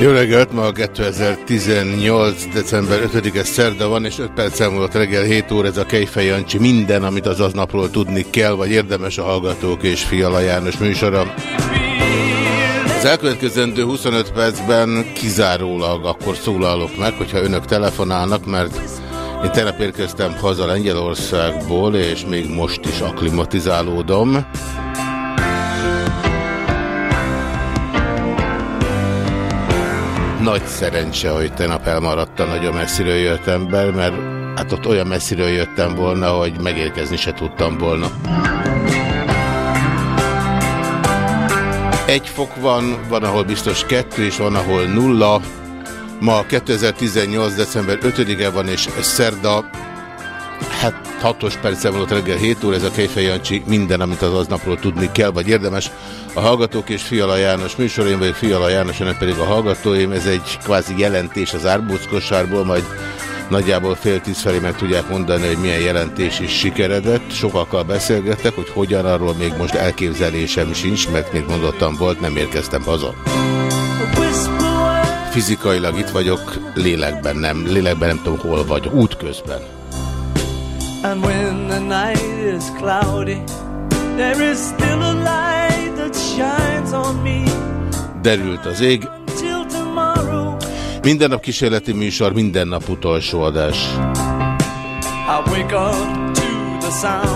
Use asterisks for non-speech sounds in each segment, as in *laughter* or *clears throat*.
Jó reggelt, ma 2018. december 5-e szerda van, és 5 perc elmúlott reggel 7 óra ez a Kejfej Jancsi. Minden, amit az aznapról tudni kell, vagy érdemes a Hallgatók és Fiala János műsora. Az elkövetkezendő 25 percben kizárólag akkor szólalok meg, hogyha önök telefonálnak, mert én tegnap érkeztem haza Lengyelországból, és még most is aklimatizálódom. Nagy szerencse, hogy tegnap elmaradta nagyon messziről jött ember, mert hát ott olyan messziről jöttem volna, hogy megérkezni se tudtam volna. Egy fok van, van, ahol biztos kettő, és van, ahol nulla. Ma 2018. december 5-e van, és szerda, hát 6-os perce volt reggel 7 óra, ez a Kejfej Jancsi, minden, amit az aznapról tudni kell, vagy érdemes. A Hallgatók és Fiala János műsor, én vagyok Fiala János, önök pedig a hallgatóim. Ez egy kvázi jelentés az árbóckosárból, majd nagyjából fél tíz felé meg tudják mondani, hogy milyen jelentés is sikeredett. Sokakkal beszélgettek, hogy hogyan, arról még most elképzelésem sincs, mert még mondottam volt, nem érkeztem haza. Fizikailag itt vagyok, lélekben nem. Lélekben nem tudom, hol vagyok. Útközben. And when the night is cloudy, there is still a light that shines on me. Derült az ég. Minden nap kísérleti műsor, minden nap utolsó adás.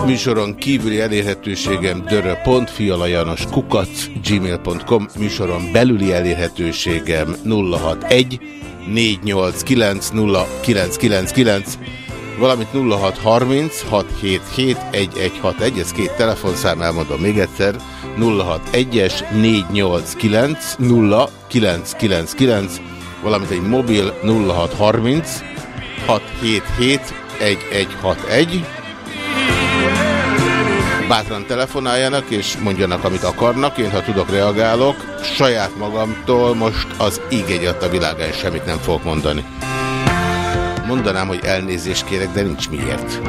Műsoron kívüli elérhetőségem dörö.fialajanos kukac gmail.com Műsoron belüli elérhetőségem 061 489 0999 valamint 0630 677 1161 ez két telefonszám, elmondom még egyszer 061-es 489 0999 valamint egy mobil 0630 677 1161 Bátran telefonáljanak és mondjanak, amit akarnak. Én, ha tudok, reagálok. Saját magamtól most az íg egyat a világán semmit nem fogok mondani. Mondanám, hogy elnézést kérek, de nincs miért.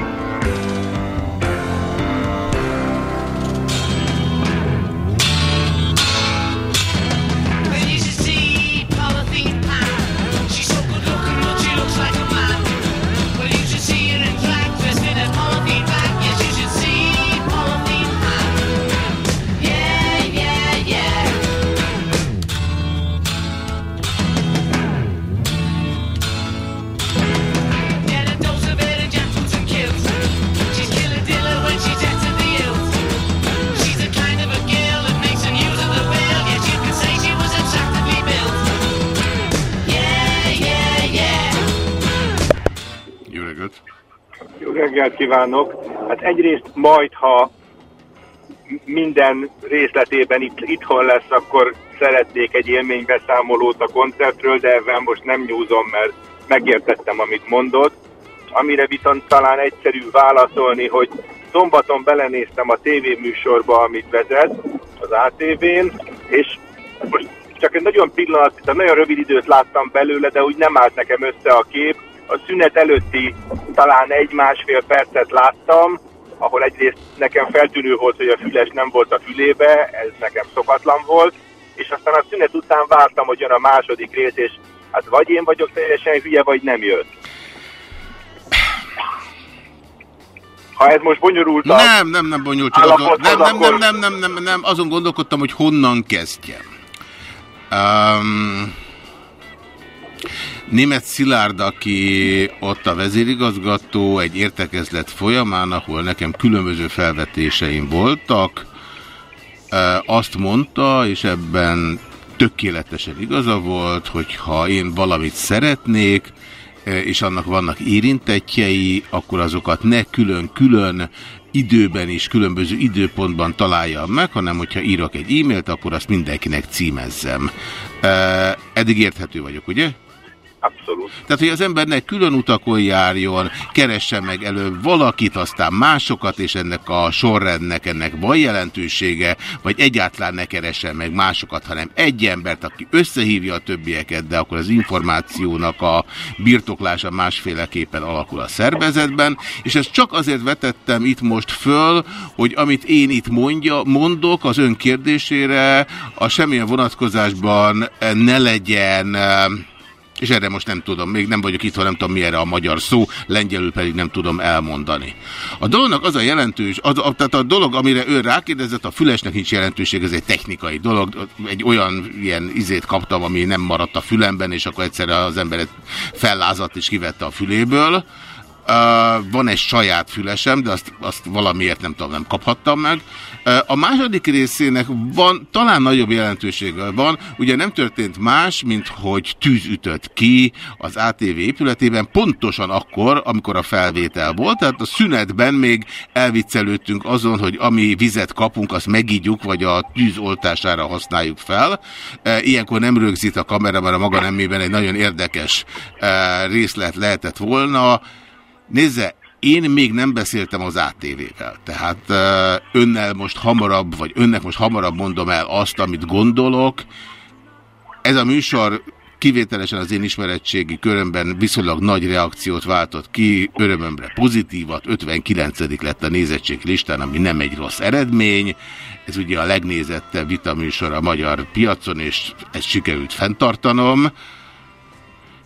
Kívánok! Hát egyrészt majd, ha minden részletében itt, itthon lesz, akkor szeretnék egy élménybeszámolót a koncertről, de ebben most nem nyúzom, mert megértettem, amit mondott. Amire viszont talán egyszerű válaszolni, hogy szombaton belenéztem a tévéműsorba, amit vezet az ATV-n, és most csak egy nagyon pillanat, tehát nagyon rövid időt láttam belőle, de úgy nem állt nekem össze a kép. A szünet előtti talán egy-másfél percet láttam, ahol egyrészt nekem feltűnő volt, hogy a füles nem volt a fülébe, ez nekem szokatlan volt, és aztán a szünet után vártam, hogy jön a második rész, és hát vagy én vagyok teljesen hülye, vagy nem jött. Ha ez most bonyolult. Nem, nem, nem bonyolult. Csak azon, nem, nem, nem, nem, nem, nem, nem, azon gondolkodtam, hogy honnan kezdjem. Um, Német Szilárd, aki ott a vezérigazgató, egy értekezlet folyamán, ahol nekem különböző felvetéseim voltak, azt mondta, és ebben tökéletesen igaza volt, hogy ha én valamit szeretnék, és annak vannak érintettjei, akkor azokat ne külön-külön időben is, különböző időpontban találjam meg, hanem hogyha írok egy e-mailt, akkor azt mindenkinek címezzem. Eddig érthető vagyok, ugye? Abszolút. Tehát, hogy az ember ne külön utakon járjon, keressen meg előbb valakit, aztán másokat, és ennek a sorrendnek ennek van jelentősége, vagy egyáltalán ne keressen meg másokat, hanem egy embert, aki összehívja a többieket, de akkor az információnak a birtoklása másféleképpen alakul a szervezetben, és ezt csak azért vetettem itt most föl, hogy amit én itt mondja, mondok az ön kérdésére, a semmilyen vonatkozásban ne legyen eh, és erre most nem tudom, még nem vagyok itt, nem tudom mi erre a magyar szó, lengyelül pedig nem tudom elmondani. A dolognak az a jelentős, az, a, tehát a dolog, amire ő rákérdezett, a fülesnek nincs jelentőség, ez egy technikai dolog, egy olyan ilyen izét kaptam, ami nem maradt a fülemben, és akkor egyszerre az emberet fellázadt és kivette a füléből. Uh, van egy saját fülesem, de azt, azt valamiért nem tudom, nem kaphattam meg. A második részének van, talán nagyobb jelentősége van, ugye nem történt más, mint hogy tűz ütött ki az ATV épületében, pontosan akkor, amikor a felvétel volt, tehát a szünetben még elviccelődtünk azon, hogy ami vizet kapunk, azt megígyuk, vagy a tűz oltására használjuk fel. Ilyenkor nem rögzít a kamera, mert a maga nemében egy nagyon érdekes részlet lehetett volna. Nézze, én még nem beszéltem az ATV-vel, tehát önnel most hamarabb, vagy önnek most hamarabb mondom el azt, amit gondolok. Ez a műsor kivételesen az én ismeretségi körömben viszonylag nagy reakciót váltott ki, örömömre pozitívat, 59. lett a nézettségi listán, ami nem egy rossz eredmény. Ez ugye a legnézettebb vitaműsor a magyar piacon, és ezt sikerült fenntartanom.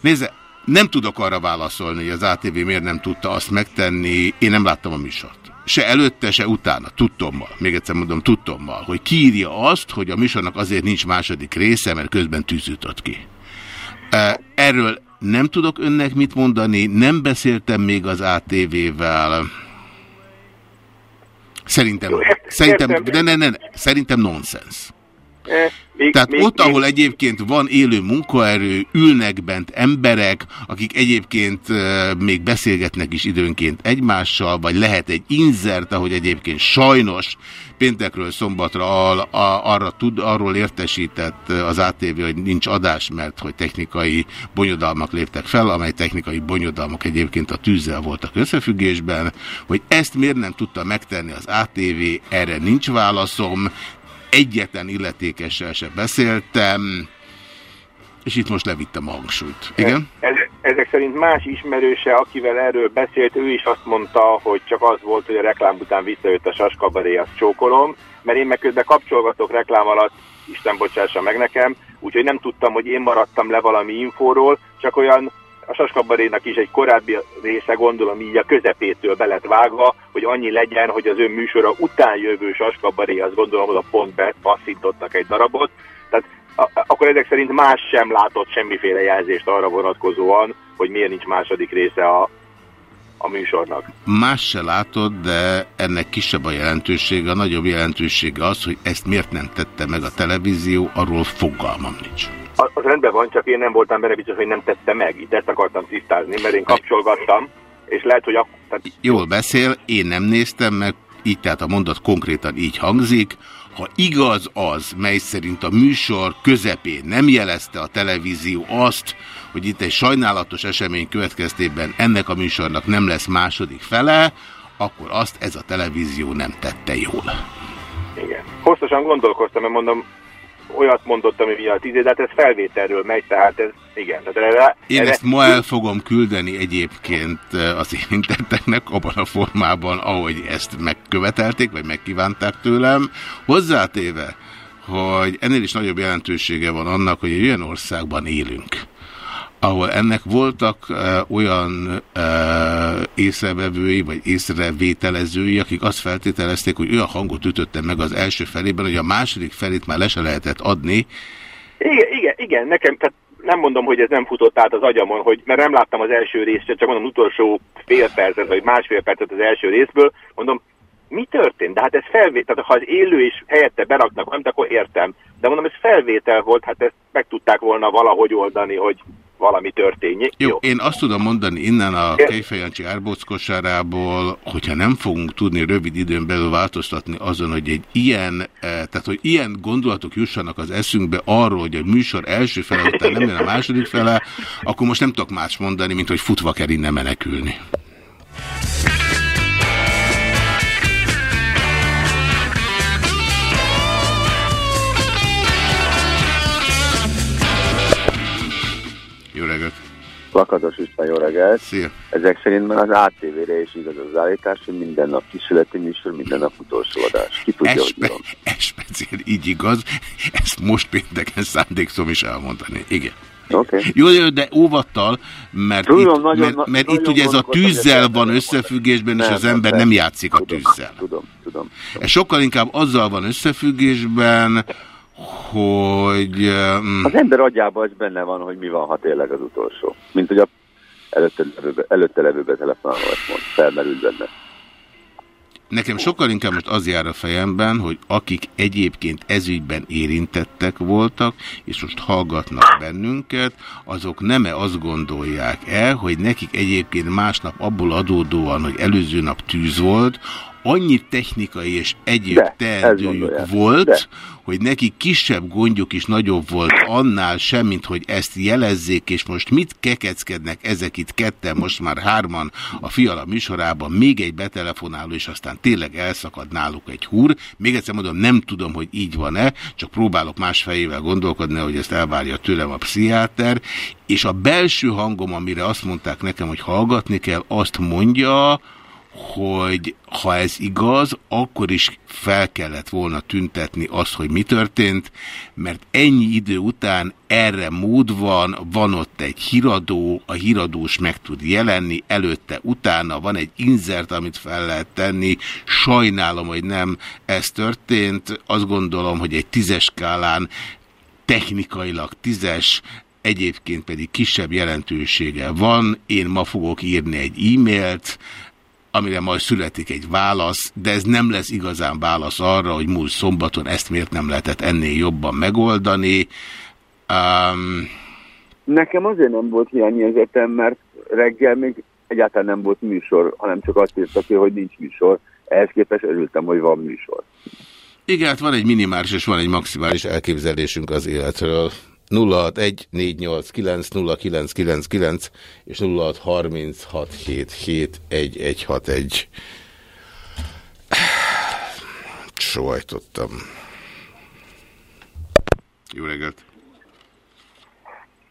Nézze, nem tudok arra válaszolni, hogy az ATV miért nem tudta azt megtenni. Én nem láttam a műsort. Se előtte, se utána, tudtommal, még egyszer mondom, tudtommal, hogy kiírja azt, hogy a műsornak azért nincs második része, mert közben tűzütött ki. E, Erről nem tudok önnek mit mondani, nem beszéltem még az ATV-vel. Szerintem, Jó, szerintem, ne, ne, ne, szerintem nonsens. Még, Tehát még, ott, ahol még, egyébként van élő munkaerő, ülnek bent emberek, akik egyébként még beszélgetnek is időnként egymással, vagy lehet egy inzert, ahogy egyébként sajnos péntekről szombatra al, a, arra tud, arról értesített az ATV, hogy nincs adás, mert hogy technikai bonyodalmak léptek fel, amely technikai bonyodalmak egyébként a tűzzel voltak összefüggésben, hogy ezt miért nem tudta megtenni az ATV, erre nincs válaszom, egyetlen illetékessel se beszéltem, és itt most levittem a hangsúlyt. Igen? Ez, ezek szerint más ismerőse, akivel erről beszélt, ő is azt mondta, hogy csak az volt, hogy a reklám után visszajött a saskabaré, azt csókolom, mert én meg közben kapcsolgatok reklám alatt, Isten bocsássa meg nekem, úgyhogy nem tudtam, hogy én maradtam le valami infóról, csak olyan a saskabarénak is egy korábbi része, gondolom így a közepétől be lett vágva, hogy annyi legyen, hogy az ön műsora után jövő saskabaré, azt gondolom, oda pont bepasszítottak egy darabot. Tehát a- akkor ezek szerint más sem látott semmiféle jelzést arra vonatkozóan, hogy miért nincs második része a, a műsornak. Más se látod, de ennek kisebb a jelentősége, a nagyobb jelentősége az, hogy ezt miért nem tette meg a televízió, arról fogalmam nincs. Az rendben van, csak én nem voltam benne biztos, hogy nem tette meg. Itt ezt akartam tisztázni, mert én kapcsolgattam, és lehet, hogy akkor... Tehát Jól beszél, én nem néztem meg, így tehát a mondat konkrétan így hangzik, ha igaz az, mely szerint a műsor közepén nem jelezte a televízió azt, hogy itt egy sajnálatos esemény következtében ennek a műsornak nem lesz második fele, akkor azt ez a televízió nem tette jól. Igen. Hosszasan gondolkoztam, mert mondom, olyat mondottam, ami a tíz, de hát ez felvételről megy, tehát ez igen. Tehát erre, Én erre, ezt ma el fogom küldeni egyébként az érintetteknek abban a formában, ahogy ezt megkövetelték, vagy megkívánták tőlem. Hozzátéve, hogy ennél is nagyobb jelentősége van annak, hogy egy olyan országban élünk, ahol ennek voltak uh, olyan uh, észrevevői, vagy észrevételezői, akik azt feltételezték, hogy olyan hangot ütöttem meg az első felében, hogy a második felét már le se lehetett adni. Igen, igen, igen, nekem, tehát nem mondom, hogy ez nem futott át az agyamon, hogy, mert nem láttam az első részt, csak mondom utolsó fél percet, vagy másfél percet az első részből, mondom, mi történt? De hát ez felvétel, tehát ha az élő is helyette beraknak valamit, akkor értem. De mondom, ez felvétel volt, hát ezt meg tudták volna valahogy oldani, hogy valami történjék. Jó, én azt tudom mondani innen a. Kejfejancsi árbockosárából, hogyha nem fogunk tudni rövid időn belül változtatni azon, hogy egy ilyen, eh, tehát hogy ilyen gondolatok jussanak az eszünkbe arról, hogy a műsor első fele után nem jön a második fele, akkor most nem tudok más mondani, mint hogy futva kell innen menekülni. Lakatos István, jó reggelt. Szia! Ezek szerint már az ATV-re is igaz az állítás, hogy minden nap kísérleti műsor, minden nap utolsó adás. Ki tudja, Ez, hogy speciál így igaz, ezt most pénteken szándékszom is elmondani. Igen. Okay. Jó, jó, de óvattal, mert, Tudom, itt, nagyon- mert, mert nagyon itt ugye ez a tűzzel van összefüggésben, és Nem, az ember nem, játszik a tudom, tűzzel. Tudom, tudom. Ez sokkal inkább azzal van összefüggésben, hogy... um, Az ember agyában ez benne van, hogy mi van, ha tényleg az utolsó. Mint hogy a előtte levőbe, előtte levőbe telefonálva ezt mond, felmerült benne. Nekem sokkal inkább most az jár a fejemben, hogy akik egyébként ezügyben érintettek voltak, és most hallgatnak bennünket, azok nem-e azt gondolják el, hogy nekik egyébként másnap abból adódóan, hogy előző nap tűz volt, annyi technikai és egyéb De, teendőjük volt, De. hogy neki kisebb gondjuk is nagyobb volt annál sem, mint hogy ezt jelezzék, és most mit kekeckednek ezek itt ketten, most már hárman a Fiala műsorában, még egy betelefonáló, és aztán tényleg elszakad náluk egy húr. Még egyszer mondom, nem tudom, hogy így van-e, csak próbálok más fejével gondolkodni, hogy ezt elvárja tőlem a pszichiáter, és a belső hangom, amire azt mondták nekem, hogy hallgatni kell, azt mondja, hogy ha ez igaz, akkor is fel kellett volna tüntetni azt, hogy mi történt, mert ennyi idő után erre mód van, van ott egy híradó, a híradós meg tud jelenni, előtte, utána van egy inzert, amit fel lehet tenni, sajnálom, hogy nem ez történt, azt gondolom, hogy egy tízes skálán technikailag tízes, egyébként pedig kisebb jelentősége van. Én ma fogok írni egy e-mailt, amire majd születik egy válasz, de ez nem lesz igazán válasz arra, hogy múlt szombaton ezt miért nem lehetett ennél jobban megoldani. Um, Nekem azért nem volt hiányérzetem, mert reggel még egyáltalán nem volt műsor, hanem csak azt írtak ki, hogy nincs műsor. Ehhez képest örültem, hogy van műsor. igen, hát van egy minimális és van egy maximális elképzelésünk az életről. 0614890999 és 0636771161. Sóhajtottam. Jó reggelt!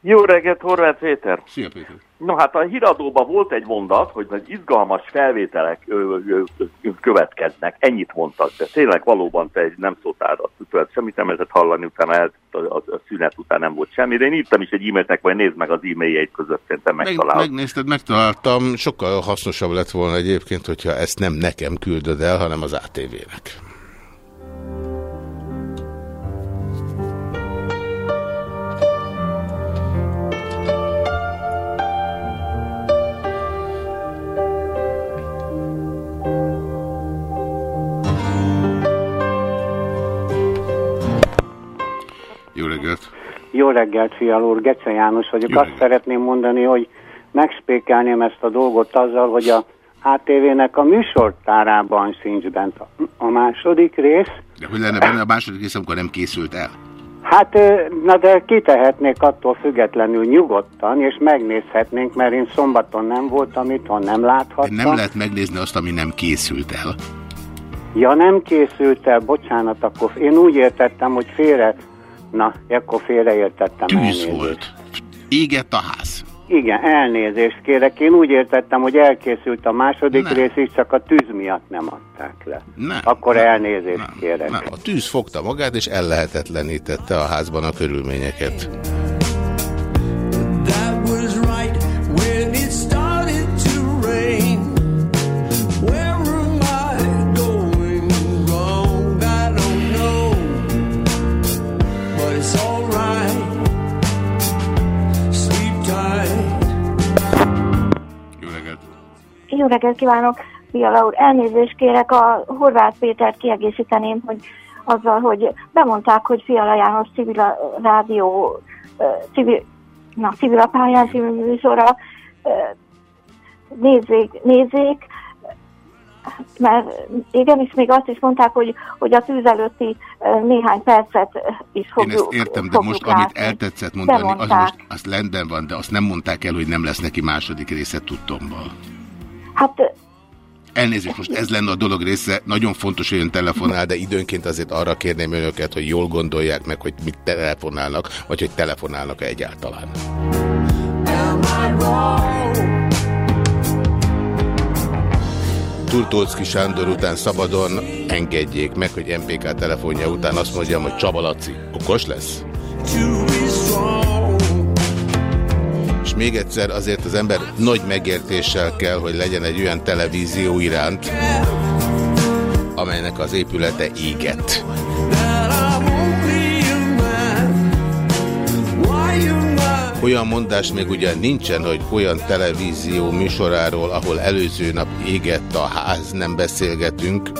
Jó reggelt, Horváth Péter! Szia Péter! No hát a híradóban volt egy mondat, hogy nagy izgalmas felvételek ö, ö, ö, következnek. Ennyit mondtak, de tényleg valóban te nem szótál, tőled semmit nem lehetett hallani, utána el, a, a, a, szünet után nem volt semmi. De én írtam is egy e-mailt neked, vagy nézd meg az e-mailjeit között, szerintem Meg, megtalálod. megnézted, megtaláltam. Sokkal hasznosabb lett volna egyébként, hogyha ezt nem nekem küldöd el, hanem az ATV-nek. Jó reggelt! Jó reggelt, Fiala úr, Gece János vagyok. Jó Azt reggelt. szeretném mondani, hogy megspékelném ezt a dolgot azzal, hogy a ATV-nek a műsortárában sincs bent a, második rész. De hogy lenne benne a második rész, amikor nem készült el? Hát, na de kitehetnék attól függetlenül nyugodtan, és megnézhetnénk, mert én szombaton nem voltam itthon, nem De láthattam. nem lehet megnézni azt, ami nem készült el. Ja, nem készült el, bocsánat, akkor én úgy értettem, hogy félre, na, akkor félreértettem. Tűz elnézést. volt. Égett a ház. Igen, elnézést kérek. Én úgy értettem, hogy elkészült a második Nem. rész is, csak a tűz miatt nem adták le. Nem. Akkor nem, elnézést nem, kérek. Nem. A tűz fogta magát, és ellehetetlenítette a házban a körülményeket. Jó reggelt kívánok, Fiala úr. Elnézést kérek, a Horváth Pétert kiegészíteném, hogy azzal, hogy bemondták, hogy Fiala János civil rádió, civil, na, civil a pályán civil műsora, nézzék, nézzék, mert igen, és még azt is mondták, hogy, hogy a tűz előtti néhány percet is Én fogjuk ezt értem, de most, amit látni. eltetszett mondani, az most az lenden van, de azt nem mondták el, hogy nem lesz neki második része tudtommal. Hát Elnézést, most ez lenne a dolog része. Nagyon fontos, hogy ön telefonál, de időnként azért arra kérném önöket, hogy jól gondolják meg, hogy mit telefonálnak, vagy hogy telefonálnak-e egyáltalán. Turtolszki Sándor után szabadon engedjék meg, hogy MPK telefonja után azt mondjam, hogy Csaba Laci okos lesz. Még egyszer azért az ember nagy megértéssel kell, hogy legyen egy olyan televízió iránt, amelynek az épülete I? Olyan mondás még ugyan nincsen, hogy olyan televízió műsoráról, ahol előző nap égett a ház, nem beszélgetünk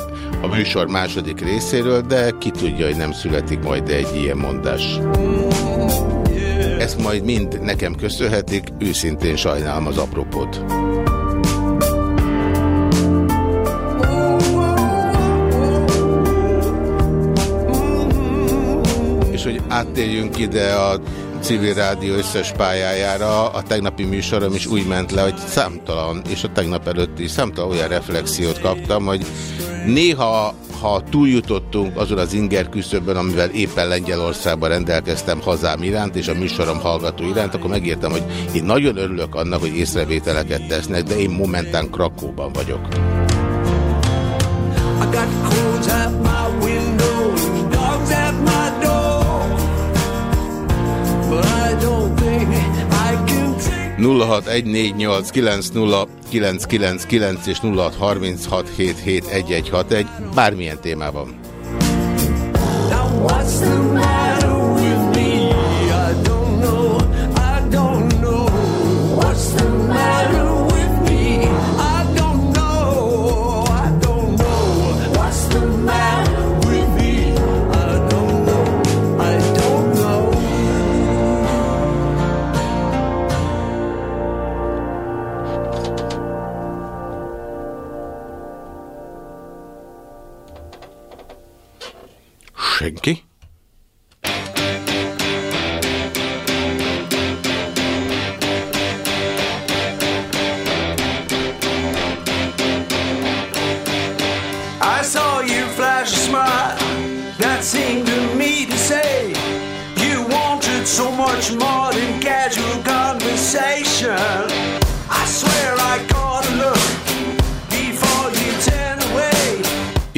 a műsor második részéről, de ki tudja, hogy nem születik majd egy ilyen mondás. Ezt majd mind nekem köszönhetik, őszintén sajnálom az apropót. És hogy áttérjünk ide a civil rádió összes pályájára, a tegnapi műsorom is úgy ment le, hogy számtalan, és a tegnap előtt is számtalan olyan reflexiót kaptam, hogy néha, ha túljutottunk azon az inger küszöbön, amivel éppen Lengyelországban rendelkeztem hazám iránt, és a műsorom hallgató iránt, akkor megértem, hogy én nagyon örülök annak, hogy észrevételeket tesznek, de én momentán Krakóban vagyok. I got crows at my 0614890999 és 0636771161 bármilyen témában. Now what's the matter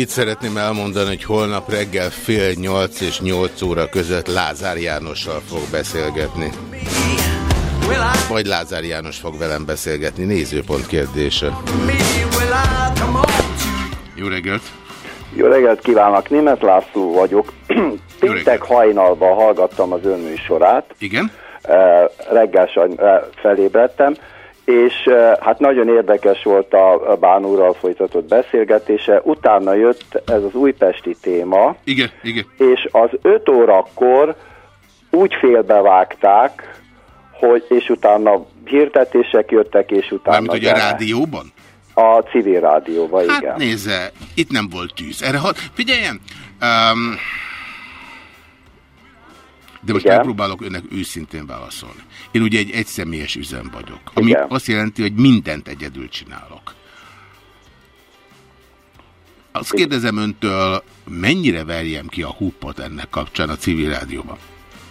Itt szeretném elmondani, hogy holnap reggel fél nyolc és nyolc óra között Lázár Jánossal fog beszélgetni. Vagy Lázár János fog velem beszélgetni. Nézőpont kérdése. Jó reggelt! Jó reggelt kívánok, Német László vagyok. *clears throat* Péntek hajnalban hallgattam az ön műsorát, Igen? Eh, reggel eh, felébredtem, és hát nagyon érdekes volt a Bánúrral folytatott beszélgetése. Utána jött ez az újpesti téma, Igen, igen. és az 5 órakor úgy félbevágták, hogy és utána hirdetések jöttek, és utána... Mármint, hogy a rádióban? A civil rádióba, Hát igen. nézze, itt nem volt tűz. Erre hat... Figyeljen! Um, de most Igen. megpróbálok önnek őszintén válaszolni. Én ugye egy egyszemélyes üzem vagyok, ami Igen. azt jelenti, hogy mindent egyedül csinálok. Azt kérdezem öntől, mennyire verjem ki a húppot ennek kapcsán a civil rádióban?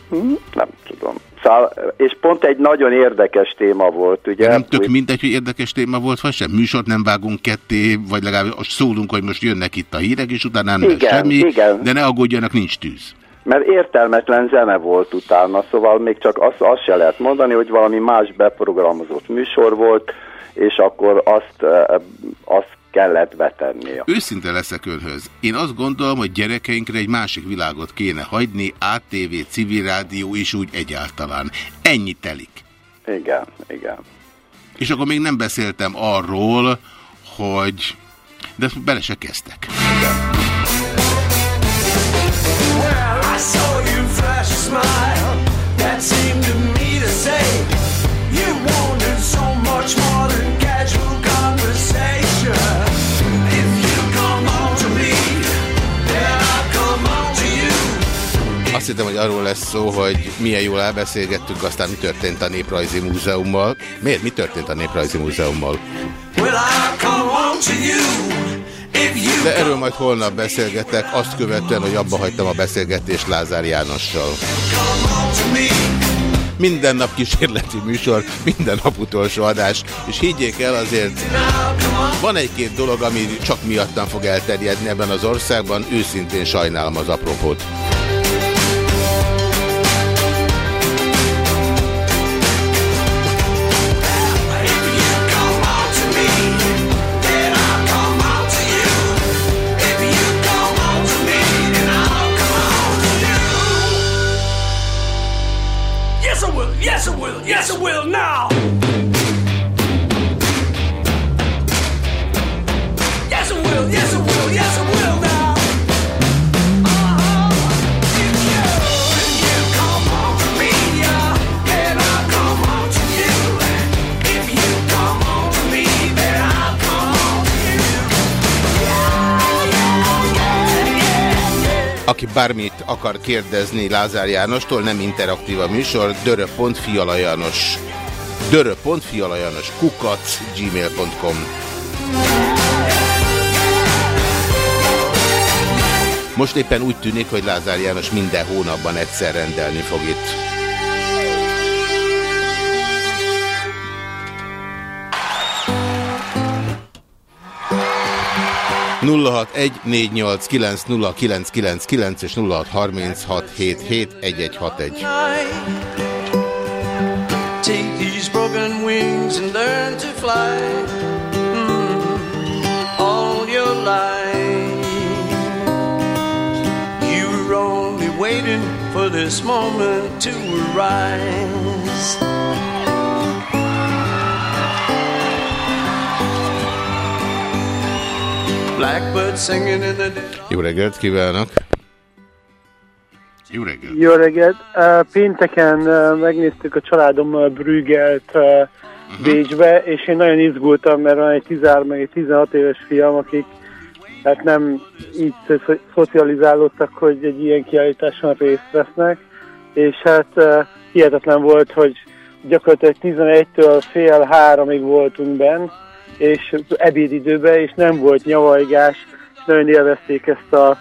Hm, Nem tudom. Szóval, és pont egy nagyon érdekes téma volt, ugye? De nem tök mindegy, hogy érdekes téma volt, vagy sem. Műsort nem vágunk ketté, vagy legalább most szólunk, hogy most jönnek itt a hírek, és utána nem lesz Igen, semmi. igen. De ne aggódjanak, nincs tűz. Mert értelmetlen zene volt utána, szóval még csak azt, azt se lehet mondani, hogy valami más beprogramozott műsor volt, és akkor azt, azt kellett betenni. Őszinte leszek önhöz. Én azt gondolom, hogy gyerekeinkre egy másik világot kéne hagyni, ATV, civil rádió és úgy egyáltalán. Ennyi telik. Igen, igen. És akkor még nem beszéltem arról, hogy... De bele se kezdtek. I smile that seemed to me to say you wanted so much more than casual conversation. If you come on to me, then I'll come on to you. Azt hittem, hogy arról lesz szó, hogy milyen jól elbeszélgettünk, aztán mi történt a Néprajzi Múzeummal. Miért? Mi történt a Néprajzi Múzeummal? Well, I'll come on to you. De erről majd holnap beszélgetek, azt követően, hogy abba hagytam a beszélgetést Lázár Jánossal. Minden nap kísérleti műsor, minden nap utolsó adás, és higgyék el azért, van egy-két dolog, ami csak miattam fog elterjedni ebben az országban, őszintén sajnálom az apropót. I will. Yes, I will now. Aki bármit akar kérdezni Lázár Jánostól, nem interaktív a műsor, dörö.fialajanos dörö.fialajanos kukac gmail.com Most éppen úgy tűnik, hogy Lázár János minden hónapban egyszer rendelni fog itt. 0614890999 és 0636771161. Take these broken wings and learn to fly mm-hmm. all your life. You were only waiting for this moment to arise. Jó reggelt kívánok! Jó reggelt! Jó reggelt! Pénteken megnéztük a családommal Brüggelt uh, Bécsbe, és én nagyon izgultam, mert van egy 13 meg egy 16 éves fiam, akik hát nem így szo- szocializálódtak, hogy egy ilyen kiállításon részt vesznek, és hát uh, hihetetlen volt, hogy gyakorlatilag 11-től fél háromig voltunk benn, és ebédidőben, és nem volt nyavajgás, és nagyon élvezték ezt a,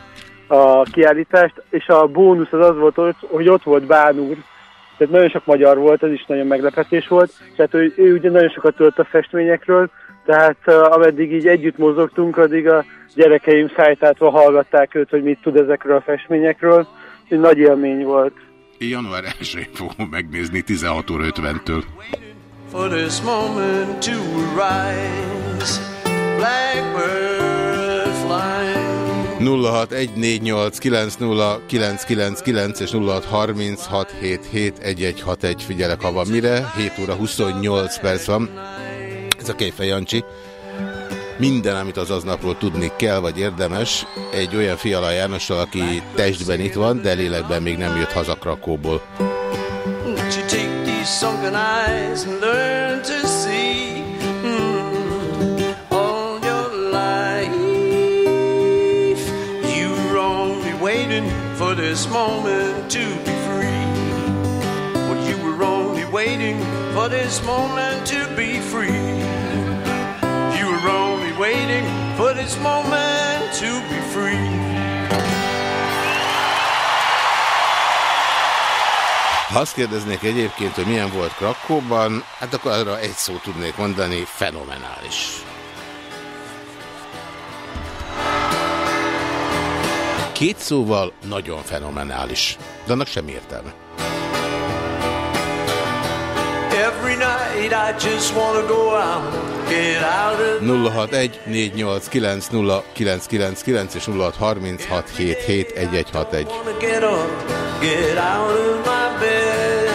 a kiállítást, és a bónusz az az volt, hogy- ott volt Bán úr, tehát nagyon sok magyar volt, ez is nagyon meglepetés volt, tehát ő, ő ugye nagyon sokat tudott a festményekről, tehát ameddig így együtt mozogtunk, addig a gyerekeim szájtátva hallgatták őt, hogy mit tud ezekről a festményekről, nagy élmény volt. Január 1-én fogom megnézni 16 óra 50-től. For this moment to arise. Blackbird flying. 0614890999 és 0636771161 figyelek, ha van mire. 7 óra 28 perc van. Ez a Kéfe Jancsi. Minden, amit az aznapról tudni kell, vagy érdemes, egy olyan Fiala Jánossal, aki testben itt van, de lélekben még nem jött haza Krakóból. sunken eyes and learn to see mm, all your life. You're only waiting for this moment to be free. Well, you were only waiting for this moment to be free. You were only waiting for this moment to be free. Ha azt kérdeznék egyébként, hogy milyen volt Krakóban, hát akkor arra egy szót tudnék mondani, fenomenális. Két szóval nagyon fenomenális, de annak semmi értelme. Every night I just wanna go out, 061 489 és 0636771161. wanna get up, get out of my bed.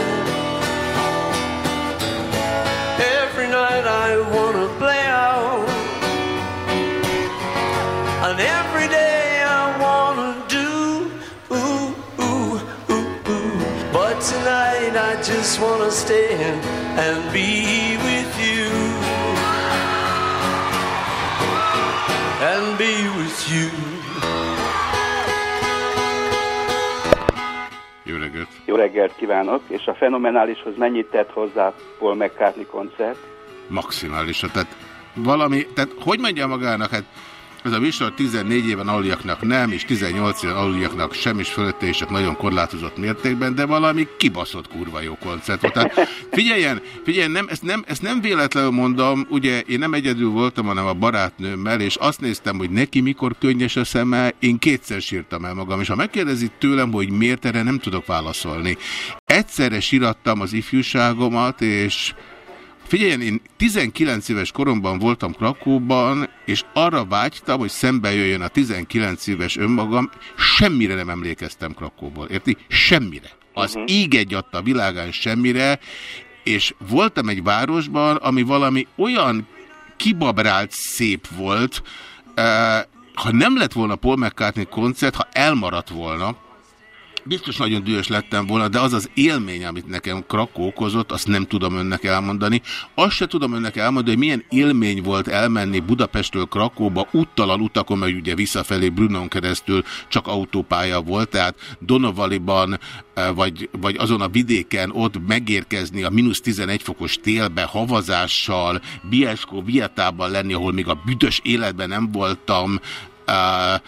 Every night I wanna play out, and every day I wanna do. Ooh, ooh, ooh, ooh. But tonight I just wanna stay and be with you. And be with you. Jó reggelt! Jó reggelt kívánok, és a fenomenálishoz mennyit tett hozzá Paul McCartney koncert? Maximálisra. Tehát valami, tehát hogy mondja magának, hát ez a műsor 14 éven aluliaknak nem, és 18 éven aluliaknak sem, és csak nagyon korlátozott mértékben, de valami kibaszott kurva jó koncert volt. Tehát figyeljen, figyeljen, nem, ezt, nem, ezt nem véletlenül mondom, ugye én nem egyedül voltam, hanem a barátnőmmel, és azt néztem, hogy neki mikor könnyes a szeme, én kétszer sírtam el magam, és ha megkérdezi tőlem, hogy miért erre nem tudok válaszolni. Egyszerre sírattam az ifjúságomat, és Figyeljen, én 19 éves koromban voltam Krakóban, és arra vágytam, hogy szembe jöjjön a 19 éves önmagam, semmire nem emlékeztem Krakóból, érti? Semmire. Az uh-huh. ég egy adta a világán semmire, és voltam egy városban, ami valami olyan kibabrált szép volt, eh, ha nem lett volna Paul McCartney koncert, ha elmaradt volna, biztos nagyon dühös lettem volna, de az az élmény, amit nekem Krakó okozott, azt nem tudom önnek elmondani. Azt se tudom önnek elmondani, hogy milyen élmény volt elmenni Budapestről Krakóba úttalan utakon, mert ugye visszafelé Brunon keresztül csak autópálya volt, tehát Donovaliban eh, vagy, vagy azon a vidéken ott megérkezni a mínusz 11 fokos télbe, havazással, Bieskó, Vietában lenni, ahol még a büdös életben nem voltam, eh,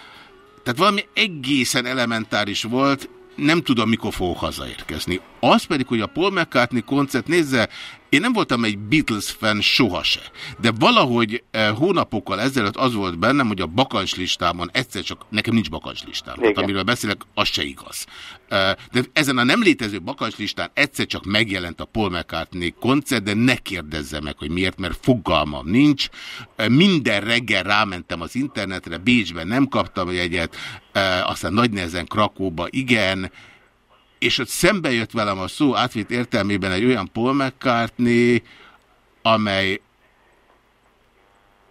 tehát valami egészen elementáris volt, nem tudom, mikor fogok hazaérkezni. Az pedig, hogy a Paul McCartney koncert, nézze, én nem voltam egy Beatles fan sohase, de valahogy eh, hónapokkal ezelőtt az volt bennem, hogy a bakancslistámon egyszer csak, nekem nincs bakancslistám, tehát amiről beszélek, az se igaz. De ezen a nem létező bakancslistán egyszer csak megjelent a Paul McCartney koncert, de ne kérdezze meg, hogy miért, mert fogalmam nincs. Minden reggel rámentem az internetre, Bécsben nem kaptam jegyet, aztán nagy nehezen Krakóba igen, és ott szembe jött velem a szó átvitt értelmében egy olyan Paul McCartney, amely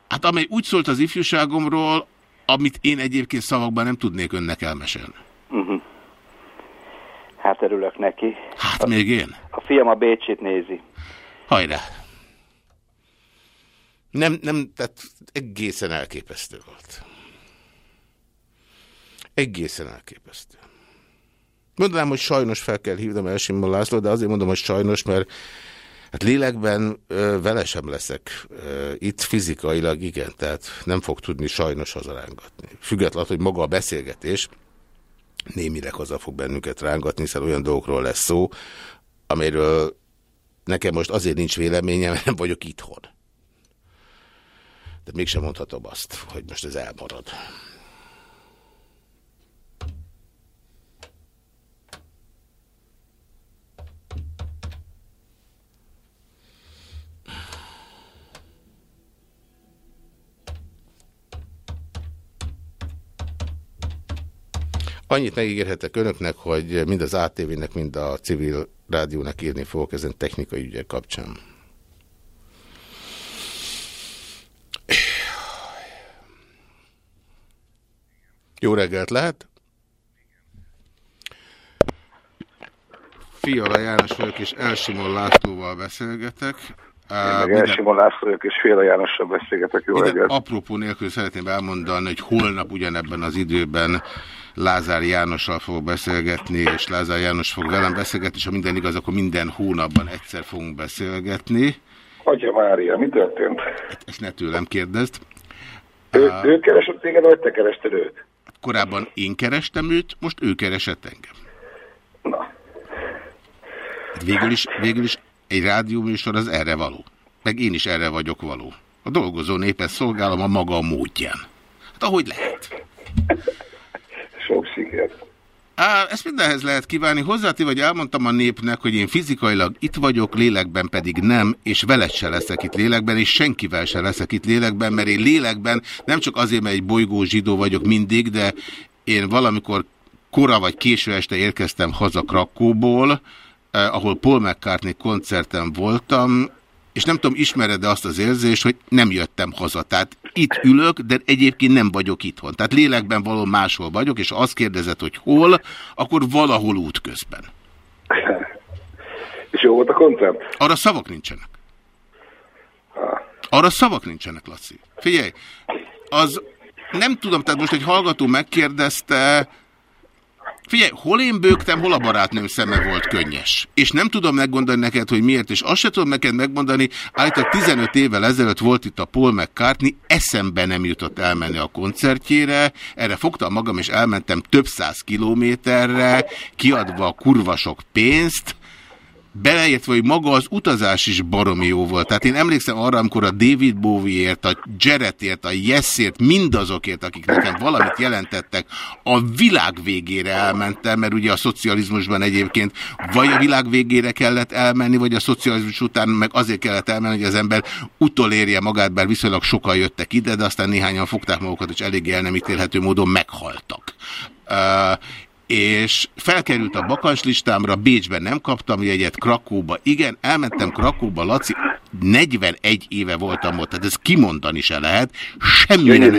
hát amely úgy szólt az ifjúságomról, amit én egyébként szavakban nem tudnék önnek elmesélni. Uh-huh. Hát örülök neki. Hát még én? A fiam a Bécsit nézi. Hajrá! Nem, nem, tehát egészen elképesztő volt. Egészen elképesztő. Mondanám, hogy sajnos fel kell hívnom El Simon László, de azért mondom, hogy sajnos, mert hát lélekben ö, vele sem leszek ö, itt fizikailag, igen, tehát nem fog tudni sajnos hazarángatni. Függetlenül, hogy maga a beszélgetés némileg haza fog bennünket rángatni, hiszen olyan dolgokról lesz szó, amiről nekem most azért nincs véleményem, *laughs* mert nem vagyok itthon. De mégsem mondhatom azt, hogy most ez elmarad. Annyit megígérhetek önöknek, hogy mind az ATV-nek, mind a civil rádiónak írni fogok ezen technikai ügyek kapcsán. Jó reggelt lehet! Fiala János vagyok, és Elsimon Lászlóval beszélgetek. Én meg Minden... László és Féla Jánossal beszélgetek. Jó reggelt! apropó nélkül szeretném elmondani, hogy holnap ugyanebben az időben Lázár Jánossal fogok beszélgetni, és Lázár János fog velem beszélgetni, és ha minden igaz, akkor minden hónapban egyszer fogunk beszélgetni. Atya Mária, mi történt? Ezt ne tőlem kérdezd. Ő, ő keresett téged, vagy te kerested őt? Korábban én kerestem őt, most ő keresett engem. Na. Végül is, végül is egy rádióműsor az erre való. Meg én is erre vagyok való. A dolgozó népet szolgálom a maga módján. Hát ahogy lehet. Sok sikert. Á, ezt mindenhez lehet kívánni. Hozzáti vagy elmondtam a népnek, hogy én fizikailag itt vagyok, lélekben pedig nem, és veled se leszek itt lélekben, és senkivel se leszek itt lélekben, mert én lélekben nem csak azért, mert egy bolygó zsidó vagyok mindig, de én valamikor kora vagy késő este érkeztem haza Krakóból, eh, ahol Paul McCartney koncerten voltam, és nem tudom, ismered-e azt az érzést, hogy nem jöttem haza. Tehát itt ülök, de egyébként nem vagyok itthon. Tehát lélekben való máshol vagyok, és azt kérdezed, hogy hol, akkor valahol útközben. És jó volt a koncert? Arra szavak nincsenek. Arra szavak nincsenek, Laci. Figyelj, az nem tudom, tehát most egy hallgató megkérdezte, Figyelj, hol én bőgtem, hol a barátnőm szeme volt könnyes. És nem tudom megmondani neked, hogy miért, és azt se tudom neked megmondani, állítólag 15 évvel ezelőtt volt itt a Paul McCartney, eszembe nem jutott elmenni a koncertjére, erre fogtam magam, és elmentem több száz kilométerre, kiadva a kurvasok pénzt, beleértve, hogy maga az utazás is baromi jó volt. Tehát én emlékszem arra, amikor a David Bowie-ért, a Jaretért, a Yesért, mindazokért, akik nekem valamit jelentettek, a világ végére elmentem, mert ugye a szocializmusban egyébként vagy a világ végére kellett elmenni, vagy a szocializmus után meg azért kellett elmenni, hogy az ember utolérje magát, bár viszonylag sokan jöttek ide, de aztán néhányan fogták magukat, és eléggé el nem ítélhető módon meghaltak. Uh, és felkerült a bakas listámra, Bécsben nem kaptam jegyet, Krakóba igen, elmentem Krakóba, Laci, 41 éve voltam ott, tehát ez kimondani se lehet, semmi nem...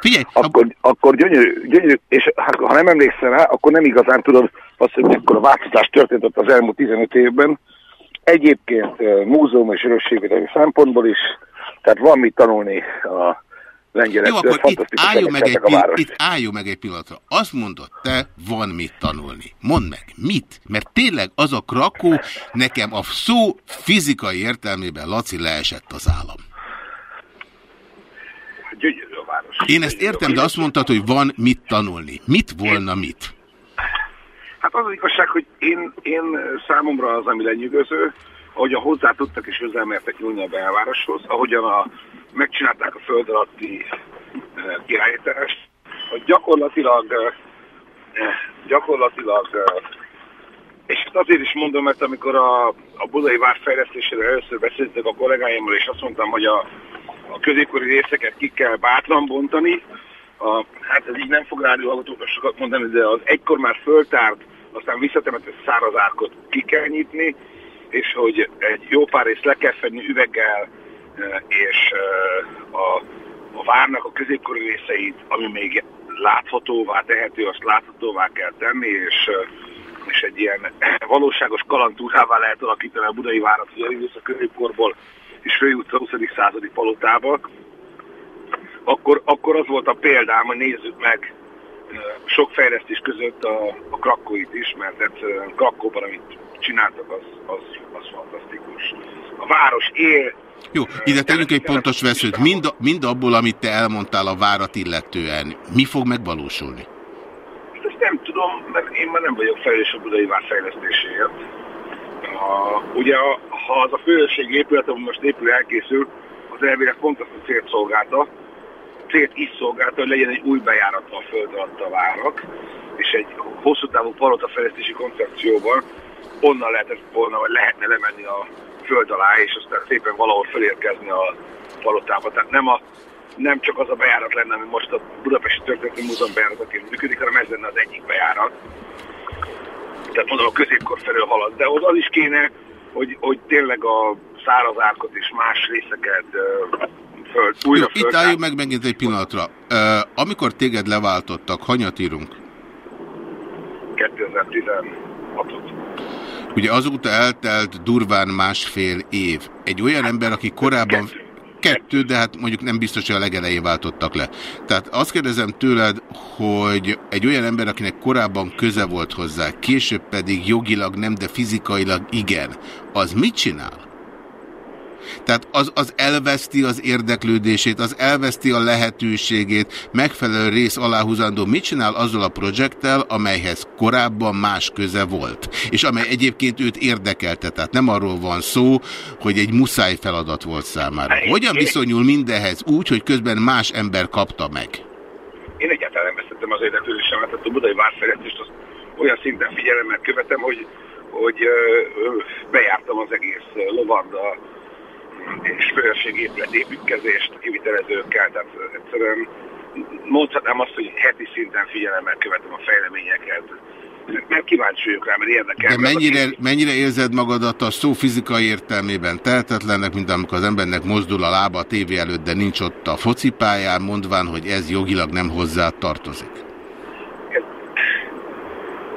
Figyelj, akkor, akkor gyönyörű, gyönyörű, és hát, ha nem emlékszel rá, akkor nem igazán tudod azt, hogy mekkora változás történt ott az elmúlt 15 évben. Egyébként eh, múzeum és örökségvédelmi szempontból is, tehát van mit tanulni a lengyelektől. Jó, akkor itt álljunk, meg egy, megtettek a pil- várost. itt álljunk meg egy pillanatra. Azt mondod, te van mit tanulni. Mondd meg, mit? Mert tényleg az a Krakó, nekem a szó fizikai értelmében Laci leesett az állam. Gyönyörű a város. Én ezt értem, de azt mondtad, hogy van mit tanulni. Mit volna mit? Hát az az igazság, hogy én, én számomra az, ami lenyűgöző, ahogy a hozzá tudtak és közelmertek nyúlni a belvároshoz, ahogyan a, megcsinálták a föld alatti kiállítást, hogy gyakorlatilag, e, gyakorlatilag, e, és azért is mondom, mert amikor a, a budai vár fejlesztésére először beszéltek a kollégáimmal, és azt mondtam, hogy a, a középkori részeket ki kell bátran bontani, a, hát ez így nem fog rádióhallgatókra sokat mondani, de az egykor már föltárt, aztán visszatemetett száraz árkot ki kell nyitni, és hogy egy jó pár részt le kell fedni üveggel, és a, a várnak a középkori részeit, ami még láthatóvá tehető, azt láthatóvá kell tenni, és, és egy ilyen valóságos kalantúrává lehet alakítani a budai várat, hogy elindulsz a középkorból, és följutsz a 20. századi palotába, akkor, akkor az volt a példám, hogy nézzük meg sok fejlesztés között a, a Krakóit is, mert egyszerűen Krakóban, amit csináltak, az, az, az fantasztikus. A város él, Jó, ide tegyünk egy pontos veszőt. Mind, mind abból, amit te elmondtál a várat illetően, mi fog megvalósulni? ezt nem tudom, mert én már nem vagyok felelős a budai vár fejlesztéséért. A, ugye, ha az a főőrség épület, ami most épül, elkészül, az elvileg pont azt a célt szolgálta, célt is szolgálta, hogy legyen egy új bejárata a föld alatt a várak, és egy hosszú távú palota fejlesztési koncepcióban onnan lehetett volna, vagy lehetne lemenni a föld alá, és aztán szépen valahol felérkezni a palotába. Tehát nem, a, nem csak az a bejárat lenne, ami most a Budapesti Történeti Múzeum bejárataként működik, hanem ez lenne az egyik bejárat. Tehát mondom, a középkor felől halad. De az, az is kéne, hogy, hogy tényleg a száraz árkot és más részeket föld, újra Jó, itt álljunk meg megint egy pillanatra. Uh, amikor téged leváltottak, hanyat írunk? 2016-ot. Ugye azóta eltelt durván másfél év. Egy olyan ember, aki korábban... Kettő, de hát mondjuk nem biztos, hogy a legelején váltottak le. Tehát azt kérdezem tőled, hogy egy olyan ember, akinek korábban köze volt hozzá, később pedig jogilag nem, de fizikailag igen, az mit csinál? Tehát az, az elveszti az érdeklődését, az elveszti a lehetőségét, megfelelő rész aláhúzandó. Mit csinál azzal a projekttel, amelyhez korábban más köze volt, és amely egyébként őt érdekelte. Tehát nem arról van szó, hogy egy muszáj feladat volt számára. Hogyan viszonyul mindenhez úgy, hogy közben más ember kapta meg? Én egyáltalán nem vesztettem az érdeklődésemet, tehát a budai várfejlesztést azt olyan szinten figyelemmel követem, hogy, hogy bejártam az egész lovarda és főrségépület építkezést kivitelezőkkel, tehát egyszerűen mondhatnám azt, hogy heti szinten figyelemmel követem a fejleményeket, mert kíváncsi vagyok rá, mert érdekel. De mennyire, mennyire érzed magadat a szó fizikai értelmében tehetetlennek, mint amikor az embernek mozdul a lába a tévé előtt, de nincs ott a focipályán, mondván, hogy ez jogilag nem hozzá tartozik?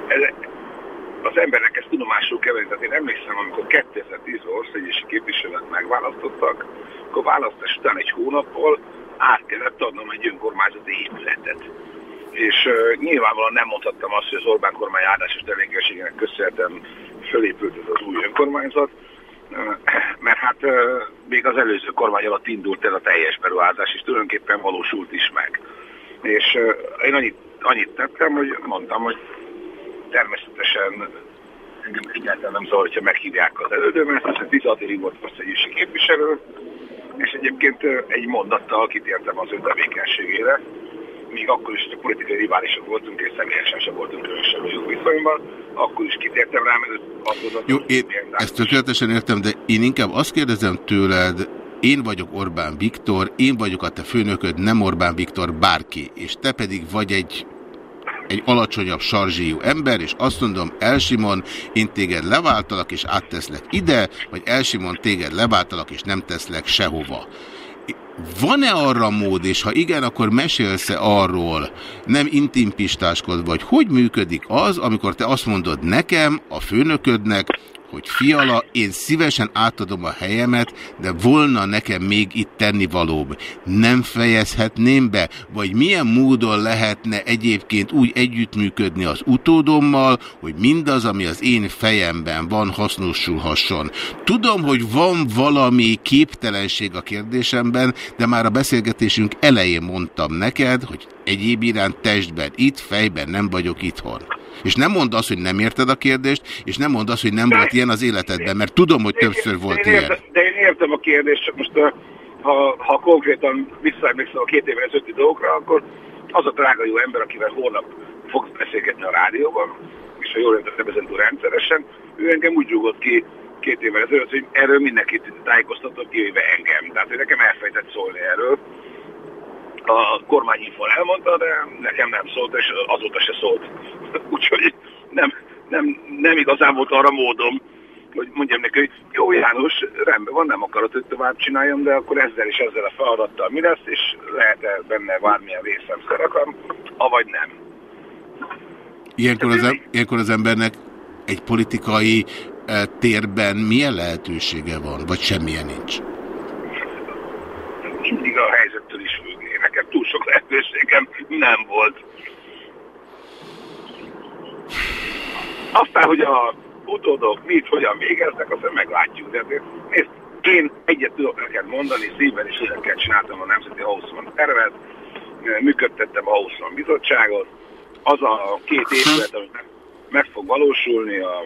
Ez, az embernek tudomásul kell venni. Tehát én emlékszem, amikor 2010-ben országgyűlési képviselőt megválasztottak, akkor választás után egy hónappal át kellett adnom egy önkormányzati épületet. És uh, nyilvánvalóan nem mondhattam azt, hogy az Orbán kormány áldásos tevékenységének köszönhetően fölépült ez az új önkormányzat, mert hát még az előző kormány alatt indult el a teljes beruházás, és tulajdonképpen valósult is meg. És én annyit, annyit tettem, hogy mondtam, hogy természetesen engem egyáltalán nem zavar, hogyha meghívják az elődömet, hiszen 16 évig volt országgyűlési képviselő, és egyébként egy mondattal kitértem az ő tevékenységére, míg akkor is, hogy a politikai riválisok voltunk, és személyesen sem voltunk különösebb jó viszonyban, akkor is kitértem rá, mert azt mondta, Jó, én ezt tökéletesen értem, de én inkább azt kérdezem tőled, én vagyok Orbán Viktor, én vagyok a te főnököd, nem Orbán Viktor, bárki, és te pedig vagy egy egy alacsonyabb sarzsíjú ember, és azt mondom, Elsimon, én téged leváltalak, és átteszlek ide, vagy Elsimon, téged leváltalak, és nem teszlek sehova. Van-e arra mód, és ha igen, akkor mesélsz-e arról, nem intimpistáskodva, hogy hogy működik az, amikor te azt mondod nekem, a főnöködnek, hogy fiala, én szívesen átadom a helyemet, de volna nekem még itt tennivalóbb. Nem fejezhetném be? Vagy milyen módon lehetne egyébként úgy együttműködni az utódommal, hogy mindaz, ami az én fejemben van, hasznosulhasson. Tudom, hogy van valami képtelenség a kérdésemben, de már a beszélgetésünk elején mondtam neked, hogy egyéb iránt testben itt, fejben nem vagyok itthon. És nem mondd azt, hogy nem érted a kérdést, és nem mondd azt, hogy nem volt ilyen az életedben, mert tudom, hogy többször volt én ilyen. de én értem a kérdést, csak most ha, ha konkrétan visszaemlékszem a két évvel ezelőtti dolgokra, akkor az a drága jó ember, akivel holnap fogsz beszélgetni a rádióban, és ha jól értettem ezen túl rendszeresen, ő engem úgy rúgott ki két évvel ezelőtt, hogy erről mindenkit tájékoztatott, kivéve engem. Tehát, hogy nekem elfejtett szólni erről. A kormányinfon elmondta, de nekem nem szólt, és azóta se szólt. *laughs* Úgyhogy nem, nem, nem igazán volt arra módom, hogy mondjam neki, hogy jó János, rendben van, nem akarod, hogy tovább csináljam, de akkor ezzel és ezzel a feladattal mi lesz, és lehet-e benne bármilyen részem szerepem, avagy nem. Ilyenkor az, em- ilyenkor az embernek egy politikai eh, térben milyen lehetősége van, vagy semmilyen nincs? Mindig a helyzettől is függni. Nekem túl sok lehetőségem nem volt. Aztán, hogy a utódok mit, hogyan végeznek, azt meglátjuk. De azért, nézd, én egyet tudok neked mondani, szívvel és lélekkel csináltam a Nemzeti Hausmann tervet, működtettem a Hausmann bizottságot, az a két épület, ami meg- fog valósulni, a,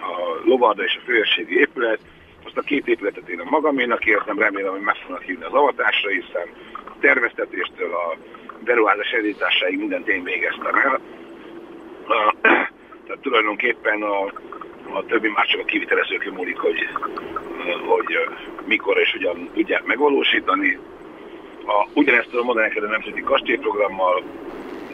a Lovarda és a Főérségi épület, azt a két épületet én a magaménak értem, remélem, hogy meg fognak hívni az avatásra, hiszen a terveztetéstől a beruházás elindításáig mindent én végeztem el. A, tehát tulajdonképpen a, a többi már csak a kivitelezőkön múlik, hogy, hogy mikor és hogyan tudják megvalósítani. A, ugyanezt tudom mondani neked a Nemzeti Kastélyprogrammal,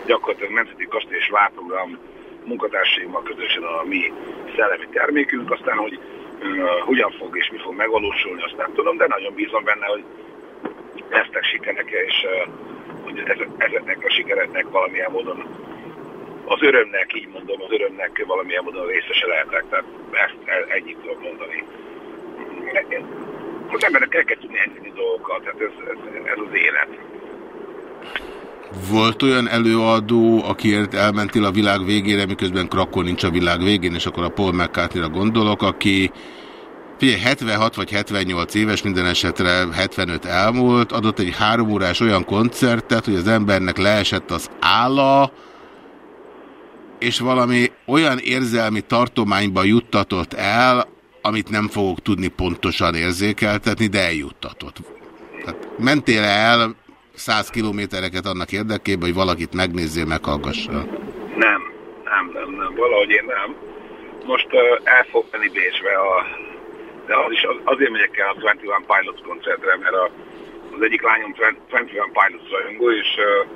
gyakorlatilag Nemzeti Kastély és Várprogram munkatársaimmal közösen a mi szellemi termékünk, aztán, hogy uh, hogyan fog és mi fog megvalósulni, azt nem tudom, de nagyon bízom benne, hogy lesznek sikerek, és uh, hogy ezek, ezeknek a sikereknek valamilyen módon az örömnek, így mondom, az örömnek valamilyen módon részese lehetek. Tehát ezt e- ennyit tudok mondani. Az embernek el kell tudni engedni dolgokat, tehát ez, ez, ez az élet. Volt olyan előadó, akiért elmentél a világ végére, miközben Krakon nincs a világ végén, és akkor a Paul mccartney gondolok, aki figyelj, 76 vagy 78 éves, minden esetre 75 elmúlt, adott egy három órás olyan koncertet, hogy az embernek leesett az álla, és valami olyan érzelmi tartományba juttatott el, amit nem fogok tudni pontosan érzékeltetni, de eljuttatott. Tehát mentél el 100 kilométereket annak érdekében, hogy valakit megnézzél, meghallgassa? Nem, nem, nem, nem, valahogy én nem. Most uh, el fog menni Bécsbe, a, de az is az, azért megyek el a 21 Pilots koncertre, mert a, az egyik lányom 21 Pilots rajongó, és uh,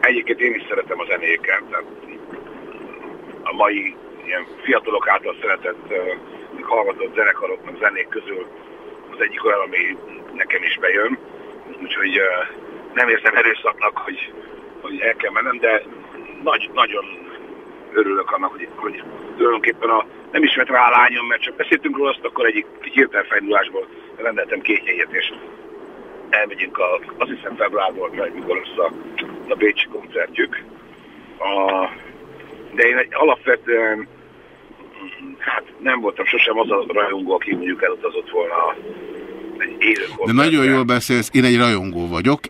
egyébként én is szeretem a zenéket, tehát a mai ilyen fiatalok által szeretett hallgatott zenekarok, meg zenék közül az egyik olyan, ami nekem is bejön. Úgyhogy nem érzem erőszaknak, hogy, hogy el kell mennem, de nagy, nagyon örülök annak, hogy, hogy tulajdonképpen a, nem ismert rá a lányom, mert csak beszéltünk róla, azt akkor egyik egy hirtelen fejlődésből rendeltem két jegyet, és elmegyünk a, azt hiszem februárból, mikor lesz a, a Bécsi koncertjük. A, de én alapvetően hát nem voltam sosem az a rajongó, aki mondjuk elutazott volna egy élő De nagyon jól beszélsz, én egy rajongó vagyok,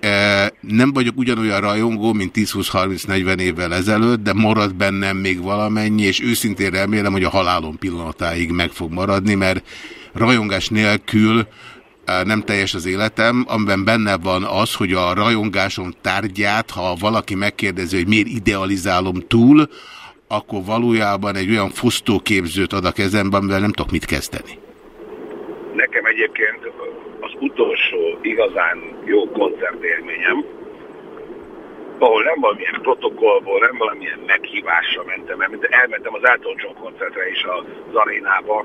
E, nem vagyok ugyanolyan rajongó, mint 10-20-30-40 évvel ezelőtt, de marad bennem még valamennyi, és őszintén remélem, hogy a halálom pillanatáig meg fog maradni, mert rajongás nélkül nem teljes az életem, amiben benne van az, hogy a rajongásom tárgyát, ha valaki megkérdezi, hogy miért idealizálom túl, akkor valójában egy olyan fosztóképzőt ad a kezemben, amivel nem tudok mit kezdeni. Nekem egyébként az utolsó igazán jó koncertélményem, ahol nem valamilyen protokollból, nem valamilyen meghívásra mentem, mert elmentem az Elton John koncertre is az arénába,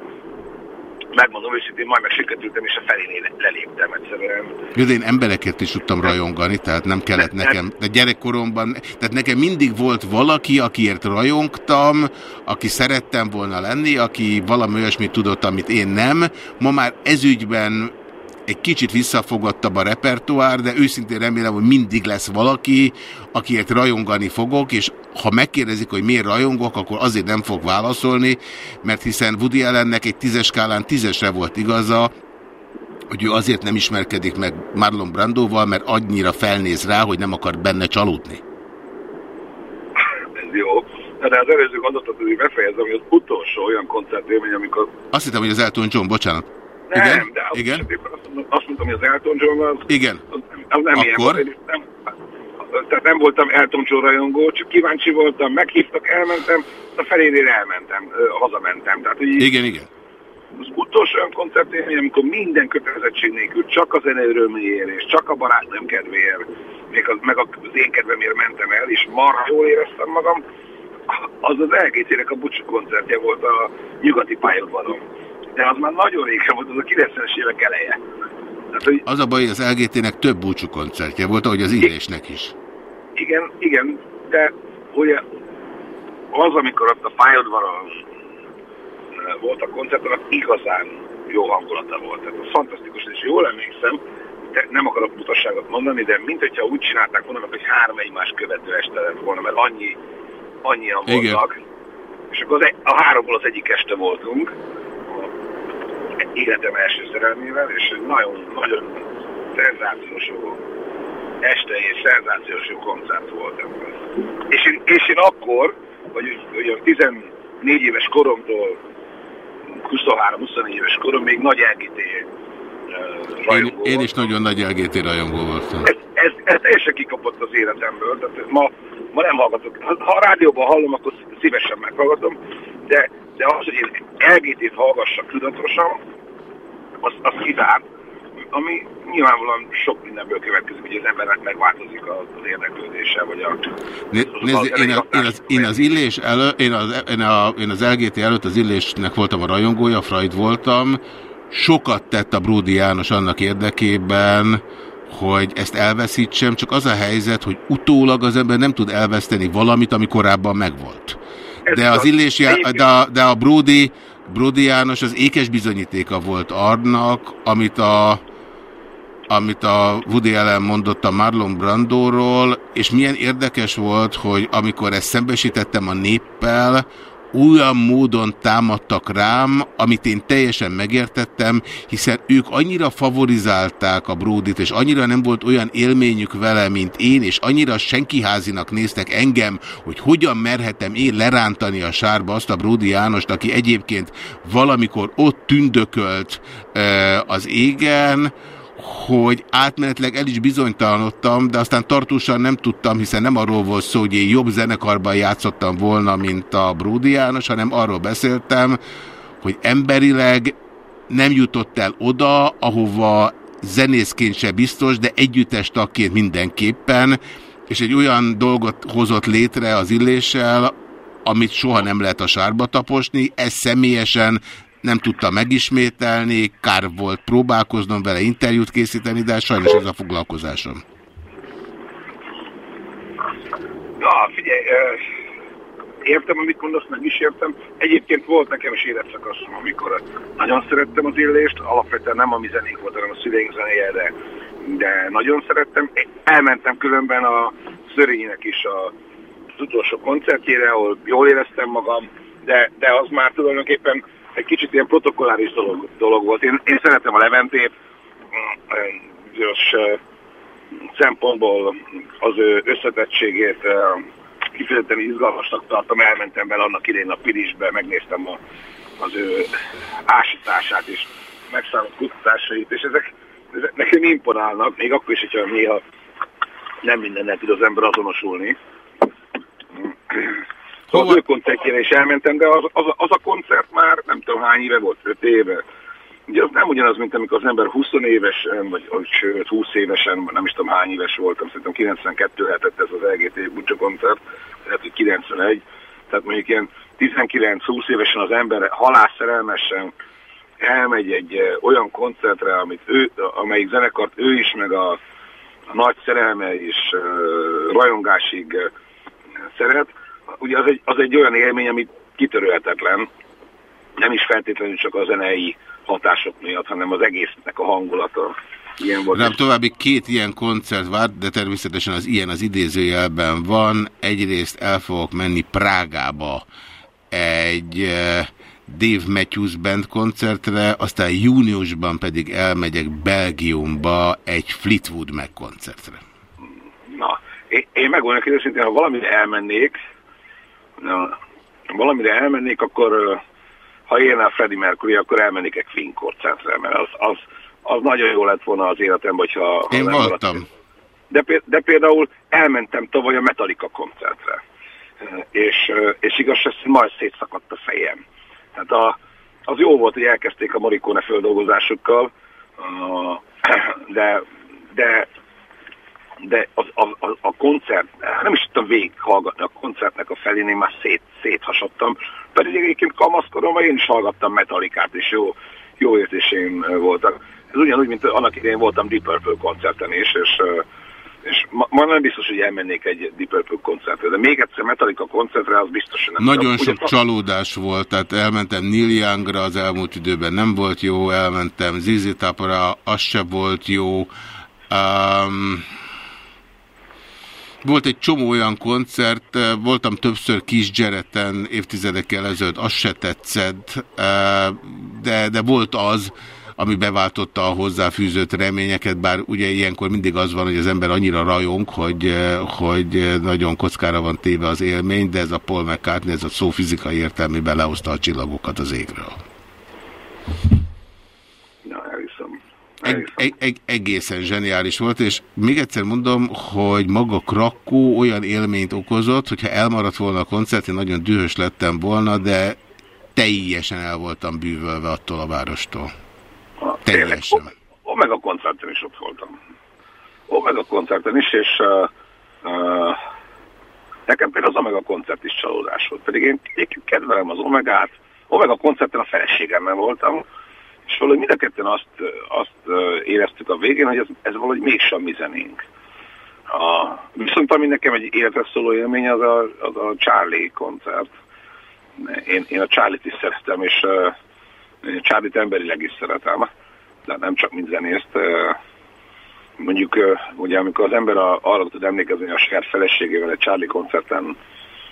megmondom őszintén, majd meg sikerültem, és a felén leléptem egyszerűen. Jó, de én emberekért is tudtam rajongani, tehát nem kellett Nem, nekem, de gyerekkoromban, tehát nekem mindig volt valaki, akiért rajongtam, aki szerettem volna lenni, aki valami olyasmit tudott, amit én nem. Ma már ezügyben egy kicsit visszafogottabb a repertoár, de őszintén remélem, hogy mindig lesz valaki, akiért rajongani fogok, és ha megkérdezik, hogy miért rajongok, akkor azért nem fog válaszolni, mert hiszen Woody Allennek egy tízes skálán tízesre volt igaza, hogy ő azért nem ismerkedik meg Marlon Brandoval, mert annyira felnéz rá, hogy nem akar benne csalódni. Ez jó. De az előző gondolatot azért befejezem, hogy az utolsó olyan koncertélmény, amikor Azt hittem, hogy az Elton John, bocsánat. Nem, Igen? de az Igen? azt, mondom, azt mondtam, hogy az Elton John az, Igen. az, az nem ilyen Akkor? Én nem, tehát nem voltam Elton John rajongó, csak kíváncsi voltam, meghívtak, elmentem, a felénél elmentem, hazamentem. Tehát, hogy Igen, igen. az utolsó olyan koncertélmény, amikor minden kötelezettség nélkül csak a zene öröméért és csak a barátnőm kedvéért, még az, meg az én kedvemért mentem el, és marha jól éreztem magam, az az LGT-nek a búcsú koncertje volt a nyugati pályaudvaron. De az már nagyon régen volt, az a 90-es évek eleje. Tehát, hogy Az a baj, hogy az LGT-nek több búcsú koncertje volt, ahogy az Illésnek is. igen, igen, de ugye az, amikor ott a pályaudvaron eh, volt a koncert, annak igazán jó hangulata volt. Tehát az fantasztikus, és jól emlékszem, de nem akarok mutasságot mondani, de mint hogyha úgy csinálták volna, hogy három egymás követő este lett volna, mert annyi, annyian Igen. voltak. És akkor az, a háromból az egyik este voltunk, életem első szerelmével, és egy nagyon, nagyon szenzációs jó este és szenzációs jó koncert volt. És én, és én akkor, vagy a 14 éves koromtól 23-24 éves korom még nagy LGT uh, Én, én is nagyon nagy LGT rajongó voltam. ez, ez, ez teljesen kikapott az életemből. Tehát ma, ma nem hallgatok. Ha, ha a rádióban hallom, akkor szívesen meghallgatom, de, de az, hogy én LGT-t hallgassak tudatosan, az, az kizárt, ami nyilvánvalóan sok mindenből következik, hogy az embernek megváltozik az érdeklődése, vagy a... Né- Nézd, én, a, én, az, én az illés elő, én az, én, a, én az LGT előtt az illésnek voltam a rajongója, Freud voltam. Sokat tett a Bródi János annak érdekében, hogy ezt elveszítsem, csak az a helyzet, hogy utólag az ember nem tud elveszteni valamit, ami korábban megvolt. De az illés, de a, de a Brody Brody János az ékes bizonyítéka volt annak, amit a, amit a Woody Allen mondott a Marlon Brandóról, és milyen érdekes volt, hogy amikor ezt szembesítettem a néppel, olyan módon támadtak rám, amit én teljesen megértettem, hiszen ők annyira favorizálták a Bródit, és annyira nem volt olyan élményük vele, mint én, és annyira senkiházinak néztek engem, hogy hogyan merhetem én lerántani a sárba azt a Bródi Jánost, aki egyébként valamikor ott tündökölt e, az égen, hogy átmenetleg el is bizonytalanodtam, de aztán tartósan nem tudtam, hiszen nem arról volt szó, hogy én jobb zenekarban játszottam volna, mint a Bródi János, hanem arról beszéltem, hogy emberileg nem jutott el oda, ahova zenészként se biztos, de együttes tagként mindenképpen, és egy olyan dolgot hozott létre az illéssel, amit soha nem lehet a sárba taposni, ez személyesen nem tudta megismételni, kár volt próbálkoznom vele interjút készíteni, de sajnos ez a foglalkozásom. Na, figyelj, értem, amit mondasz, meg is értem. Egyébként volt nekem is életszakaszom, amikor nagyon szerettem az illést, alapvetően nem a mi zenénk volt, hanem a szüleink zenéje, de, de nagyon szerettem. Elmentem különben a Szörénynek is a, az utolsó koncertjére, ahol jól éreztem magam, de, de az már tulajdonképpen egy kicsit ilyen protokolláris dolog, dolog volt. Én, én szeretem a Leventét, bizonyos szempontból az ő összetettségét kifejezetten izgalmasnak tartom, elmentem vele annak idején a Pirisbe, megnéztem a, az ő ásítását és megszállott kutatásait, és ezek, ezek nekem imponálnak, még akkor is, hogyha néha nem mindennel tud az ember azonosulni. Szóval az ő koncertjére is elmentem, de az, az, az a koncert már nem tudom hány éve volt, 5 éve. Ugye az nem ugyanaz, mint amikor az ember 20 évesen, vagy, vagy sőt 20 évesen, nem is tudom hány éves voltam, szerintem 92 lehetett ez az LGT Bucsa koncert, lehet, hogy 91, tehát mondjuk ilyen 19-20 évesen az ember halásszerelmesen elmegy egy eh, olyan koncertre, amit ő, amelyik zenekart ő is, meg a, a nagy szerelme és uh, rajongásig uh, szeret, ugye az egy, az egy olyan élmény, ami kitörölhetetlen, nem is feltétlenül csak a zenei hatások miatt, hanem az egésznek a hangulata. Ilyen volt. Nem, további két ilyen koncert vár, de természetesen az ilyen az idézőjelben van. Egyrészt el fogok menni Prágába egy eh, Dave Matthews Band koncertre, aztán júniusban pedig elmegyek Belgiumba egy Fleetwood Mac koncertre. Na, én, én megmondom őszintén, ha valamire elmennék, valamire elmennék, akkor ha én a Freddie Mercury, akkor elmennék egy Queen koncertre, mert az, az, az nagyon jó lett volna az életemben, hogyha... ha Én nem voltam. De, de például elmentem tavaly a Metallica koncertre, és, és igazság szerint majd szétszakadt a fejem. Tehát a, az jó volt, hogy elkezdték a Morricone földolgozásukkal, de, de de az, a, a, a koncert, nem is tudtam végighallgatni a koncertnek a felén, én már szét, széthasadtam. Pedig egyébként kamaszkoromban én is hallgattam Metallicát, és jó, jó érzéseim voltak. Ez ugyanúgy, mint annak idején voltam Deep Purple koncerten is, és, ö, és ma, ma nem biztos, hogy elmennék egy Deep Purple koncertre, de még egyszer Metallica koncertre, az biztos, hogy nem. Nagyon sok csalódás volt, tehát elmentem Neil Youngra, az elmúlt időben nem volt jó, elmentem ZZ Topra, az se volt jó. Um, volt egy csomó olyan koncert, eh, voltam többször Kis Jareten évtizedekkel ezelőtt, az se tetszett, eh, de, de volt az, ami beváltotta a hozzáfűzött reményeket, bár ugye ilyenkor mindig az van, hogy az ember annyira rajong, hogy, eh, hogy nagyon kockára van téve az élmény, de ez a Paul McCartney, ez a szó fizikai értelmében lehozta a csillagokat az égről. Eg, eg, eg, egészen zseniális volt, és még egyszer mondom, hogy maga Krakó olyan élményt okozott, hogyha elmaradt volna a koncert, én nagyon dühös lettem volna, de teljesen el voltam bűvölve attól a várostól. Teljesen. Omega koncerten is ott voltam. Omega koncerten is, és uh, uh, nekem például az Omega koncert is csalódás volt. Pedig én egyébként kedvelem az Omegát. Omega koncerten a feleségemmel voltam, és valahogy mind a ketten azt, azt éreztük a végén, hogy ez, ez valahogy mégsem mi zenénk. A, viszont ami nekem egy életre szóló élmény, az a, az a Charlie koncert. én, én a Charlie-t is szeretem, és uh, Charlie-t emberileg is szeretem, de nem csak mint zenészt. Uh, mondjuk, uh, ugye amikor az ember a, arra tud emlékezni, hogy a saját feleségével egy Charlie koncerten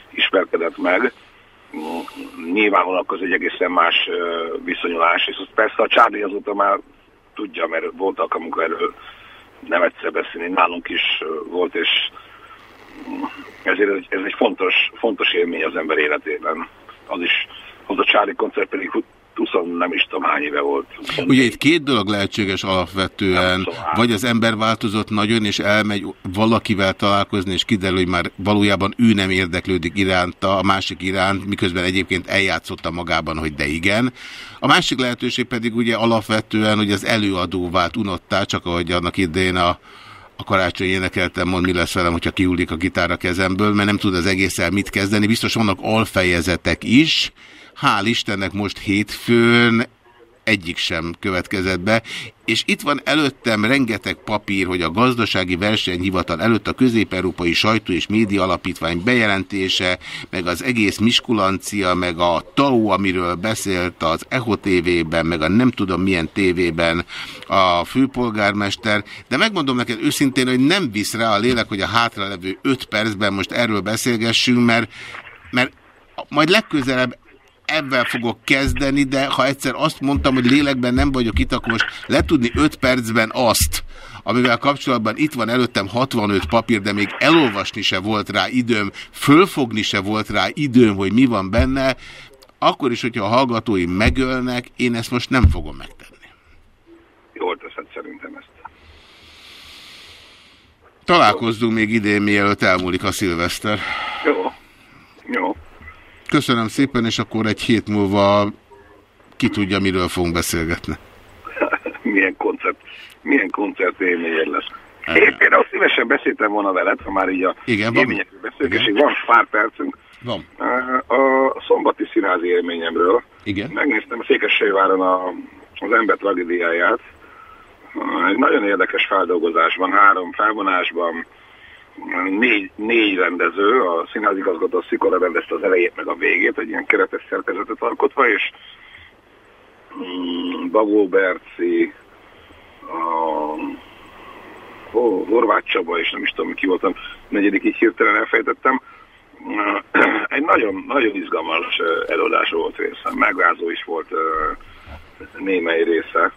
ismerkedett meg, nyilvánvalóan az egy egészen más viszonyulás, és persze a Charlie azóta már tudja, mert volt alkalmunk erről nem egyszer beszélni, nálunk is volt, és mm, ezért ez, ez egy fontos, fontos élmény az ember életében. Az is, az a Charlie koncert pedig 20 nem is tudom hány éve volt. Ugye itt két dolog lehetséges alapvetően, vagy az ember változott nagyon, és elmegy valakivel találkozni, és kiderül, hogy már valójában ő nem érdeklődik iránta, a másik iránt, miközben egyébként eljátszotta magában, hogy de igen. A másik lehetőség pedig ugye alapvetően, hogy az előadó vált unottá, csak ahogy annak idején a a karácsony énekeltem, mond mi lesz velem, hogyha kiúlik a gitár a kezemből, mert nem tud az egésszel mit kezdeni. Biztos vannak alfejezetek is. Hál' Istennek most hétfőn egyik sem következett be, és itt van előttem rengeteg papír, hogy a gazdasági versenyhivatal előtt a közép-európai sajtó és média alapítvány bejelentése, meg az egész miskulancia, meg a TAU, amiről beszélt az EHO TV-ben, meg a nem tudom milyen tévében a főpolgármester, de megmondom neked őszintén, hogy nem visz rá a lélek, hogy a hátralevő öt percben most erről beszélgessünk, mert, mert majd legközelebb ebben fogok kezdeni, de ha egyszer azt mondtam, hogy lélekben nem vagyok itt, akkor most letudni 5 percben azt, amivel kapcsolatban itt van előttem 65 papír, de még elolvasni se volt rá időm, fölfogni se volt rá időm, hogy mi van benne, akkor is, hogyha a hallgatóim megölnek, én ezt most nem fogom megtenni. Jól teszed szerintem ezt. Találkozzunk még idén, mielőtt elmúlik a szilveszter. Jó. Jó. Köszönöm szépen, és akkor egy hét múlva ki tudja, miről fogunk beszélgetni. *laughs* milyen koncert, milyen koncert élményed lesz. Én például szívesen beszéltem volna veled, ha már így a Igen, élményekről beszélünk, és így van pár percünk. Van. A szombati színházi élményemről. Igen. Megnéztem a Székesfehérváron a, az ember tragédiáját. Egy nagyon érdekes feldolgozásban, három felvonásban, négy, négy rendező, a színházigazgató Szikora rendezte az elejét meg a végét, egy ilyen keretes szerkezetet alkotva, és mm, Bagó Berci, a Ho- Horváth Csaba, és nem is tudom, ki voltam, negyedik így hirtelen elfejtettem. Egy nagyon, nagyon izgalmas előadás volt része, megrázó is volt némely része.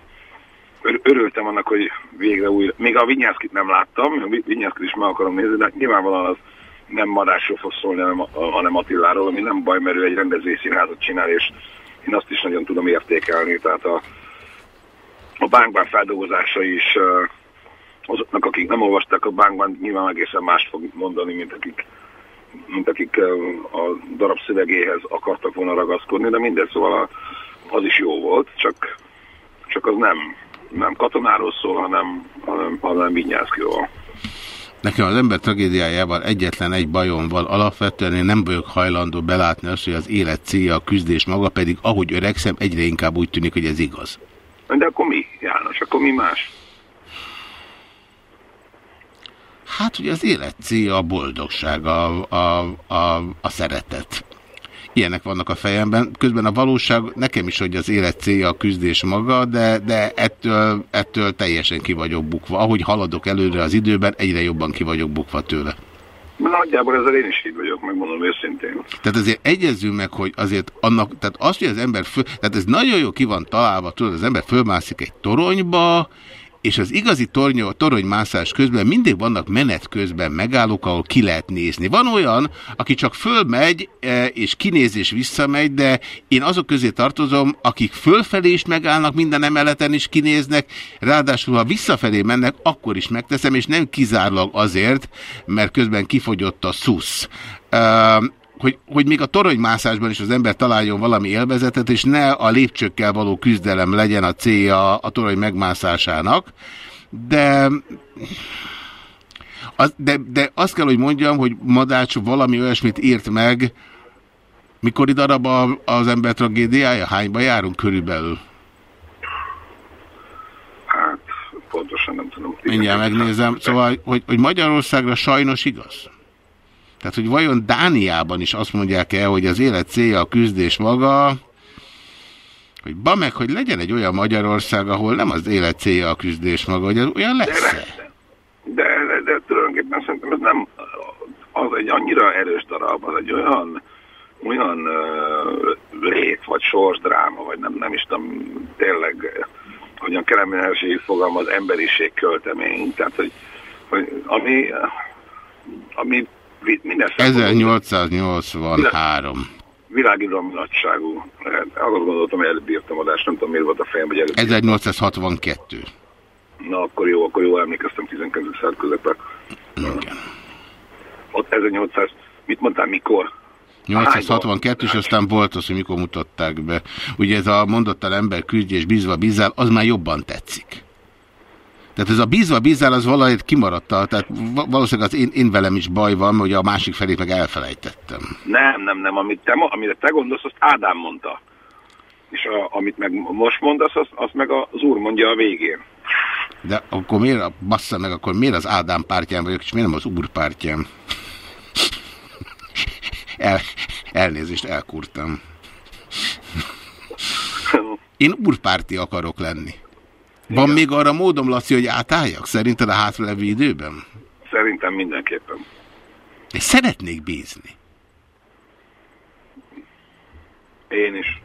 Ör- Örültem annak, hogy végre újra, még a Vinyászkit nem láttam, a Vinyászkit is meg akarom nézni, de nyilvánvalóan az nem Madásról fog szólni, hanem, Attiláról, ami nem baj, mert ő egy rendezői színházat csinál, és én azt is nagyon tudom értékelni, tehát a, a bánkban feldolgozása is azoknak, akik nem olvasták a bánkban, nyilván egészen mást fog mondani, mint akik, mint akik a darab szövegéhez akartak volna ragaszkodni, de minden szóval az is jó volt, csak, csak az nem, nem katonáról szól, hanem, hanem, hanem Vinyászkiról. Nekem az ember tragédiájával egyetlen egy bajom van. Alapvetően én nem vagyok hajlandó belátni azt, hogy az élet célja a küzdés maga, pedig ahogy öregszem, egyre inkább úgy tűnik, hogy ez igaz. De akkor mi, János? Akkor mi más? Hát, hogy az élet célja a boldogság, a, a, a, a szeretet. Ilyenek vannak a fejemben. Közben a valóság nekem is, hogy az élet célja a küzdés maga, de, de ettől, ettől teljesen ki vagyok bukva. Ahogy haladok előre az időben, egyre jobban ki vagyok bukva tőle. Nagyjából ezzel én is így vagyok, megmondom őszintén. Tehát azért egyezzünk meg, hogy azért annak, tehát azt, hogy az ember föl, tehát ez nagyon jó ki van találva, tudod, az ember fölmászik egy toronyba, és az igazi tornyó, toronymászás közben mindig vannak menet közben megállók, ahol ki lehet nézni. Van olyan, aki csak fölmegy, e, és kinéz és visszamegy, de én azok közé tartozom, akik fölfelé is megállnak, minden emeleten is kinéznek, ráadásul ha visszafelé mennek, akkor is megteszem, és nem kizárólag azért, mert közben kifogyott a szusz. Hogy, hogy még a toronymászásban is az ember találjon valami élvezetet, és ne a lépcsőkkel való küzdelem legyen a célja a torony megmászásának, de, az, de, de azt kell, hogy mondjam, hogy Madács valami olyasmit írt meg, mikor darab a, az ember tragédiája? Hányba járunk körülbelül? Hát, pontosan nem tudom. Mindjárt megnézem. Szóval, hogy, hogy Magyarországra sajnos igaz? Tehát, hogy vajon Dániában is azt mondják el, hogy az élet célja a küzdés maga, hogy ba meg, hogy legyen egy olyan Magyarország, ahol nem az élet célja a küzdés maga, hogy az olyan lesz -e? De, de, de tulajdonképpen szerintem ez nem az egy annyira erős darab, az egy olyan olyan uh, lét, vagy sorsdráma, vagy nem, nem is tudom, tényleg, hogyan Kelemenelség fogalmaz, emberiség költemény, tehát, hogy, hogy ami, ami minden szempontból 1883. világirodalmi nagyságú. Azt gondoltam, hogy előbb írtam adást, nem tudom, miért volt a fejem, hogy előbb 1862. Na, akkor jó, akkor jó emlékeztem 19. század közepe. Igen. Ott 1800, mit mondtál, mikor? 862, és aztán volt az, hogy mikor mutatták be. Ugye ez a mondottal ember küzdje és bízva bízál, az már jobban tetszik. Tehát ez a bízva bízál, az valahogy kimaradt, tehát va- valószínűleg az én, én velem is baj van, hogy a másik felét meg elfelejtettem. Nem, nem, nem, amit te, amire te gondolsz, azt Ádám mondta. És a, amit meg most mondasz, azt, azt meg az úr mondja a végén. De akkor miért, bassza meg, akkor miért az Ádám pártján vagyok, és miért nem az úr pártján? *laughs* El, elnézést, elkurtam. *laughs* Én úrpárti akarok lenni. Van még arra módom, Laci, hogy átálljak? Szerinted a hátralevő időben? Szerintem mindenképpen. És szeretnék bízni. Én is.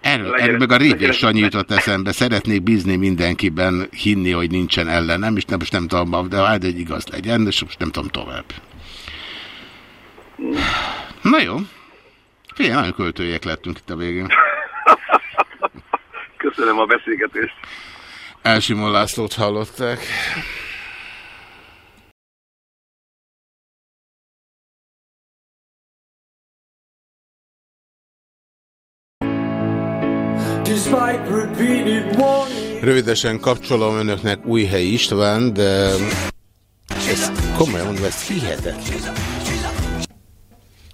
Erről, Legyen- erről meg a révés Sanyi jutott eszembe. Szeretnék bízni mindenkiben, hinni, hogy nincsen ellenem, és nem, most nem tudom, de hát egy igaz legyen, és most nem tudom tovább. Na jó. Figyelj, nagyon költőjek lettünk itt a végén. Köszönöm a beszélgetést. Elsimon Lászlót hallották. Rövidesen kapcsolom önöknek Újhely István, de ez komolyan mondom, ez hihetetlen.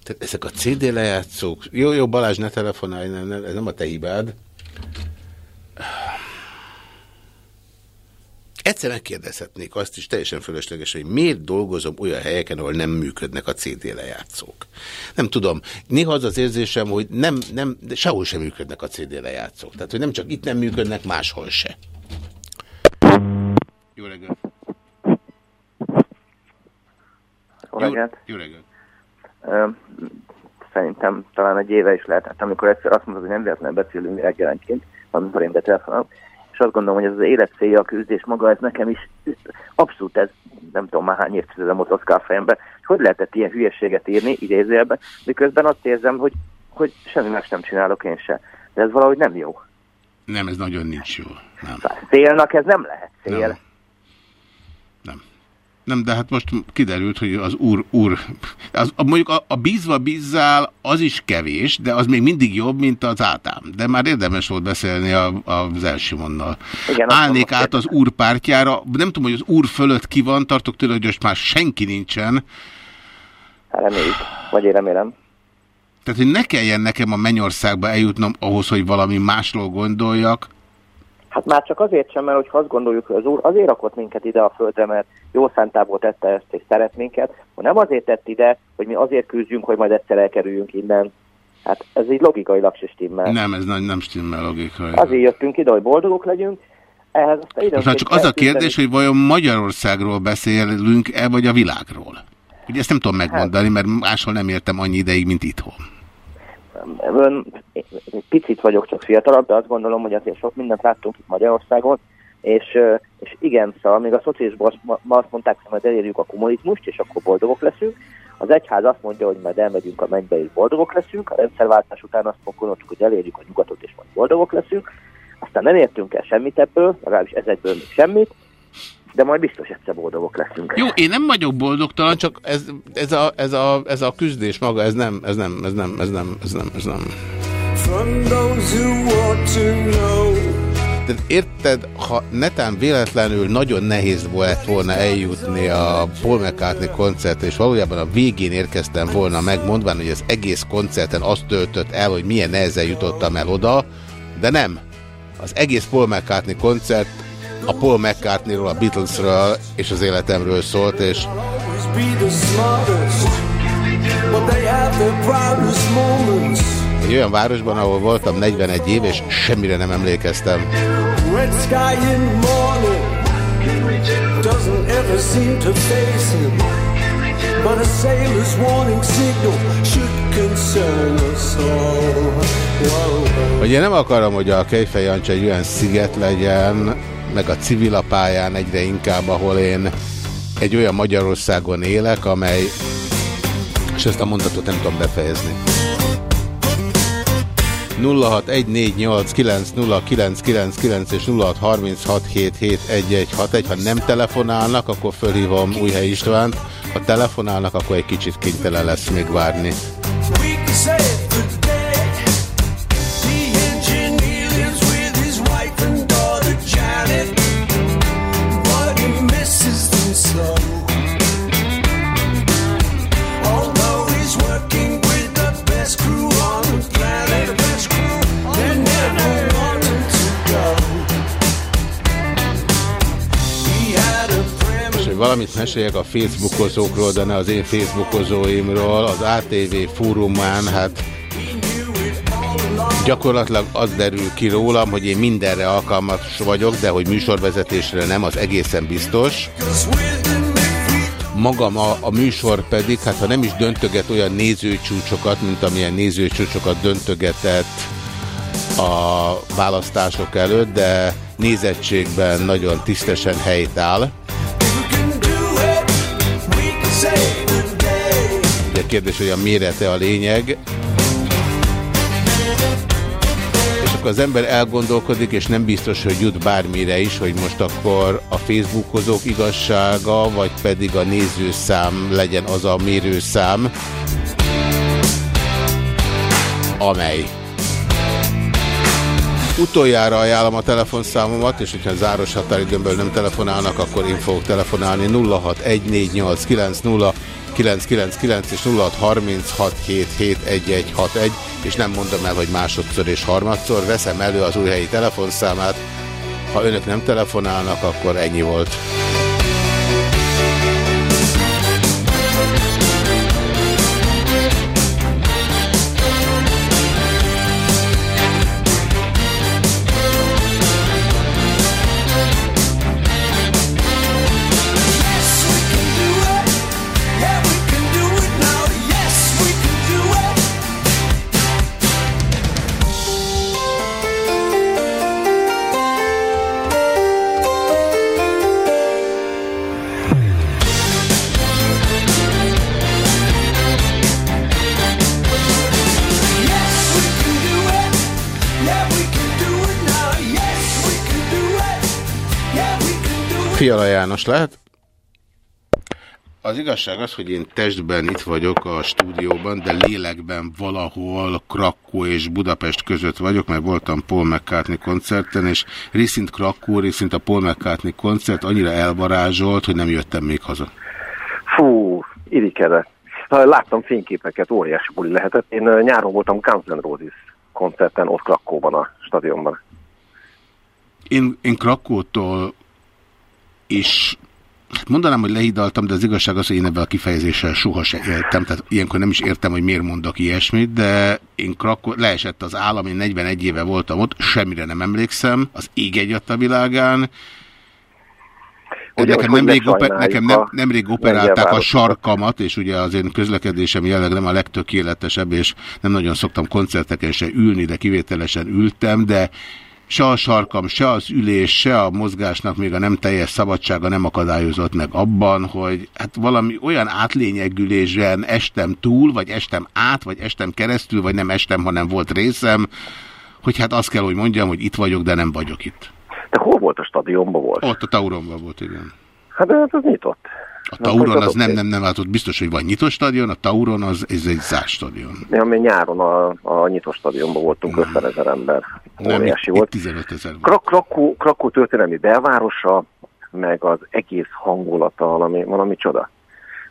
Tehát ezek a CD lejátszók, jó, jó, Balázs, ne telefonálj, nem, nem, ez nem a te hibád. Egyszer megkérdezhetnék azt is teljesen fölösleges, hogy miért dolgozom olyan helyeken, ahol nem működnek a CD lejátszók. Nem tudom. Néha az az érzésem, hogy nem, nem, de sehol sem működnek a CD lejátszók. Tehát, hogy nem csak itt nem működnek, máshol se. Jó reggelt! Jó reggelt. Jó reggelt! Ö, Szerintem talán egy éve is lehetett, amikor egyszer azt mondod, hogy nem véletlenül beszélünk reggelenként, amikor én betelefonálok, és azt gondolom, hogy ez az élet célja, a küzdés maga, ez nekem is abszolút ez, nem tudom már hány évtizedem ott Oszkár fejembe, hogy lehetett ilyen hülyeséget írni, idézőjelben, miközben azt érzem, hogy, hogy semmi más nem csinálok én se. De ez valahogy nem jó. Nem, ez nagyon nincs jó. Nem. Célnak ez nem lehet cél. Nem. Nem, de hát most kiderült, hogy az úr, úr, az, a, mondjuk a, a bízva bízzál az is kevés, de az még mindig jobb, mint az átám. De már érdemes volt beszélni a, az Elsimonnal. Igen, Állnék át az úr pártjára, nem tudom, hogy az úr fölött ki van, tartok tőle, hogy most már senki nincsen. Hát reméljük, vagy én remélem. Tehát, hogy ne kelljen nekem a mennyországba eljutnom ahhoz, hogy valami másról gondoljak. Hát már csak azért sem, mert hogyha azt gondoljuk, hogy az úr azért rakott minket ide a földre, mert jó szántából tette ezt, és szeret minket, hogy nem azért tett ide, hogy mi azért küzdjünk, hogy majd egyszer elkerüljünk innen. Hát ez így logikailag se stimmel. Nem, ez nem, nem stimmel logikai. Azért jöttünk ide, hogy boldogok legyünk, ehhez aztán időnként Most már csak az a kérdés, hogy vajon Magyarországról beszélünk-e, vagy a világról? Ugye ezt nem tudom megmondani, mert máshol nem értem annyi ideig, mint itthon. Ön, egy picit vagyok csak fiatalabb, de azt gondolom, hogy azért sok mindent láttunk itt Magyarországon, és, és igen, szóval még a szociálisban azt, mondták, hogy majd elérjük a kommunizmust, és akkor boldogok leszünk. Az egyház azt mondja, hogy majd elmegyünk a mennybe, és boldogok leszünk. A rendszerváltás után azt gondoltuk, hogy elérjük a nyugatot, és majd boldogok leszünk. Aztán nem értünk el semmit ebből, legalábbis ezekből még semmit, de majd biztos egyszer boldogok leszünk. Jó, én nem vagyok boldogtalan, csak ez, ez, a, ez, a, ez a küzdés maga, ez nem, ez nem, ez nem, ez nem, ez nem, ez nem. From those who to know. De érted, ha netán véletlenül nagyon nehéz volt volna eljutni a Paul McCartney koncertre, és valójában a végén érkeztem volna meg, mondván, hogy az egész koncerten azt töltött el, hogy milyen nehezen jutottam el oda, de nem. Az egész Paul McCartney koncert a Paul McCartneyról, a Beatlesről és az életemről szólt, és but they have their proudest moments. Egy olyan városban, ahol voltam 41 év, és semmire nem emlékeztem. But a sailor's warning signal should concern us all. Whoa. Hogy én nem akarom, hogy a Kejfej Jancsa egy olyan sziget legyen, meg a civil pályán egyre inkább, ahol én egy olyan Magyarországon élek, amely, és ezt a mondatot nem tudom befejezni. 0614890999 és 0636771161. Ha nem telefonálnak, akkor fölhívom Újhely Istvánt. Ha telefonálnak, akkor egy kicsit kénytelen lesz még várni. Hogy valamit meséljek a Facebookozókról, de ne az én Facebookozóimról, az ATV fórumán, hát gyakorlatilag az derül ki rólam, hogy én mindenre alkalmas vagyok, de hogy műsorvezetésre nem, az egészen biztos. Magam a, a műsor pedig, hát ha nem is döntöget olyan nézőcsúcsokat, mint amilyen nézőcsúcsokat döntögetett a választások előtt, de nézettségben nagyon tisztesen helyt áll. Kérdés, hogy a mérete a lényeg. És akkor az ember elgondolkodik, és nem biztos, hogy jut bármire is, hogy most akkor a Facebookozók igazsága, vagy pedig a nézőszám legyen az a mérőszám, amely. Utoljára ajánlom a telefonszámomat, és hogyha záros határidőmből nem telefonálnak, akkor én fogok telefonálni 0614890999 és 0636771161, és nem mondom el, hogy másodszor és harmadszor, veszem elő az újhelyi telefonszámát. Ha önök nem telefonálnak, akkor ennyi volt. Fiala János lehet? Az igazság az, hogy én testben itt vagyok a stúdióban, de lélekben valahol Krakó és Budapest között vagyok, mert voltam Paul McCartney koncerten, és részint Krakó, részint a Paul McCartney koncert annyira elvarázsolt, hogy nem jöttem még haza. Fú, irikedett. Láttam fényképeket, óriási buli lehetett. Én nyáron voltam Guns N' Roses koncerten, ott Krakóban a stadionban. Én, én Krakótól is hát mondanám, hogy lehidaltam, de az igazság az, hogy én ebben a kifejezéssel soha se éltem, tehát ilyenkor nem is értem, hogy miért mondok ilyesmit, de én Krakó, leesett az állam, én 41 éve voltam ott, semmire nem emlékszem, az ég egy a világán, Ugye, nekem nemrég, oper, nekem nem, nemrég operálták a sarkamat, és ugye az én közlekedésem jelenleg nem a legtökéletesebb, és nem nagyon szoktam koncerteken se ülni, de kivételesen ültem, de se a sarkam, se az ülés, se a mozgásnak még a nem teljes szabadsága nem akadályozott meg abban, hogy hát valami olyan átlényegülésen estem túl, vagy estem át, vagy estem keresztül, vagy nem estem, hanem volt részem, hogy hát azt kell, hogy mondjam, hogy itt vagyok, de nem vagyok itt. De hol volt a stadionban volt? Ott a Tauronban volt, igen. Hát de az nyitott. A Tauron az nem, nem, nem, hát ott biztos, hogy van nyitott stadion, a Tauron az ez egy zárt stadion. Ja, mi nyáron a, a nyitott stadionban voltunk 50 ezer ember. Nem, Óriási itt, volt. itt 15 ezer volt. Krak Krakó, Krakó történelmi belvárosa, meg az egész hangulata valami, valami csoda.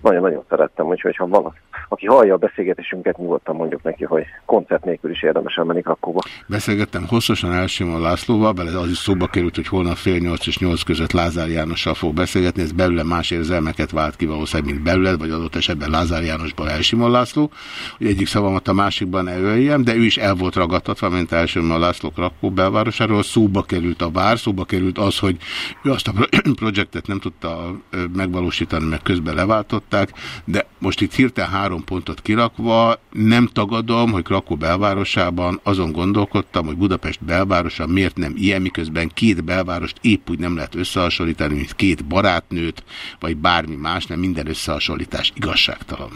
Nagyon-nagyon szerettem, úgyhogy ha vala, aki hallja a beszélgetésünket, nyugodtan mondjuk neki, hogy koncert nélkül is érdemes elmenni Krakóba. Beszélgettem hosszasan Elsimon Lászlóval, bele az is szóba került, hogy holnap fél nyolc és nyolc között Lázár Jánossal fog beszélgetni, ez belőle más érzelmeket vált ki valószínűleg, mint belőled, vagy adott esetben Lázár Jánosban Elsimon László, hogy egyik szavamat a másikban ne öljem, de ő is el volt ragadtatva, mint Elsimon László Krakó belvárosáról, szóba került a vár, szóba került az, hogy ő azt a pro- *clears throat* projektet nem tudta megvalósítani, meg közben leváltották, de most itt hirtelen három pontot kirakva, nem tagadom, hogy Krakó belvárosában azon gondolkodtam, hogy Budapest belvárosa miért nem ilyen, miközben két belvárost épp úgy nem lehet összehasonlítani, mint két barátnőt, vagy bármi más, nem minden összehasonlítás igazságtalan.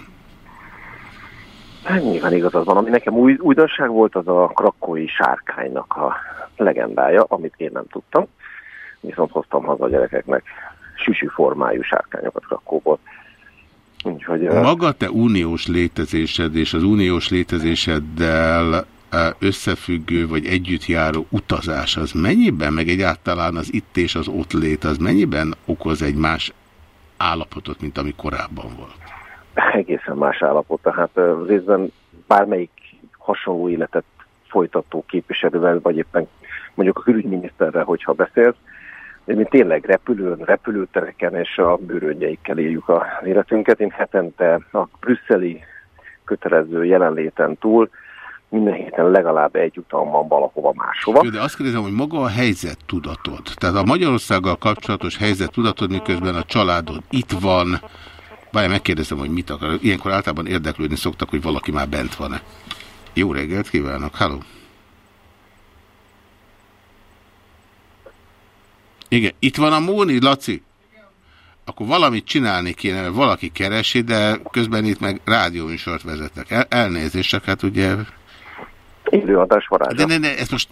Hát nyilván igazad van. Ami nekem új, újdonság volt, az a krakói sárkánynak a legendája, amit én nem tudtam. Viszont hoztam haza a gyerekeknek süsű formájú sárkányokat Krakóból. Úgyhogy, Maga te uniós létezésed és az uniós létezéseddel összefüggő vagy együttjáró utazás, az mennyiben, meg egyáltalán az itt és az ott lét, az mennyiben okoz egy más állapotot, mint ami korábban volt? egészen más állapot. Tehát részben bármelyik hasonló életet folytató képviselővel, vagy éppen mondjuk a külügyminiszterrel, hogyha beszélsz, mi tényleg repülőn, repülőtereken és a bőröngyeikkel éljük az életünket. Én hetente a brüsszeli kötelező jelenléten túl minden héten legalább egy utam van valahova máshova. Jó, de azt kérdezem, hogy maga a helyzet tudatod, tehát a Magyarországgal kapcsolatos helyzet tudatod, miközben a családod itt van, Várj, megkérdezem, hogy mit akar. Ilyenkor általában érdeklődni szoktak, hogy valaki már bent van-e. Jó reggelt kívánok, halló! Igen, itt van a Móni, Laci? Akkor valamit csinálni kéne, mert valaki keresi, de közben itt meg rádióműsort vezetek. El, elnézést, csak hát ugye... Élőadás varázsa. De ne, ne, ez most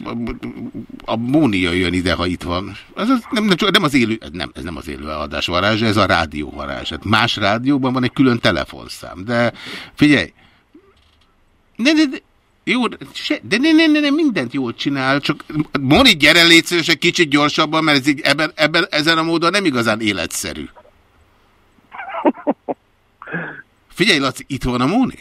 a Mónia jön ide, ha itt van. Ez, az, nem, nem, nem az élő, nem, ez nem az élő adás varázsa, ez a rádió varázs. Hát más rádióban van egy külön telefonszám, de figyelj, ne, ne, ne, jó, se, de ne, ne, ne, ne, mindent jól csinál, csak Moni, gyere légy szíves egy kicsit gyorsabban, mert ez így, ebben, ebben, ezen a módon nem igazán életszerű. Figyelj, Laci, itt van a Móni?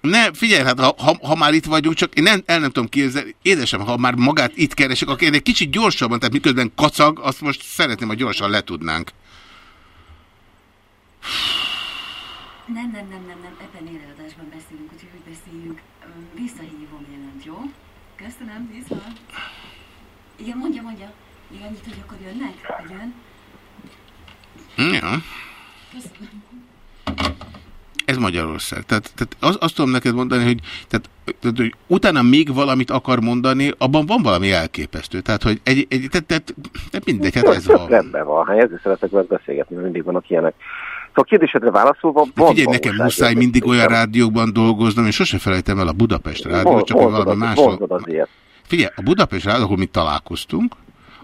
Ne, figyelj, hát ha, ha, ha már itt vagyunk, csak én nem, el nem tudom képzelni, édesem, ha már magát itt keresek, akkor én egy kicsit gyorsabban, tehát miközben kacag, azt most szeretném, ha gyorsan letudnánk. Nem, nem, nem, nem, nem, ebben élőadásban beszélünk, úgyhogy úgy beszéljünk. Visszahívom jelent, jó? Köszönöm, viszont. Igen, mondja, mondja. Igen, annyit, hogy akkor jönnek? Hogy jön? Ja. Köszönöm. Ez Magyarország. Tehát, tehát az, azt tudom neked mondani, hogy, tehát, tehát, hogy utána még valamit akar mondani, abban van valami elképesztő. Tehát, hogy egy, egy tehát, tehát, tehát mindegy, hát ez van. Rendben van, hát ezért szeretek veled beszélgetni, mert mindig vannak ilyenek. Szóval a kérdésedre válaszolva, van figyelj, nekem muszáj mindig olyan rádiókban dolgoznom, és sose felejtem el a Budapest rádiót, csak hogy valami másról. Figyelj, a Budapest rádió, ahol mi találkoztunk,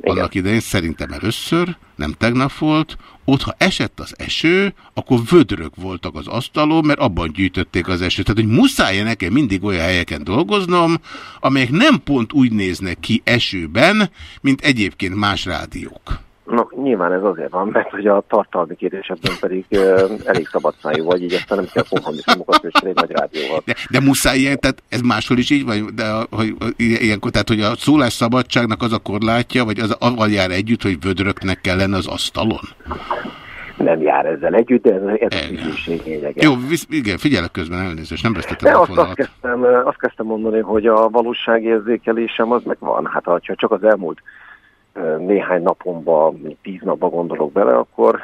annak idején szerintem először, nem tegnap volt, ott ha esett az eső, akkor vödrök voltak az asztalon, mert abban gyűjtötték az esőt. Tehát, hogy muszáj -e nekem mindig olyan helyeken dolgoznom, amelyek nem pont úgy néznek ki esőben, mint egyébként más rádiók. No, nyilván ez azért van, mert hogy a tartalmi kérdésekben pedig uh, elég szabadszájú vagy, így aztán nem kell kompromisszumokat kötni egy nagy rádióval. De, de muszáj ilyen, tehát ez máshol is így van, de a- hogy ilyenkor, tehát hogy a szólásszabadságnak az a korlátja, vagy az avval jár együtt, hogy vödröknek kell lenni az asztalon? Nem jár ezzel együtt, de ez, ez ügyészség lényege. Jó, visz, igen, figyelek közben elnézést, nem vesztettem De a azt, azt, kezdtem, ö, azt kezdtem mondani, hogy a valóságérzékelésem az megvan. Hát ha csak az elmúlt ö, néhány mondjuk tíz napba gondolok bele, akkor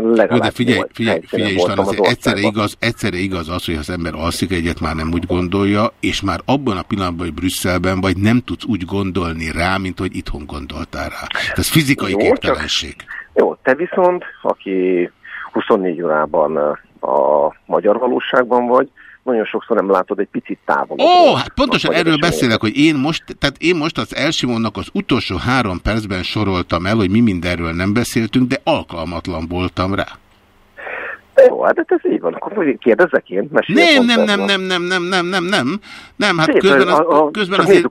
legalább Jó, de figyelj, figyelj, figyelj István, az egyszerre igaz, egyszerre igaz az, hogy ha az ember alszik egyet, már nem úgy gondolja, és már abban a pillanatban, hogy Brüsszelben vagy, nem tudsz úgy gondolni rá, mint hogy itthon gondoltál rá. Ez fizikai Jó, képtelenség. Jó, te viszont, aki 24 órában a magyar valóságban vagy, nagyon sokszor nem látod egy picit távol. Ó, hát pontosan erről beszélek, hogy én most, tehát én most az Elsimonnak az utolsó három percben soroltam el, hogy mi mindenről nem beszéltünk, de alkalmatlan voltam rá. Jó, hát ez így van. Akkor kérdezzek én? Nem, nem, nem, nem, nem, nem, nem, nem, nem, nem, hát közben, az, közben azért,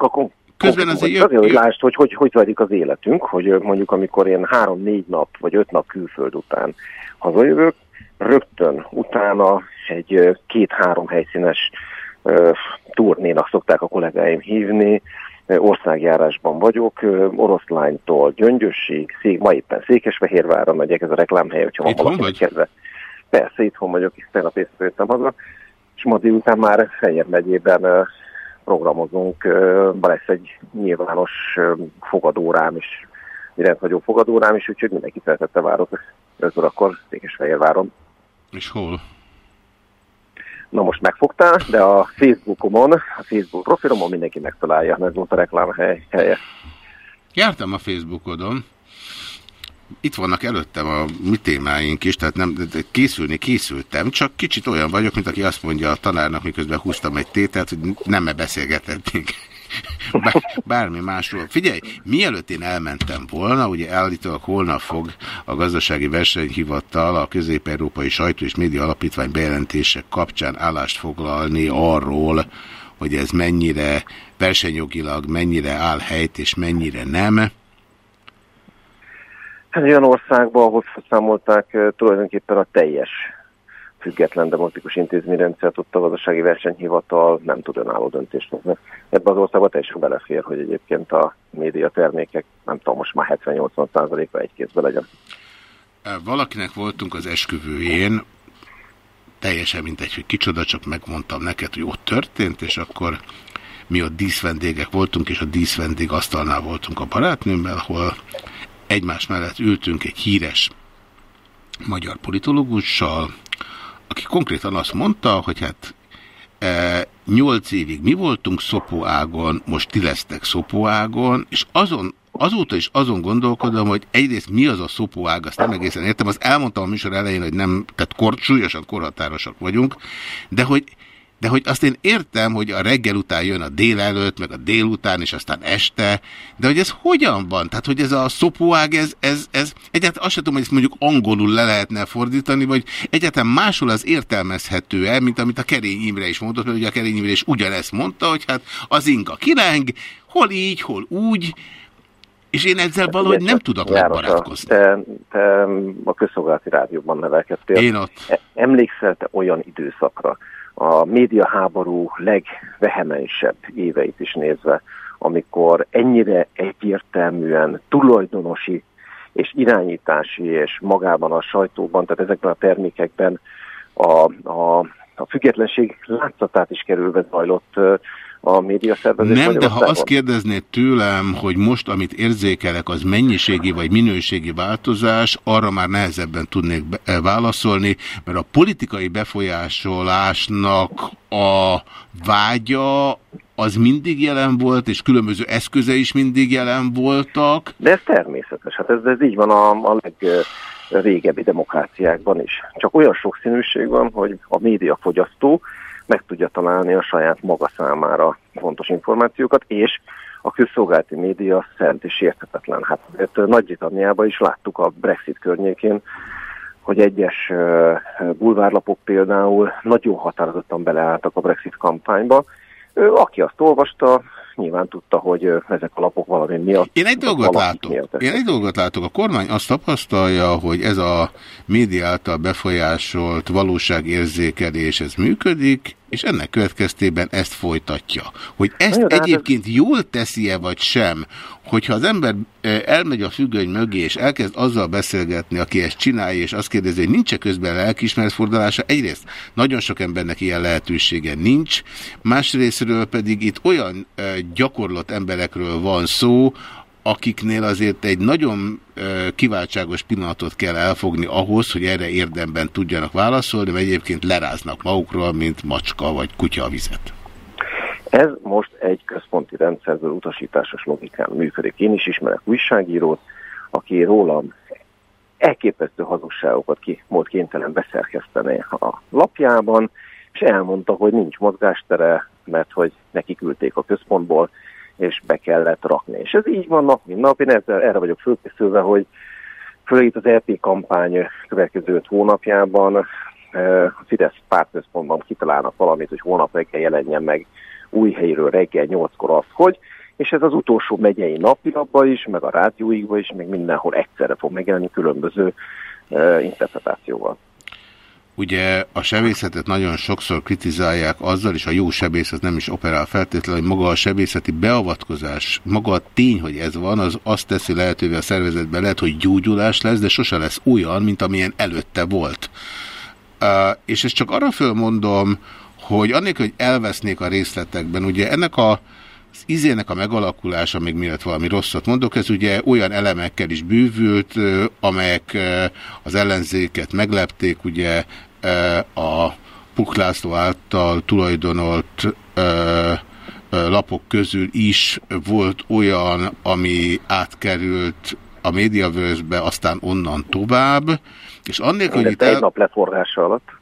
közben azért azért, jön, hogy lásd, hogy hogy, hogy zajlik az életünk, hogy mondjuk amikor én három-négy nap vagy öt nap külföld után hazajövök, rögtön utána egy két-három helyszínes turnénak szokták a kollégáim hívni, országjárásban vagyok, Oroszlánytól Gyöngyösig, Szék, ma éppen Székesfehérvárra megyek, ez a reklámhely, hogyha van vagy? kedve. Persze, itthon vagyok, és tegnap éjszaka jöttem haza, és ma délután már Fenyér megyében programozunk, lesz egy nyilvános fogadórám is, mi rendhagyó fogadórám is, úgyhogy mindenki szeretette várok 5 órakor Székesfehérváron. És hol? Na most megfogtál, de a Facebookomon, a Facebook profilomon mindenki megtalálja, ez volt a reklám hely, helye. Jártam a Facebookodon. Itt vannak előttem a mi témáink is, tehát nem, készülni készültem, csak kicsit olyan vagyok, mint aki azt mondja a tanárnak, miközben húztam egy tételt, hogy nem -e beszélgetettünk. *laughs* Bár, bármi másról. Figyelj, mielőtt én elmentem volna, ugye állítólag holnap fog a gazdasági versenyhivatal a Közép-Európai Sajtó és Média Alapítvány bejelentések kapcsán állást foglalni arról, hogy ez mennyire versenyjogilag, mennyire áll helyt és mennyire nem. Hát olyan országban, ahol felszámolták tulajdonképpen a teljes független demokratikus intézményrendszert, ott a gazdasági versenyhivatal nem tud önálló döntést hozni. Ebben az országban teljesen belefér, hogy egyébként a média termékek, nem tudom, most már 70-80 százaléka egy kézbe legyen. Valakinek voltunk az esküvőjén, teljesen mindegy, hogy kicsoda, csak megmondtam neked, hogy ott történt, és akkor mi ott díszvendégek voltunk, és a díszvendég asztalnál voltunk a barátnőmmel, ahol egymás mellett ültünk egy híres magyar politológussal, aki konkrétan azt mondta, hogy hát e, nyolc évig mi voltunk szopóágon, most ti lesztek szopóágon, és azon, azóta is azon gondolkodom, hogy egyrészt mi az a szopóág, azt nem egészen értem, azt elmondtam a műsor elején, hogy nem, tehát kor, súlyosan korhatárosak vagyunk, de hogy de hogy azt én értem, hogy a reggel után jön a délelőtt, meg a délután, és aztán este, de hogy ez hogyan van? Tehát, hogy ez a szopóág, ez, ez, ez egyáltalán azt sem tudom, hogy ezt mondjuk angolul le lehetne fordítani, vagy egyáltalán máshol az értelmezhető-e, mint amit a Kerény Imre is mondott, mert ugye a Kerény Imre is ugyanezt mondta, hogy hát az inga kireng, hol így, hol úgy, és én ezzel valahogy nem tudok megbarátkozni. Te, te a közszolgálati rádióban nevelkedtél. Én ott. E- Emlékszel te olyan időszakra, a médiaháború legvehemensebb éveit is nézve, amikor ennyire egyértelműen tulajdonosi és irányítási és magában a sajtóban, tehát ezekben a termékekben a, a, a függetlenség látszatát is kerülve zajlott a médiaszervezés Nem, de ha azt kérdeznéd tőlem, hogy most, amit érzékelek, az mennyiségi vagy minőségi változás, arra már nehezebben tudnék eh, válaszolni, mert a politikai befolyásolásnak a vágya az mindig jelen volt, és különböző eszköze is mindig jelen voltak. De ez természetes, hát ez, ez így van a, a legrégebbi demokráciákban is. Csak olyan sokszínűség van, hogy a médiafogyasztó meg tudja találni a saját maga számára fontos információkat, és a közszolgálati média szent és érthetetlen. Hát Nagy-Britanniában is láttuk a Brexit környékén, hogy egyes bulvárlapok például nagyon határozottan beleálltak a Brexit kampányba. Aki azt olvasta, nyilván tudta, hogy ezek a lapok valami miatt... Én egy dolgot látok. miatt Én egy dolgot látok. A kormány azt tapasztalja, hogy ez a média által befolyásolt valóságérzékelés, ez működik, és ennek következtében ezt folytatja. Hogy ezt Na de hát egyébként jól teszi-e vagy sem, hogyha az ember eh, elmegy a függöny mögé, és elkezd azzal beszélgetni, aki ezt csinálja, és azt kérdezi, hogy nincs-e közben lelkiismeretfordulása, egyrészt nagyon sok embernek ilyen lehetősége nincs, másrésztről pedig itt olyan eh, gyakorlott emberekről van szó, akiknél azért egy nagyon kiváltságos pillanatot kell elfogni ahhoz, hogy erre érdemben tudjanak válaszolni, vagy egyébként leráznak magukról, mint macska vagy kutya a vizet. Ez most egy központi rendszerből utasításos logikán működik. Én is ismerek újságírót, aki rólam elképesztő hazugságokat ki volt kénytelen beszerkeszteni a lapjában, és elmondta, hogy nincs mozgástere, mert hogy neki küldték a központból, és be kellett rakni. És ez így van nap, mint nap. Én ezzel, erre vagyok fölkészülve, hogy főleg itt az LP kampány következő hónapjában eh, a Fidesz pártközpontban kitalálnak valamit, hogy holnap reggel jelenjen meg új helyről reggel nyolckor az, hogy, és ez az utolsó megyei napilapban is, meg a rádióikban is, meg mindenhol egyszerre fog megjelenni különböző uh, interpretációval. Ugye a sebészetet nagyon sokszor kritizálják azzal, és a jó sebész az nem is operál feltétlenül, hogy maga a sebészeti beavatkozás, maga a tény, hogy ez van, az azt teszi lehetővé a szervezetben, lehet, hogy gyógyulás lesz, de sose lesz olyan, mint amilyen előtte volt. Uh, és ezt csak arra fölmondom, hogy annélkül, hogy elvesznék a részletekben, ugye ennek a az izének a megalakulása, még mielőtt valami rosszat mondok, ez ugye olyan elemekkel is bűvült, amelyek az ellenzéket meglepték, ugye a Puk László által tulajdonolt lapok közül is volt olyan, ami átkerült a médiavőzbe, aztán onnan tovább, és annélkül, hogy itt Egy el... nap leforgása alatt.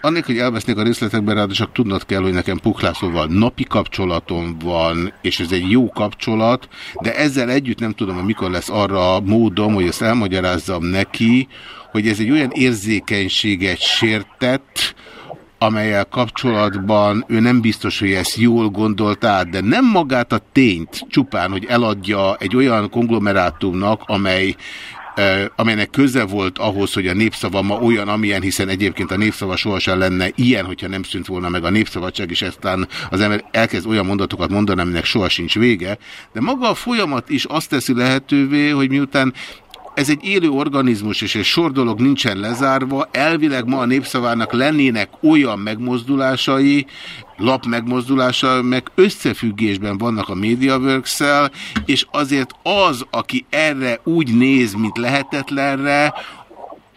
Annék, hogy elvesznék a részletekben, ráadásul tudnod kell, hogy nekem Puklászóval napi kapcsolatom van, és ez egy jó kapcsolat, de ezzel együtt nem tudom, hogy mikor lesz arra módom, hogy ezt elmagyarázzam neki, hogy ez egy olyan érzékenységet sértett, amelyel kapcsolatban ő nem biztos, hogy ezt jól gondolt de nem magát a tényt, csupán, hogy eladja egy olyan konglomerátumnak, amely amelynek köze volt ahhoz, hogy a népszava ma olyan, amilyen, hiszen egyébként a népszava sohasem lenne ilyen, hogyha nem szűnt volna meg a népszabadság, és aztán az ember elkezd olyan mondatokat mondani, aminek soha sincs vége, de maga a folyamat is azt teszi lehetővé, hogy miután ez egy élő organizmus, és egy sor dolog nincsen lezárva. Elvileg ma a népszavának lennének olyan megmozdulásai, lap megmozdulása, meg összefüggésben vannak a mediaworks és azért az, aki erre úgy néz, mint lehetetlenre,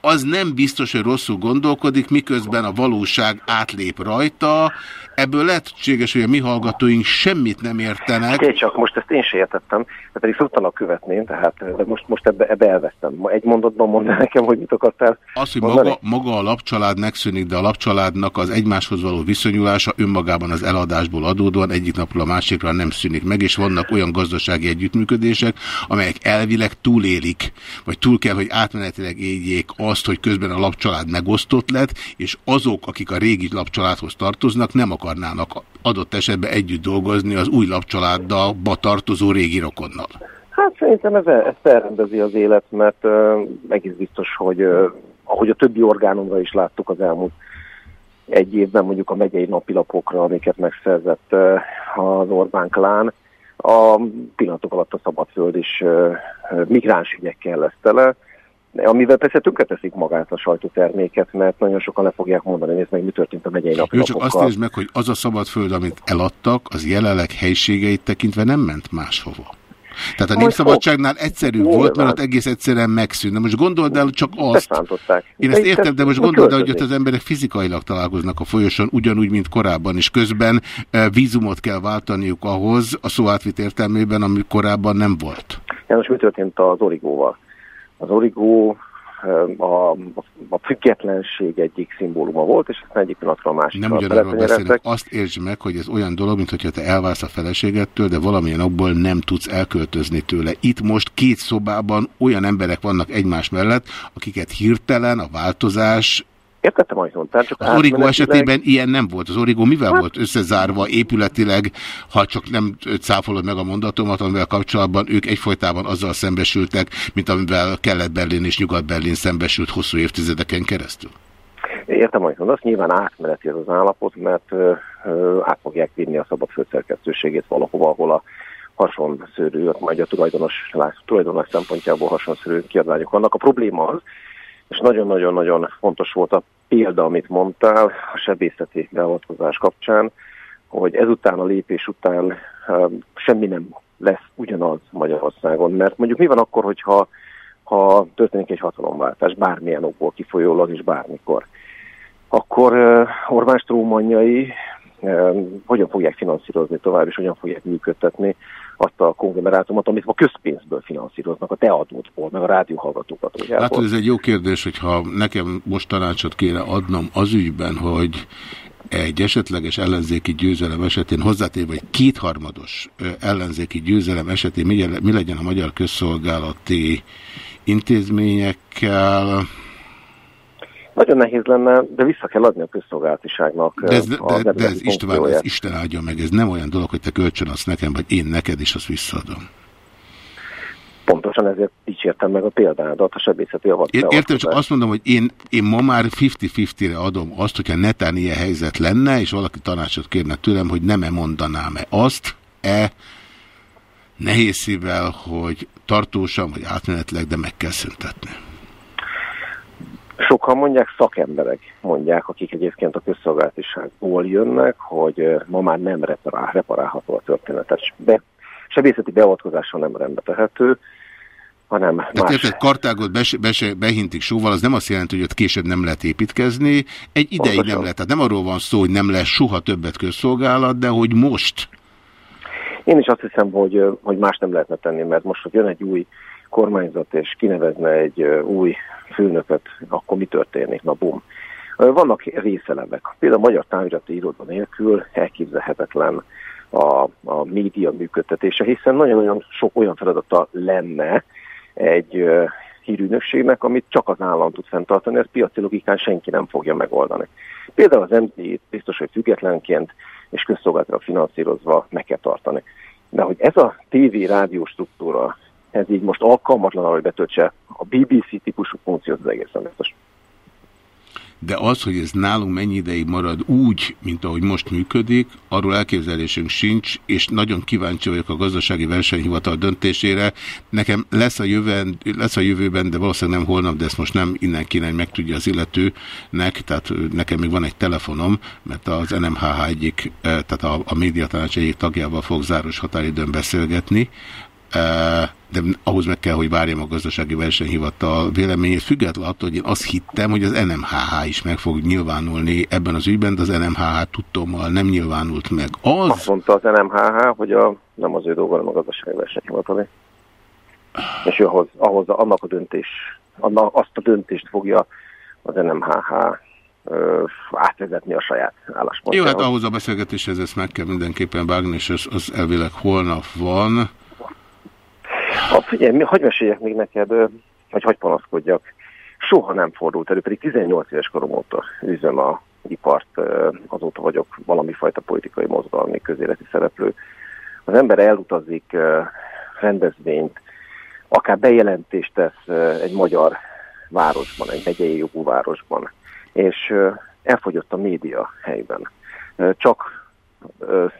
az nem biztos, hogy rosszul gondolkodik, miközben a valóság átlép rajta. Ebből lehetséges, hogy a mi hallgatóink semmit nem értenek. Figyelj csak, most ezt én se értettem, de pedig szoktanak követni, tehát de most, most ebbe, ebbe elvesztem. Ma Egy mondatban mondd nekem, hogy mit akartál Az, hogy mondani? maga, maga a lapcsalád megszűnik, de a lapcsaládnak az egymáshoz való viszonyulása önmagában az eladásból adódóan egyik napról a másikra nem szűnik meg, és vannak olyan gazdasági együttműködések, amelyek elvileg túlélik, vagy túl kell, hogy átmenetileg éljék azt, hogy közben a lapcsalád megosztott lett, és azok, akik a régi lapcsaládhoz tartoznak, nem akarnának adott esetben együtt dolgozni az új lapcsaláddal tartozó régi rokonnal. Hát szerintem ez, ezt elrendezi az élet, mert uh, egész biztos, hogy uh, ahogy a többi orgánumra is láttuk az elmúlt egy évben, mondjuk a megyei napilapokra, amiket megszerzett uh, az Orbán klán, a pillanatok alatt a szabadföld is uh, migráns lesz tele, amivel persze tönkreteszik magát a sajtóterméket, mert nagyon sokan le fogják mondani, nézd meg, mi történt a megyei Ő csak napilapokkal. azt nézd meg, hogy az a szabad föld, amit eladtak, az jelenleg helységeit tekintve nem ment máshova. Tehát a Most népszabadságnál egyszerű Nyilván. volt, mert ott egész egyszerűen megszűnt. De most gondold el csak azt, én ezt értem, de most gondold el, hogy ott az emberek fizikailag találkoznak a folyosón, ugyanúgy, mint korábban, és közben eh, vízumot kell váltaniuk ahhoz, a szó átvit értelmében, ami korábban nem volt. János, mi történt az origóval? Az origó a, a függetlenség egyik szimbóluma volt, és aztán egyik pillanatra a másikra Nem ugyanarról beszélnek, azt értsd meg, hogy ez olyan dolog, mint hogyha te elválsz a feleségettől, de valamilyen okból nem tudsz elköltözni tőle. Itt most két szobában olyan emberek vannak egymás mellett, akiket hirtelen a változás Értettem, amit mondtál, csak az Origo esetében ilyen nem volt. Az Origo mivel volt összezárva épületileg, ha csak nem cáfolod meg a mondatomat, amivel kapcsolatban ők egyfolytában azzal szembesültek, mint amivel Kelet-Berlin és Nyugat-Berlin szembesült hosszú évtizedeken keresztül? Értem, amit mondasz, nyilván átmeneti ez az állapot, mert ö, ö, át fogják vinni a szabad főszerkesztőségét valahova, ahol a hasonszörű, majd a tulajdonos, tulajdonos szempontjából hasonszörű kiadványok vannak. A probléma az, és nagyon-nagyon-nagyon fontos volt a példa, amit mondtál a sebészeti beavatkozás kapcsán, hogy ezután a lépés után ö, semmi nem lesz ugyanaz Magyarországon. Mert mondjuk mi van akkor, hogyha ha történik egy hatalomváltás, bármilyen okból kifolyólag és bármikor, akkor uh, Orbán strómanjai uh, hogyan fogják finanszírozni tovább, és hogyan fogják működtetni azt a konglomerátumot, amit a közpénzből finanszíroznak, a te adódból, meg a rádióhallgatókat. Látod, ez egy jó kérdés, hogyha nekem most tanácsot kéne adnom az ügyben, hogy egy esetleges ellenzéki győzelem esetén, hozzátéve egy kétharmados ellenzéki győzelem esetén mi legyen a magyar közszolgálati intézményekkel, Nagyon nehéz lenne, de vissza kell adni a közszolgálatiságnak de ez, uh, a de, de ez István, ez. Isten áldja meg, ez nem olyan dolog, hogy te kölcsön azt nekem, vagy én neked, és azt visszaadom. Pontosan ezért dicsértem meg a példádat, a sebészeti avat. Ér- Értem, csak azt mondom, hogy én, én ma már 50-50-re adom azt, hogyha netán ilyen helyzet lenne, és valaki tanácsot kérne tőlem, hogy nem-e mondanám-e azt, e nehéz szívvel, hogy tartósan vagy átmenetleg, de meg kell szüntetni. Sokan mondják, szakemberek mondják, akik egyébként a közszolgálatiságból jönnek, hogy ma már nem reparál, reparálható a történetet. Be, sebészeti beavatkozással nem rendbe tehető, hanem Tehát más... érted, Kartágot bes, bes, behintik sóval, az nem azt jelenti, hogy ott később nem lehet építkezni. Egy ideig Pontosan. nem lehet. Tehát nem arról van szó, hogy nem lesz soha többet közszolgálat, de hogy most Én is azt hiszem, hogy, hogy más nem lehetne tenni, mert most, hogy jön egy új kormányzat, és kinevezne egy új főnököt, akkor mi történik? Na bum. Vannak részelemek. Például a magyar távirati iroda nélkül elképzelhetetlen a, a média működtetése, hiszen nagyon-nagyon sok olyan feladata lenne egy ö, hírügynökségnek, amit csak az állam tud fenntartani, ezt piaci logikán senki nem fogja megoldani. Például az MZI biztos, hogy függetlenként és közszolgálatra finanszírozva meg kell tartani. De hogy ez a TV-rádió struktúra, ez így most alkalmatlan arra, hogy betöltse a BBC típusú funkciót, az egészen biztos. De az, hogy ez nálunk mennyi ideig marad úgy, mint ahogy most működik, arról elképzelésünk sincs, és nagyon kíváncsi vagyok a gazdasági versenyhivatal döntésére. Nekem lesz a, jövőben, lesz a jövőben, de valószínűleg nem holnap, de ezt most nem innen kéne, hogy megtudja az illetőnek, tehát nekem még van egy telefonom, mert az NMHH egyik, eh, tehát a, a médiatanács egyik tagjával fog záros határidőn beszélgetni, de ahhoz meg kell, hogy várjam a gazdasági versenyhivatal véleményét, függetlenül attól, hogy én azt hittem, hogy az NMHH is meg fog nyilvánulni ebben az ügyben, de az NMHH tudtommal nem nyilvánult meg. Az... Azt mondta az NMHH, hogy a, nem az ő dolga, hanem a gazdasági versenyhivatalé. És ő ahhoz, ahhoz annak a döntés, annak, azt a döntést fogja az NMHH átvezetni a saját Jó, álláspontjához. hát ahhoz a beszélgetéshez ezt meg kell mindenképpen vágni, és az, az elvileg holnap van. Ha, figyelj, hagyj meséljek még neked, ö, vagy hagyj panaszkodjak. Soha nem fordult elő, pedig 18 éves korom óta üzöm a ipart, azóta vagyok valami fajta politikai mozgalmi közéleti szereplő. Az ember elutazik rendezvényt, akár bejelentést tesz egy magyar városban, egy megyei jogú városban, és elfogyott a média helyben. Csak,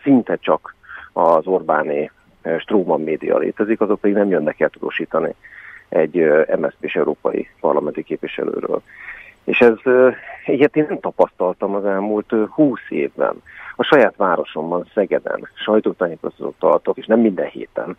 szinte csak az Orbáné ö, Stróman média létezik, azok pedig nem jönnek el tudósítani egy MSZP-s európai parlamenti képviselőről. És ez ö, ilyet én nem tapasztaltam az elmúlt 20 évben. A saját városomban, Szegeden sajtótájékoztatót tartok, és nem minden héten,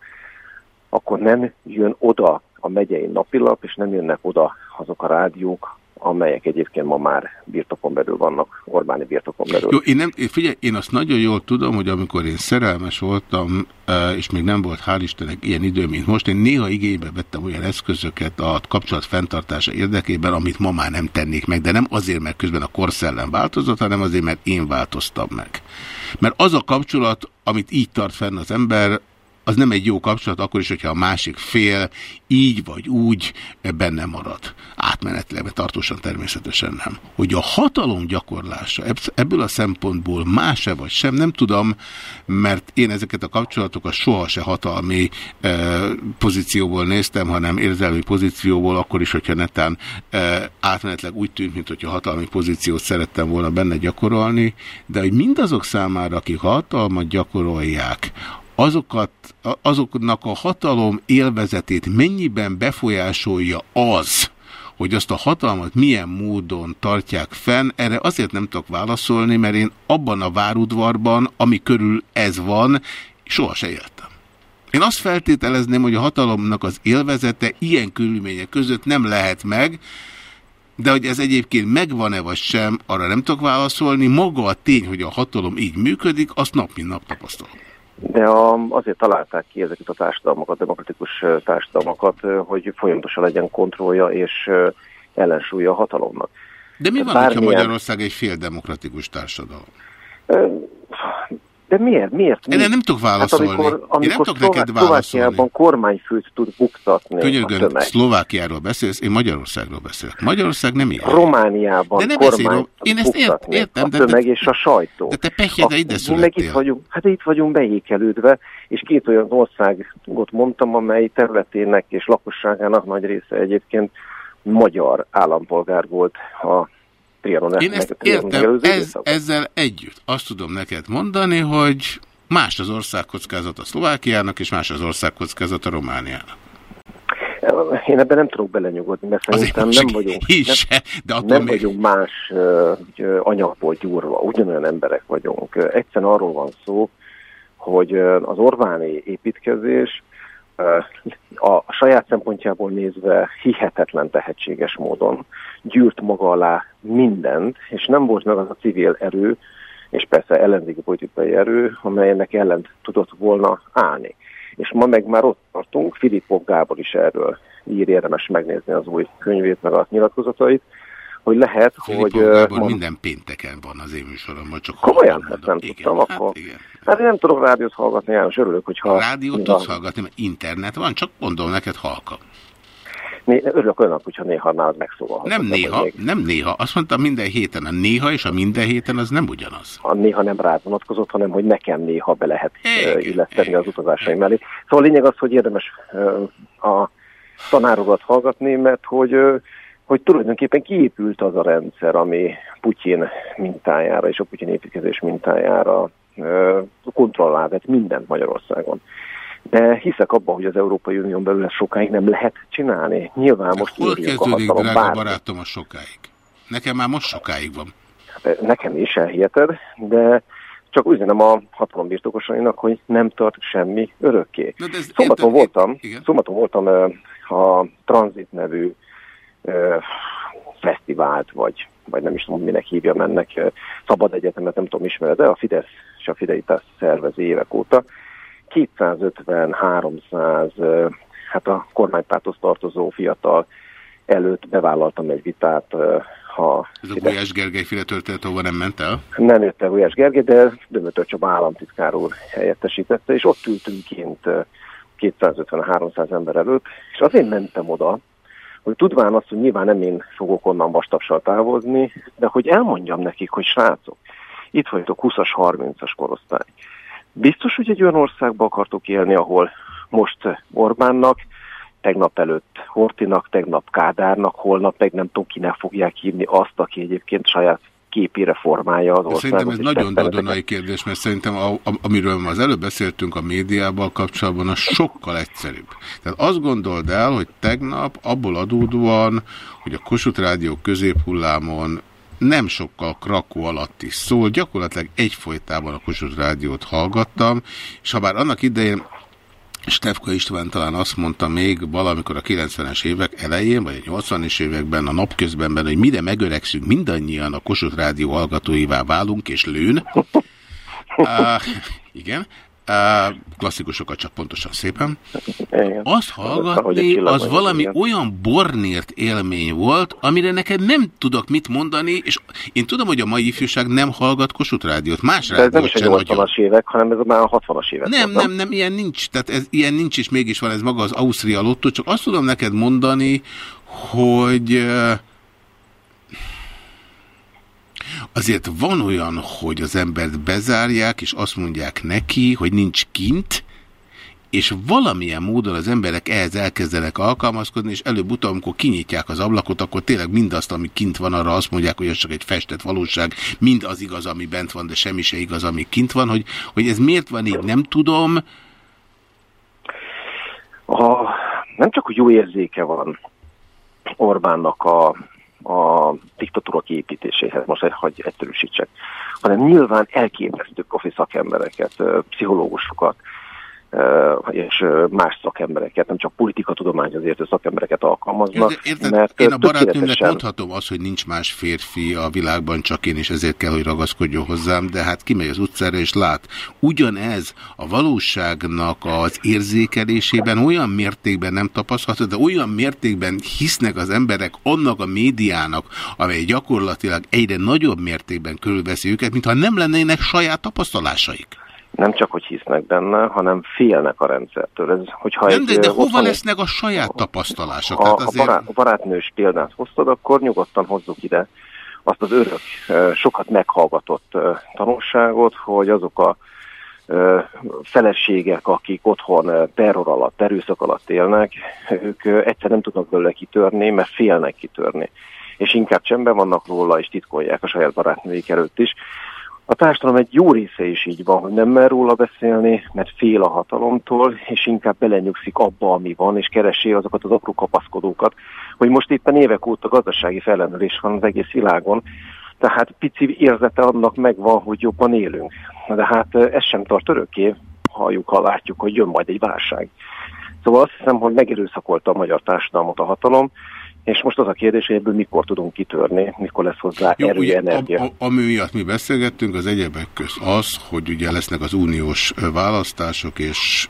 akkor nem jön oda a megyei napilap, és nem jönnek oda azok a rádiók, amelyek egyébként ma már birtokon belül vannak, Orbáni birtokon belül. Jó, én nem, figyelj, én azt nagyon jól tudom, hogy amikor én szerelmes voltam, eh, és még nem volt hál' Istennek ilyen idő, mint most, én néha igénybe vettem olyan eszközöket a kapcsolat fenntartása érdekében, amit ma már nem tennék meg, de nem azért, mert közben a korszellem változott, hanem azért, mert én változtam meg. Mert az a kapcsolat, amit így tart fenn az ember, az nem egy jó kapcsolat, akkor is, hogyha a másik fél így vagy úgy benne marad. Átmenetileg, tartósan természetesen nem. Hogy a hatalom gyakorlása ebb- ebből a szempontból más-e vagy sem, nem tudom, mert én ezeket a kapcsolatokat soha se hatalmi eh, pozícióból néztem, hanem érzelmi pozícióból, akkor is, hogyha netán eh, átmenetileg úgy tűnt, mint hogyha hatalmi pozíciót szerettem volna benne gyakorolni, de hogy mindazok számára, akik hatalmat gyakorolják, azokat, azoknak a hatalom élvezetét mennyiben befolyásolja az, hogy azt a hatalmat milyen módon tartják fenn, erre azért nem tudok válaszolni, mert én abban a várudvarban, ami körül ez van, soha se éltem. Én azt feltételezném, hogy a hatalomnak az élvezete ilyen körülmények között nem lehet meg, de hogy ez egyébként megvan-e vagy sem, arra nem tudok válaszolni. Maga a tény, hogy a hatalom így működik, azt nap mint nap tapasztalom. De a, azért találták ki ezeket a társadalmakat, demokratikus társadalmakat, hogy folyamatosan legyen kontrollja és ellensúlya a hatalomnak. De mi van, Bármilyen- hogyha Magyarország egy fél demokratikus társadalom? De miért? Miért? Én nem tudok válaszolni. Hát amikor, Én nem amikor tudok neked Szlová- válaszolni. Szlovákiában kormányfőt tud buktatni a Könyörgön, tömeg. Szlovákiáról beszélsz, én Magyarországról beszélek. Magyarország nem ilyen. Romániában De ne beszélj. Én ezt ért- értem, a de- tömeg de- és a sajtó. De te pehjede ide mi meg születtél. itt vagyunk, hát itt vagyunk beékelődve, és két olyan országot mondtam, amely területének és lakosságának nagy része egyébként magyar állampolgár volt a Trianon Én ezt értem, ez, ezzel együtt azt tudom neked mondani, hogy más az országkockázat a Szlovákiának, és más az országkockázat a Romániának. Én ebben nem tudok belenyugodni, mert Azért szerintem nem vagyunk, is nem, de attól nem még- vagyunk más anyagból gyúrva, ugyanolyan emberek vagyunk. Egyszerűen arról van szó, hogy az Orbáni építkezés a saját szempontjából nézve hihetetlen tehetséges módon gyűrt maga alá mindent, és nem volt meg az a civil erő, és persze ellenzéki politikai erő, amelynek ellen tudott volna állni. És ma meg már ott tartunk, Filippov Gábor is erről ír, érdemes megnézni az új könyvét, meg a nyilatkozatait, hogy lehet, hogy... Filipov ö, Gábor ma- minden pénteken van az én műsoromban, csak Komolyan? Hát nem tudtam, akkor... Hát én nem tudok rádiót hallgatni, János, örülök, hogyha... Rádiót tudsz hallgatni, mert internet van, csak mondom neked halka. Né, örülök olyanak, hogyha néha nálad megszólalhatok. Nem néha, még nem néha. Azt mondtam minden héten. A néha és a minden héten az nem ugyanaz. A néha nem rád vonatkozott, hanem hogy nekem néha be lehet ö, illeszteni az utazásaim mellé. Szóval a lényeg az, hogy érdemes a tanárokat hallgatni, mert hogy, hogy tulajdonképpen kiépült az a rendszer, ami Putyin mintájára és a Putyin építkezés mintájára kontrollál vett mindent Magyarországon. De hiszek abban, hogy az Európai Unión belül ezt sokáig nem lehet csinálni. Nyilván most Hol a kezdődik, hatalom drága bármi. barátom, a sokáig? Nekem már most sokáig van. Nekem is elhiheted, de csak úgy üzenem a hatalom birtokosainak, hogy nem tart semmi örökké. Szombaton voltam, szombaton voltam ö, a Transit nevű ö, fesztivált, vagy, vagy nem is tudom, minek hívjam ennek, ö, Szabad Egyetemet, nem tudom, ismered, de a Fidesz és a Fidelitas szervezi évek óta. 250-300, ö, hát a kormánypárthoz tartozó fiatal előtt bevállaltam egy vitát, ha Ez a Gulyás Gergely féle történet, ahova nem ment el? nem jött el Gulyás Gergely, de Dömötör Csaba államtitkár úr helyettesítette, és ott ültünk kint ö, 250-300 ember előtt, és azért mentem oda, hogy tudván azt, hogy nyilván nem én fogok onnan vastapsal távozni, de hogy elmondjam nekik, hogy srácok, itt vagytok 20-as, 30-as korosztály. Biztos, hogy egy olyan országba akartok élni, ahol most Orbánnak, tegnap előtt Hortinak, tegnap Kádárnak, holnap meg nem tudom kinek fogják hívni azt, aki egyébként saját képére formálja az országot. Szerintem ez nagyon dodonai kérdés, mert szerintem a, a, amiről az előbb beszéltünk a médiával kapcsolatban, az sokkal egyszerűbb. Tehát azt gondold el, hogy tegnap abból adódóan, hogy a Kossuth Rádió középhullámon nem sokkal Krakó alatt is szól, gyakorlatilag egyfolytában a Kossuth Rádiót hallgattam, és ha bár annak idején Stefka István talán azt mondta még valamikor a 90-es évek elején, vagy a 80-es években, a napközbenben, hogy mire megöregszünk, mindannyian a Kossuth Rádió hallgatóivá válunk, és lőn. *laughs* Uh, igen. Uh, klasszikusokat csak pontosan szépen. Igen. Azt hallgatni, az valami igen. olyan bornért élmény volt, amire neked nem tudok mit mondani, és én tudom, hogy a mai ifjúság nem hallgat Kossuth Rádiót. Más De ez nem is rádiót nagyon. 80-as évek, hanem ez már a 60-as évek. Nem, volt, nem, nem, ilyen nincs. Tehát ez, ilyen nincs, és mégis van ez maga az Ausztria lottó. Csak azt tudom neked mondani, hogy eh, azért van olyan, hogy az embert bezárják, és azt mondják neki, hogy nincs kint, és valamilyen módon az emberek ehhez elkezdenek alkalmazkodni, és előbb-utóbb, amikor kinyitják az ablakot, akkor tényleg mindazt, ami kint van, arra azt mondják, hogy ez csak egy festett valóság, mind az igaz, ami bent van, de semmi se igaz, ami kint van, hogy, hogy ez miért van így, nem tudom. A, nem csak, hogy jó érzéke van Orbánnak a, a diktatúra kiépítéséhez, most hogy egyszerűsítsek, hanem nyilván elképesztő profi szakembereket, pszichológusokat, és más szakembereket, nem csak politikatudományhoz értő szakembereket alkalmaznak. Érted, mert én a barátnőmnek mondhatom azt, hogy nincs más férfi a világban, csak én, és ezért kell, hogy ragaszkodjon hozzám, de hát kimegy az utcára és lát. Ugyanez a valóságnak az érzékelésében olyan mértékben nem tapasztalható, de olyan mértékben hisznek az emberek annak a médiának, amely gyakorlatilag egyre nagyobb mértékben körülveszi őket, mintha nem lennének saját tapasztalásaik. Nem csak, hogy hisznek benne, hanem félnek a rendszertől. Ez, hogyha Nem, egy, de, de hova otthoni- lesznek a saját tapasztalások? a, Tehát a, azért... barát, a barátnős példát hoztad, akkor nyugodtan hozzuk ide azt az örök, sokat meghallgatott tanulságot, hogy azok a feleségek, akik otthon terror alatt, erőszak alatt élnek, ők egyszer nem tudnak belőle kitörni, mert félnek kitörni. És inkább csendben vannak róla, és titkolják a saját barátnőik előtt is. A társadalom egy jó része is így van, hogy nem mer róla beszélni, mert fél a hatalomtól, és inkább belenyugszik abba, ami van, és keresi azokat az apró kapaszkodókat, hogy most éppen évek óta gazdasági fellenülés van az egész világon, tehát pici érzete annak megvan, hogy jobban élünk. De hát eh, ez sem tart örökké, halljuk, ha látjuk, hogy jön majd egy válság. Szóval azt hiszem, hogy megerőszakolta a magyar társadalmat a hatalom, és most az a kérdés, hogy ebből mikor tudunk kitörni, mikor lesz hozzá Jó, erő, ugye, energia. a, a, ami miatt mi beszélgettünk, az egyebek köz az, hogy ugye lesznek az uniós választások, és,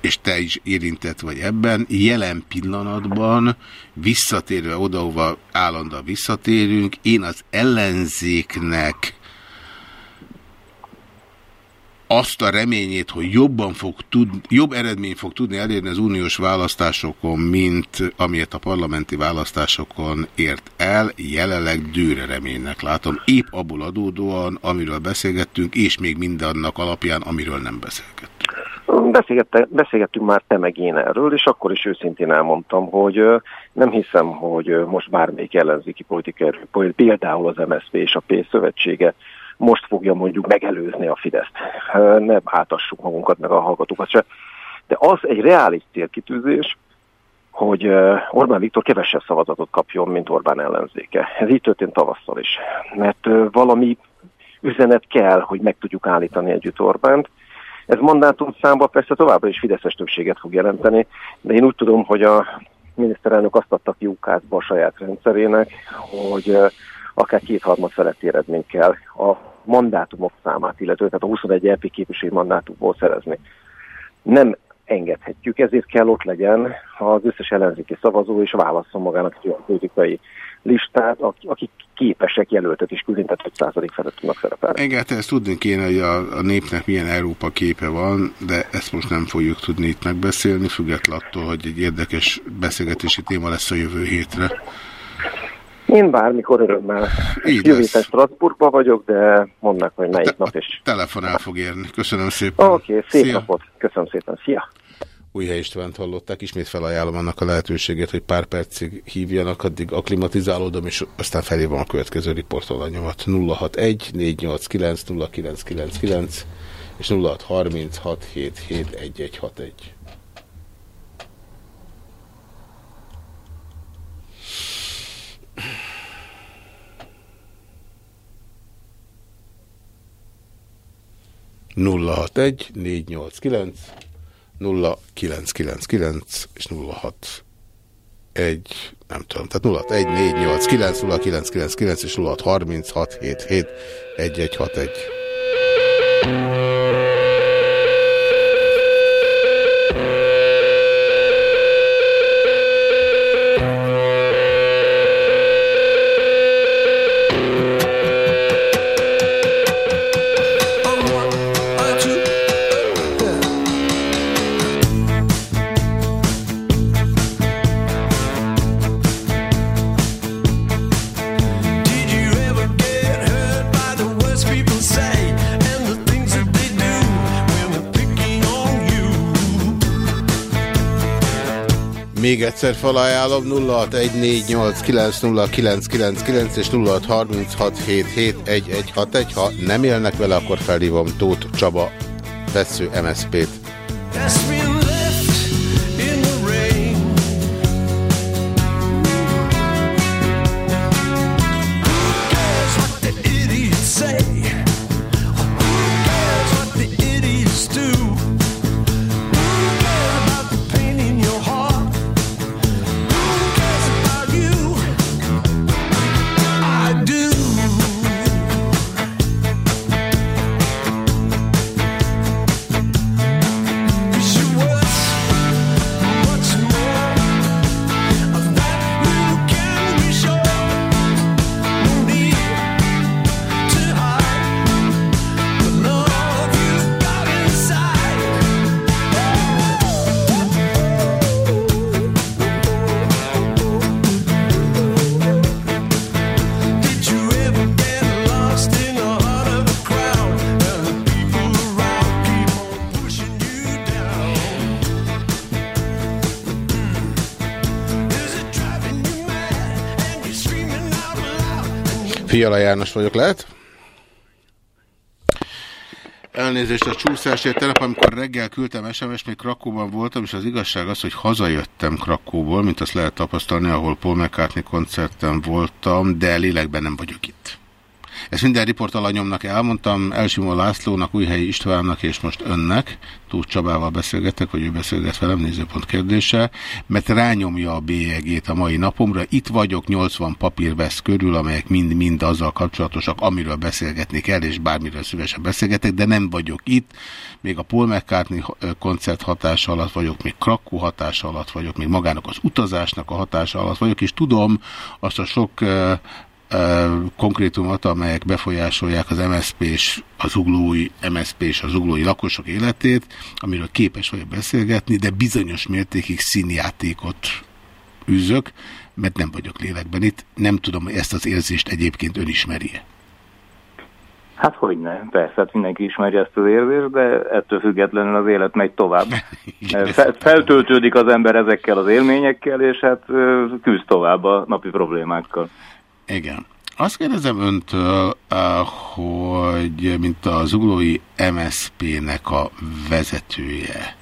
és te is érintett vagy ebben. Jelen pillanatban visszatérve oda, ahova állandóan visszatérünk, én az ellenzéknek azt a reményét, hogy jobban fog tud, jobb eredményt fog tudni elérni az uniós választásokon, mint amilyet a parlamenti választásokon ért el, jelenleg dőre reménynek látom, épp abból adódóan, amiről beszélgettünk, és még mindannak alapján, amiről nem beszélgettünk. Beszélgettünk már te meg én erről, és akkor is őszintén elmondtam, hogy nem hiszem, hogy most bármelyik ellenzéki politikai erő, például az MSZP és a P szövetsége most fogja mondjuk megelőzni a Fideszt. Ne átassuk magunkat, meg a hallgatókat se. De az egy reális célkitűzés, hogy Orbán Viktor kevesebb szavazatot kapjon, mint Orbán ellenzéke. Ez így történt tavasszal is. Mert valami üzenet kell, hogy meg tudjuk állítani együtt Orbánt, ez mandátum számban persze továbbra is Fideszes többséget fog jelenteni, de én úgy tudom, hogy a miniszterelnök azt adta ki ukázba a saját rendszerének, hogy akár kétharmad feletti eredmény kell a mandátumok számát, illetve tehát a 21 LP képviselői mandátumból szerezni. Nem engedhetjük, ezért kell ott legyen az összes ellenzéki szavazó, és válasszon magának egy olyan politikai listát, ak- akik képesek jelöltet is küldeni, tehát 5% felett tudnak szerepelni. Egyáltalán ezt tudni kéne, hogy a, a népnek milyen Európa képe van, de ezt most nem fogjuk tudni itt megbeszélni, függetlenül attól, hogy egy érdekes beszélgetési téma lesz a jövő hétre. Én bármikor örömmel. Így Jövő héten Strasbourgba vagyok, de mondd meg, hogy melyik nap, és Telefon el fog érni. Köszönöm szépen. oké, okay, szép Szia. napot. Köszönöm szépen. Szia! Újhely Istvánt hallották, ismét felajánlom annak a lehetőségét, hogy pár percig hívjanak, addig aklimatizálódom, és aztán felhívom a következő riportolanyomat. 061 489 0999 és 0636 77 1161. nulla hat egy négy nyolc kilenc 0999 és 06 1, nem tudom, tehát 06 1 4 8 9 0999 és 06 Még egyszer felajánlom 0614890999 és 0636771161. Ha nem élnek vele, akkor felhívom Tóth Csaba, vesző MSZP-t. Fiala János vagyok, lehet? Elnézést a csúszásért. Tegnap, amikor reggel küldtem SMS, még Krakóban voltam, és az igazság az, hogy hazajöttem Krakóból, mint azt lehet tapasztalni, ahol Paul McCartney koncerten voltam, de lélekben nem vagyok itt. Ezt minden riportalanyomnak elmondtam, Elsimó Lászlónak, Újhelyi Istvánnak és most önnek, Tóth Csabával beszélgetek, vagy ő beszélget velem, nézőpont kérdése, mert rányomja a bélyegét a mai napomra. Itt vagyok, 80 papír vesz körül, amelyek mind-mind azzal kapcsolatosak, amiről beszélgetni kell, és bármiről szívesen beszélgetek, de nem vagyok itt. Még a Paul McCartney koncert hatása alatt vagyok, még Krakó hatása alatt vagyok, még magának az utazásnak a hatása alatt vagyok, és tudom azt a sok konkrétumot, amelyek befolyásolják az MSZP és az uglói, MSZP és az uglói lakosok életét, amiről képes vagyok beszélgetni, de bizonyos mértékig színjátékot űzök, mert nem vagyok lélekben itt. Nem tudom, hogy ezt az érzést egyébként ön ismerje. Hát hogy ne, persze, hát mindenki ismeri ezt az érzést, de ettől függetlenül az élet megy tovább. *laughs* Fel, feltöltődik az ember ezekkel az élményekkel, és hát küzd tovább a napi problémákkal. Igen. Azt kérdezem öntől, hogy mint az uglói MSZP-nek a vezetője,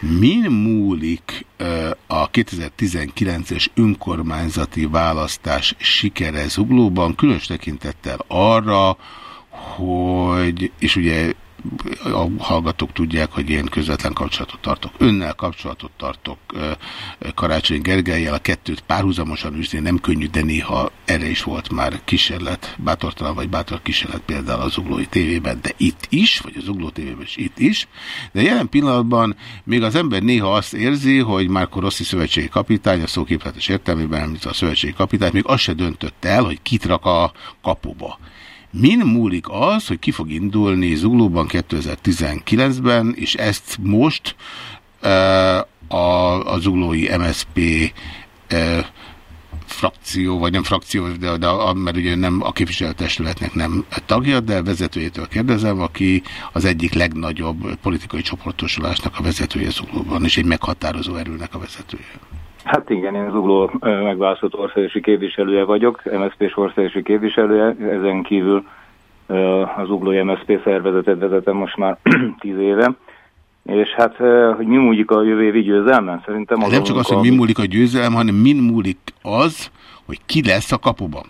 min múlik a 2019-es önkormányzati választás sikere Zuglóban, különös tekintettel arra, hogy, és ugye a hallgatók tudják, hogy én közvetlen kapcsolatot tartok. Önnel kapcsolatot tartok Karácsony Gergelyel, a kettőt párhuzamosan űzni nem könnyű, de néha erre is volt már kísérlet, bátortalan vagy bátor kísérlet például az Uglói tévében, de itt is, vagy az Ugló tévében is itt is, de jelen pillanatban még az ember néha azt érzi, hogy Márko Rossi szövetségi kapitány, a szóképletes értelmében említve a szövetségi kapitány, még azt se döntött el, hogy kit rak a kapuba. Min múlik az, hogy ki fog indulni Zuglóban 2019-ben, és ezt most uh, a, a zuglói MSP uh, frakció, vagy nem frakció, de, de mert ugye nem a képviselőtestületnek nem tagja, de vezetőjétől kérdezem, aki az egyik legnagyobb politikai csoportosulásnak a vezetője Zuglóban, és egy meghatározó erőnek a vezetője. Hát igen, én Zugló megválasztott országosi képviselője vagyok, MSZP-s országosi képviselője, ezen kívül az Zuglói MSZP szervezetet vezetem most már *clears throat* tíz éve. És hát, hogy mi múlik a jövő évi győzelmen? Szerintem az Nem csak az, hogy mi múlik a győzelem, hanem min múlik az, hogy ki lesz a kapuban.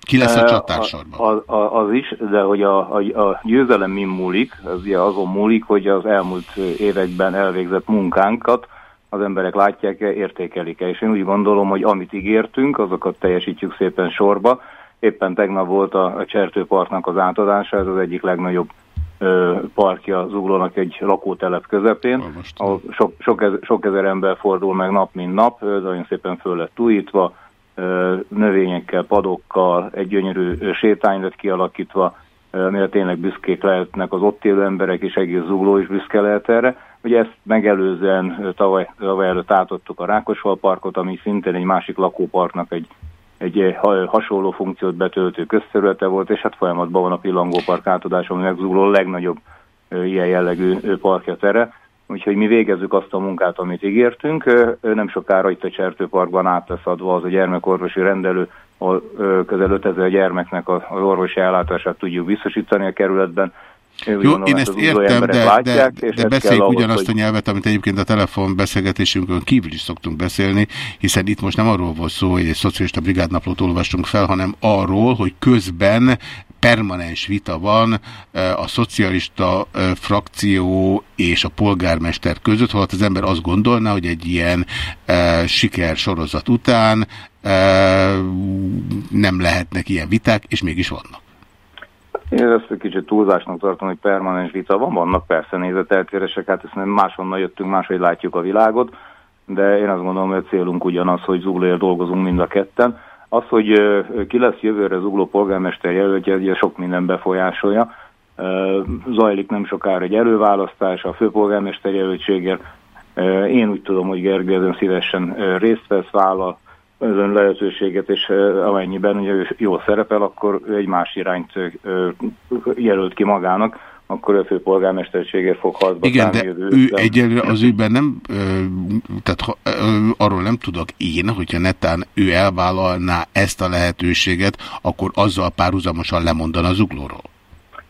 Ki lesz a csatársorban? Az, az, az is, de hogy a, a, a győzelem min múlik, az ugye azon múlik, hogy az elmúlt években elvégzett munkánkat az emberek látják-e, értékelik-e. És én úgy gondolom, hogy amit ígértünk, azokat teljesítjük szépen sorba. Éppen tegnap volt a, a Csertőparknak az átadása, ez az egyik legnagyobb ö, parkja Zuglónak egy lakótelep közepén, ahol sok, sok, ezer, sok ezer ember fordul meg nap, mint nap, nagyon szépen föl lett újítva, ö, növényekkel, padokkal, egy gyönyörű sétány lett kialakítva, amire tényleg büszkék lehetnek az ott élő emberek, és egész Zugló is büszke lehet erre. Ugye ezt megelőzően tavaly, tavaly előtt átadtuk a Rákosval parkot, ami szintén egy másik lakóparknak egy, egy hasonló funkciót betöltő közterülete volt, és hát folyamatban van a Pillangópark átadása, ami megzúló a legnagyobb ilyen jellegű parkja tere. Úgyhogy mi végezzük azt a munkát, amit ígértünk. Nem sokára itt a Csertőparkban át lesz adva az a gyermekorvosi rendelő, ahol közel 5000 gyermeknek az orvosi ellátását tudjuk biztosítani a kerületben. Jó, gondolom, én ezt értem, de, látják, de, de beszéljük ugyanazt hogy... a nyelvet, amit egyébként a telefon beszélgetésünkön kívül is szoktunk beszélni, hiszen itt most nem arról volt szó, hogy egy szocialista brigádnaplót olvastunk fel, hanem arról, hogy közben permanens vita van a szocialista frakció és a polgármester között, holott az ember azt gondolná, hogy egy ilyen siker sorozat után nem lehetnek ilyen viták, és mégis vannak. Én ezt egy kicsit túlzásnak tartom, hogy permanens vita van, vannak persze nézeteltérések, hát ezt máshonnan jöttünk, máshogy látjuk a világot, de én azt gondolom, hogy a célunk ugyanaz, hogy Zuglóért dolgozunk mind a ketten. Az, hogy ki lesz jövőre Zugló polgármester jelöltje, ugye sok minden befolyásolja. Zajlik nem sokára egy előválasztás a főpolgármester jelöltségért. Én úgy tudom, hogy Gergely ezen szívesen részt vesz, vállal, ezen lehetőséget, és amennyiben ugye ő jól szerepel, akkor ő egy más irányt jelölt ki magának, akkor a főpolgármesterségért fog harcba Igen, de jövő ő évben. egyelőre az ügyben nem, tehát ha, arról nem tudok én, hogyha netán ő elvállalná ezt a lehetőséget, akkor azzal párhuzamosan lemondana az uglóról.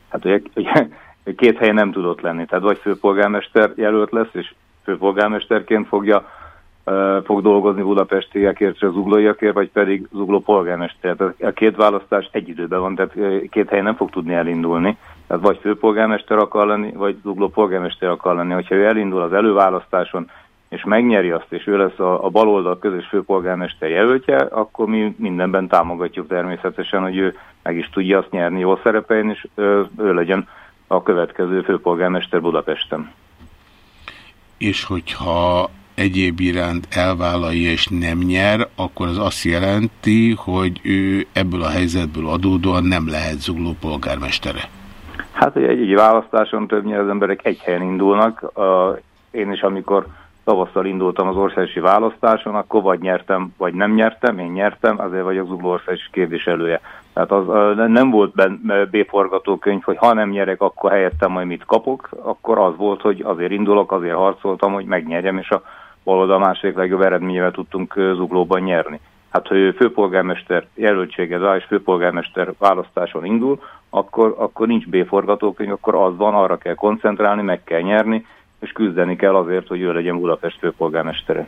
Hát ugye, ugye két helyen nem tudott lenni, tehát vagy főpolgármester jelölt lesz, és főpolgármesterként fogja fog dolgozni budapestiekért és az uglóiakért, vagy pedig zugló polgármester. Tehát a két választás egy időben van, tehát két helyen nem fog tudni elindulni. Tehát vagy főpolgármester akar lenni, vagy zugló polgármester akar lenni. Hogyha ő elindul az előválasztáson, és megnyeri azt, és ő lesz a, a baloldal közös főpolgármester jelöltje, akkor mi mindenben támogatjuk természetesen, hogy ő meg is tudja azt nyerni, jól szerepeljen, és ö, ő legyen a következő főpolgármester Budapesten. És hogyha egyéb iránt elvállalja és nem nyer, akkor az azt jelenti, hogy ő ebből a helyzetből adódóan nem lehet zugló polgármestere. Hát ugye egy, egy választáson többnyire az emberek egy helyen indulnak. Én is, amikor tavasszal indultam az országosi választáson, akkor vagy nyertem, vagy nem nyertem, én nyertem, azért vagyok zugló országosi képviselője. Tehát az, nem volt B-forgatókönyv, hogy ha nem nyerek, akkor helyettem majd mit kapok, akkor az volt, hogy azért indulok, azért harcoltam, hogy megnyerjem, és a baloldal második legjobb eredményével tudtunk zuglóban nyerni. Hát, ha ő főpolgármester jelöltséget rá, és főpolgármester választáson indul, akkor, akkor nincs B-forgatókönyv, akkor az van, arra kell koncentrálni, meg kell nyerni, és küzdeni kell azért, hogy ő legyen Budapest főpolgármestere.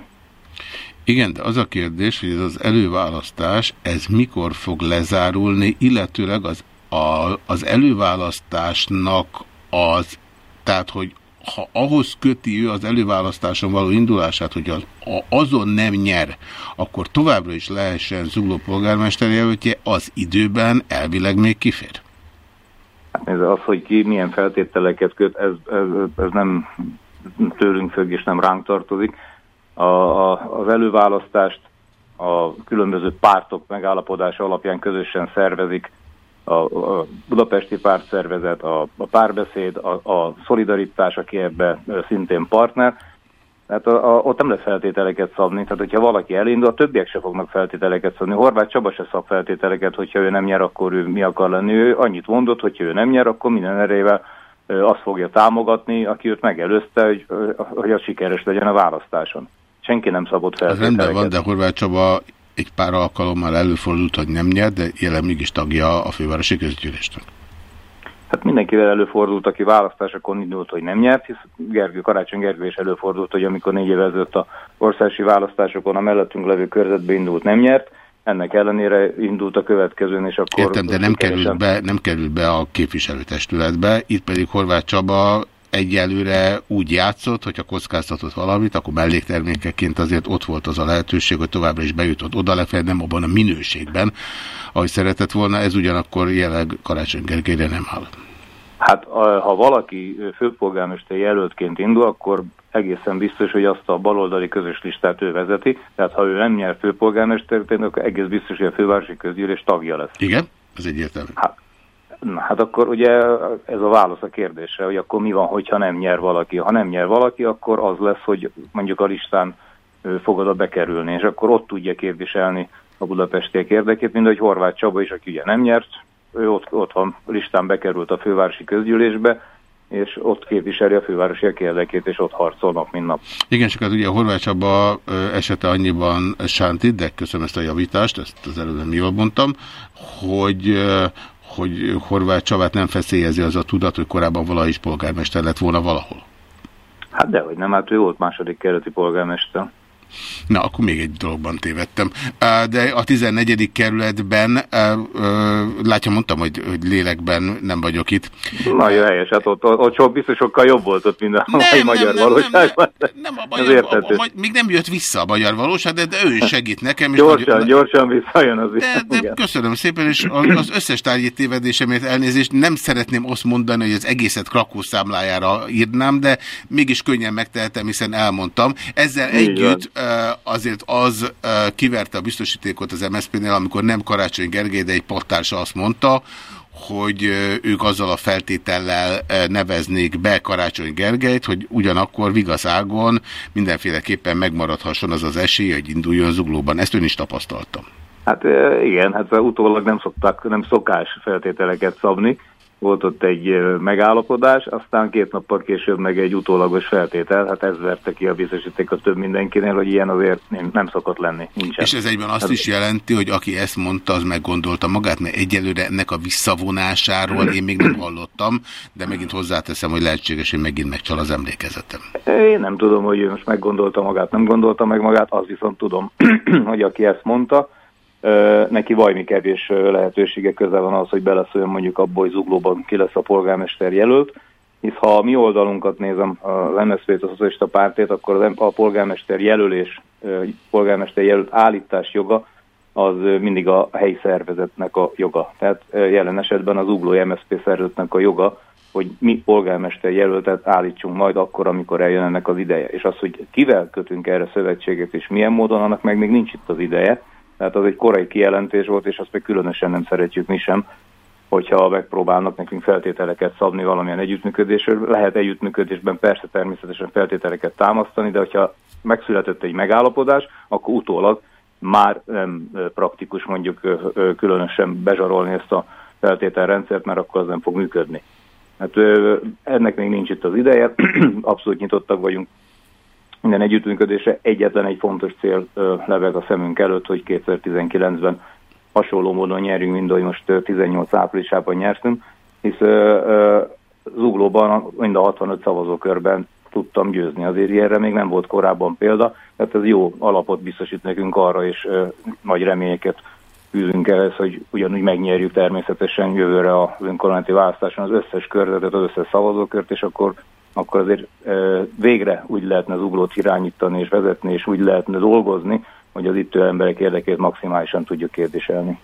Igen, de az a kérdés, hogy ez az előválasztás, ez mikor fog lezárulni, illetőleg az, a, az előválasztásnak az, tehát, hogy ha ahhoz köti ő az előválasztáson való indulását, hogy az, a, azon nem nyer, akkor továbbra is lehessen zugló polgármester jelöltje, az időben elvileg még kifér. Hát ez az, hogy ki milyen feltételeket köt, ez, ez, ez nem tőlünk függ és nem ránk tartozik. A, a, az előválasztást a különböző pártok megállapodása alapján közösen szervezik a, a budapesti pártszervezet, a, a párbeszéd, a, a szolidaritás, aki ebbe szintén partner. Tehát a, a, ott nem lehet feltételeket szabni, tehát hogyha valaki elindul, a többiek se fognak feltételeket szabni. Horváth Csaba se szab feltételeket, hogyha ő nem nyer, akkor ő mi akar lenni. Ő annyit mondott, hogyha ő nem nyer, akkor minden erejével azt fogja támogatni, aki őt megelőzte, hogy, hogy az sikeres legyen a választáson. Senki nem szabott Ez feltételeket. rendben van, de Horváth Csaba egy pár alkalommal előfordult, hogy nem nyer, de jelen mégis tagja a fővárosi közgyűlésnek. Hát mindenkivel előfordult, aki választásokon indult, hogy nem nyert, hisz Gergő, Karácsony Gergő is előfordult, hogy amikor négy évvel ezelőtt a országosi választásokon a mellettünk levő körzetbe indult, nem nyert, ennek ellenére indult a következőn, és akkor... Értem, de nem került, be, nem került be a képviselőtestületbe, itt pedig Horváth Csaba egyelőre úgy játszott, hogyha kockáztatott valamit, akkor melléktermékeként azért ott volt az a lehetőség, hogy továbbra is bejutott oda, lefelé nem abban a minőségben, ahogy szeretett volna, ez ugyanakkor jelenleg Karácsony Gergelyre nem áll. Hát ha valaki főpolgármester jelöltként indul, akkor egészen biztos, hogy azt a baloldali közös listát ő vezeti, tehát ha ő nem nyer főpolgármesterként, akkor egész biztos, hogy a fővárosi közgyűlés tagja lesz. Igen? Ez egyértelmű. Hát, na, hát akkor ugye ez a válasz a kérdésre, hogy akkor mi van, hogyha nem nyer valaki. Ha nem nyer valaki, akkor az lesz, hogy mondjuk a listán fog oda bekerülni, és akkor ott tudja képviselni a budapestiek érdekét, mint hogy Horváth Csaba is, aki ugye nem nyert, ő ott, ott van, listán bekerült a fővárosi közgyűlésbe, és ott képviseli a fővárosiak érdekét, és ott harcol nap, mint nap. Igen, csak hát ugye a Horváth Csaba esete annyiban sánti, de köszönöm ezt a javítást, ezt az előbb nem jól mondtam, hogy, hogy Horváth Csabát nem feszélyezi az a tudat, hogy korábban valaha is polgármester lett volna valahol. Hát dehogy nem, hát ő volt második kerületi polgármester. Na, akkor még egy dologban tévedtem. De a 14. kerületben, látja, mondtam, hogy, hogy lélekben nem vagyok itt. Nagyon helyes, hát ott, ott, ott sok biztos sokkal jobb volt ott, mint a mai magyar valóságban. Nem, a magyar, A, a, a, még nem jött vissza a magyar valóság, de, de ő is segít nekem. És Gyorsan, nagy- gyorsan visszajön az de, de köszönöm szépen, és az összes tárgyi tévedésemért elnézést nem szeretném azt mondani, hogy az egészet Krakó számlájára írnám, de mégis könnyen megtehetem, hiszen elmondtam. Ezzel Így együtt ö, azért az kiverte a biztosítékot az MSZP-nél, amikor nem Karácsony Gergely, de egy pattársa azt mondta, hogy ők azzal a feltétellel neveznék be Karácsony Gergelyt, hogy ugyanakkor vigaszágon mindenféleképpen megmaradhasson az az esély, hogy induljon zuglóban. Ezt ön is tapasztaltam. Hát igen, hát utólag nem szoktak, nem szokás feltételeket szabni, volt ott egy megállapodás, aztán két nappal később meg egy utólagos feltétel, hát ez verte ki a biztosítékot több mindenkinél, hogy ilyen azért nem, nem szokott lenni, nincsen. És ez egyben azt Hát- is jelenti, hogy aki ezt mondta, az meggondolta magát, mert egyelőre ennek a visszavonásáról én még nem hallottam, de megint hozzáteszem, hogy lehetséges, hogy megint megcsal az emlékezetem. Én nem tudom, hogy ő most meggondolta magát, nem gondolta meg magát, azt viszont tudom, *clears throat* hogy aki ezt mondta, neki vajmi kevés lehetősége közel van az, hogy beleszóljon mondjuk abba, hogy zuglóban ki lesz a polgármester jelölt, hisz ha a mi oldalunkat nézem, az MSZP-t, a Szocialista Pártét, akkor a polgármester jelölés, polgármester jelölt állítás joga, az mindig a helyi szervezetnek a joga. Tehát jelen esetben az uglói MSZP szervezetnek a joga, hogy mi polgármester jelöltet állítsunk majd akkor, amikor eljön ennek az ideje. És az, hogy kivel kötünk erre szövetséget, és milyen módon, annak meg még nincs itt az ideje. Tehát az egy korai kijelentés volt, és azt meg különösen nem szeretjük mi sem, hogyha megpróbálnak nekünk feltételeket szabni valamilyen együttműködésről. Lehet együttműködésben persze természetesen feltételeket támasztani, de hogyha megszületett egy megállapodás, akkor utólag már nem praktikus mondjuk különösen bezsarolni ezt a feltételrendszert, mert akkor az nem fog működni. Hát ennek még nincs itt az ideje, *clears throat* abszolút nyitottak vagyunk minden együttműködésre. Egyetlen egy fontos cél ö, lebeg a szemünk előtt, hogy 2019-ben hasonló módon nyerjünk, mint ahogy most ö, 18 áprilisában nyertünk, hisz Zuglóban mind a 65 szavazókörben tudtam győzni. Azért ilyenre még nem volt korábban példa, tehát ez jó alapot biztosít nekünk arra, és nagy reményeket fűzünk el ez, hogy ugyanúgy megnyerjük természetesen jövőre az önkormányzati választáson az összes körzetet, az összes szavazókört, és akkor, akkor azért végre úgy lehetne zuglót irányítani és vezetni, és úgy lehetne dolgozni, hogy az itt emberek érdekét maximálisan tudjuk kérdéselni.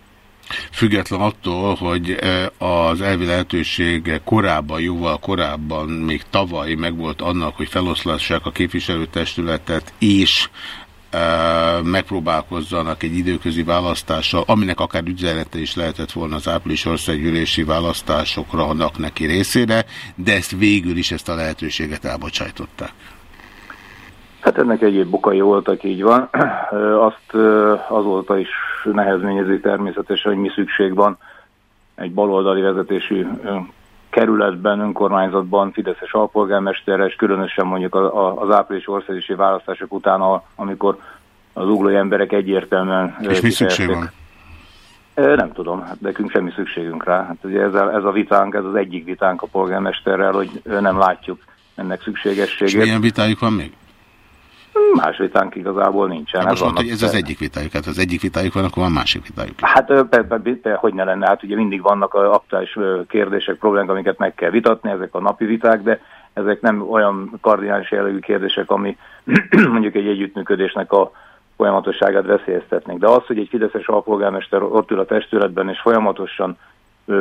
Független attól, hogy az elvi lehetőség korábban, jóval korábban, még tavaly megvolt annak, hogy feloszlassák a képviselőtestületet, és megpróbálkozzanak egy időközi választással, aminek akár üzenete is lehetett volna az április országgyűlési választásokra annak neki részére, de ezt végül is ezt a lehetőséget elbocsájtották. Hát ennek egyéb bukai voltak, így van. Azt azóta is nehezményezi természetesen, hogy mi szükség van egy baloldali vezetésű kerületben, önkormányzatban, Fideszes alpolgármesterre, és különösen mondjuk az április országgyűlési választások után, amikor az uglói emberek egyértelműen... És mi szükség van? Nem tudom, hát nekünk semmi szükségünk rá. Hát ugye ez a, ez a vitánk, ez az egyik vitánk a polgármesterrel, hogy nem látjuk ennek És szükségességét. milyen vitájuk van még? Más vitánk igazából nincsen. Hát most mondta, hogy ez az egyik vitájuk. Hát az egyik vitájuk van, akkor van másik vitájuk. Hát ö, pe, pe, pe, hogy ne lenne, hát ugye mindig vannak a aktuális kérdések, problémák, amiket meg kell vitatni, ezek a napi viták, de ezek nem olyan kardinális jellegű kérdések, ami *clears throat* mondjuk egy együttműködésnek a folyamatosságát veszélyeztetnék. De az, hogy egy fideszes alpolgármester ott ül a testületben, és folyamatosan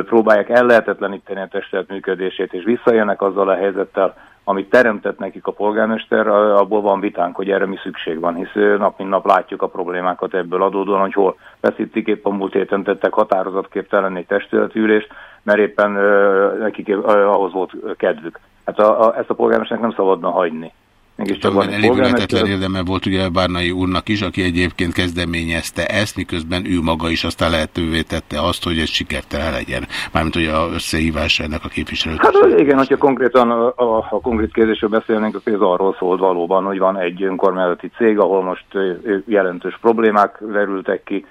próbálják ellehetetleníteni a testület működését, és visszajönnek azzal a helyzettel, amit teremtett nekik a polgármester, abból van vitánk, hogy erre mi szükség van, hisz nap mint nap látjuk a problémákat ebből adódóan, hogy hol veszítik épp a múlt héten tettek határozatképtelen egy testületülést, mert éppen nekik ahhoz volt kedvük. Hát a, a, ezt a polgármesternek nem szabadna hagyni. Mégiscsak van egy polgármester, érdeme volt ugye Bárnai úrnak is, aki egyébként kezdeményezte ezt, miközben ő maga is aztán lehetővé tette azt, hogy ez sikertelen legyen. Mármint, hogy a összehívása ennek a képviselőt. Hát igen, hogyha konkrétan a, a, a konkrét kérdésről beszélnénk, akkor ez arról szólt valóban, hogy van egy önkormányzati cég, ahol most jelentős problémák verültek ki,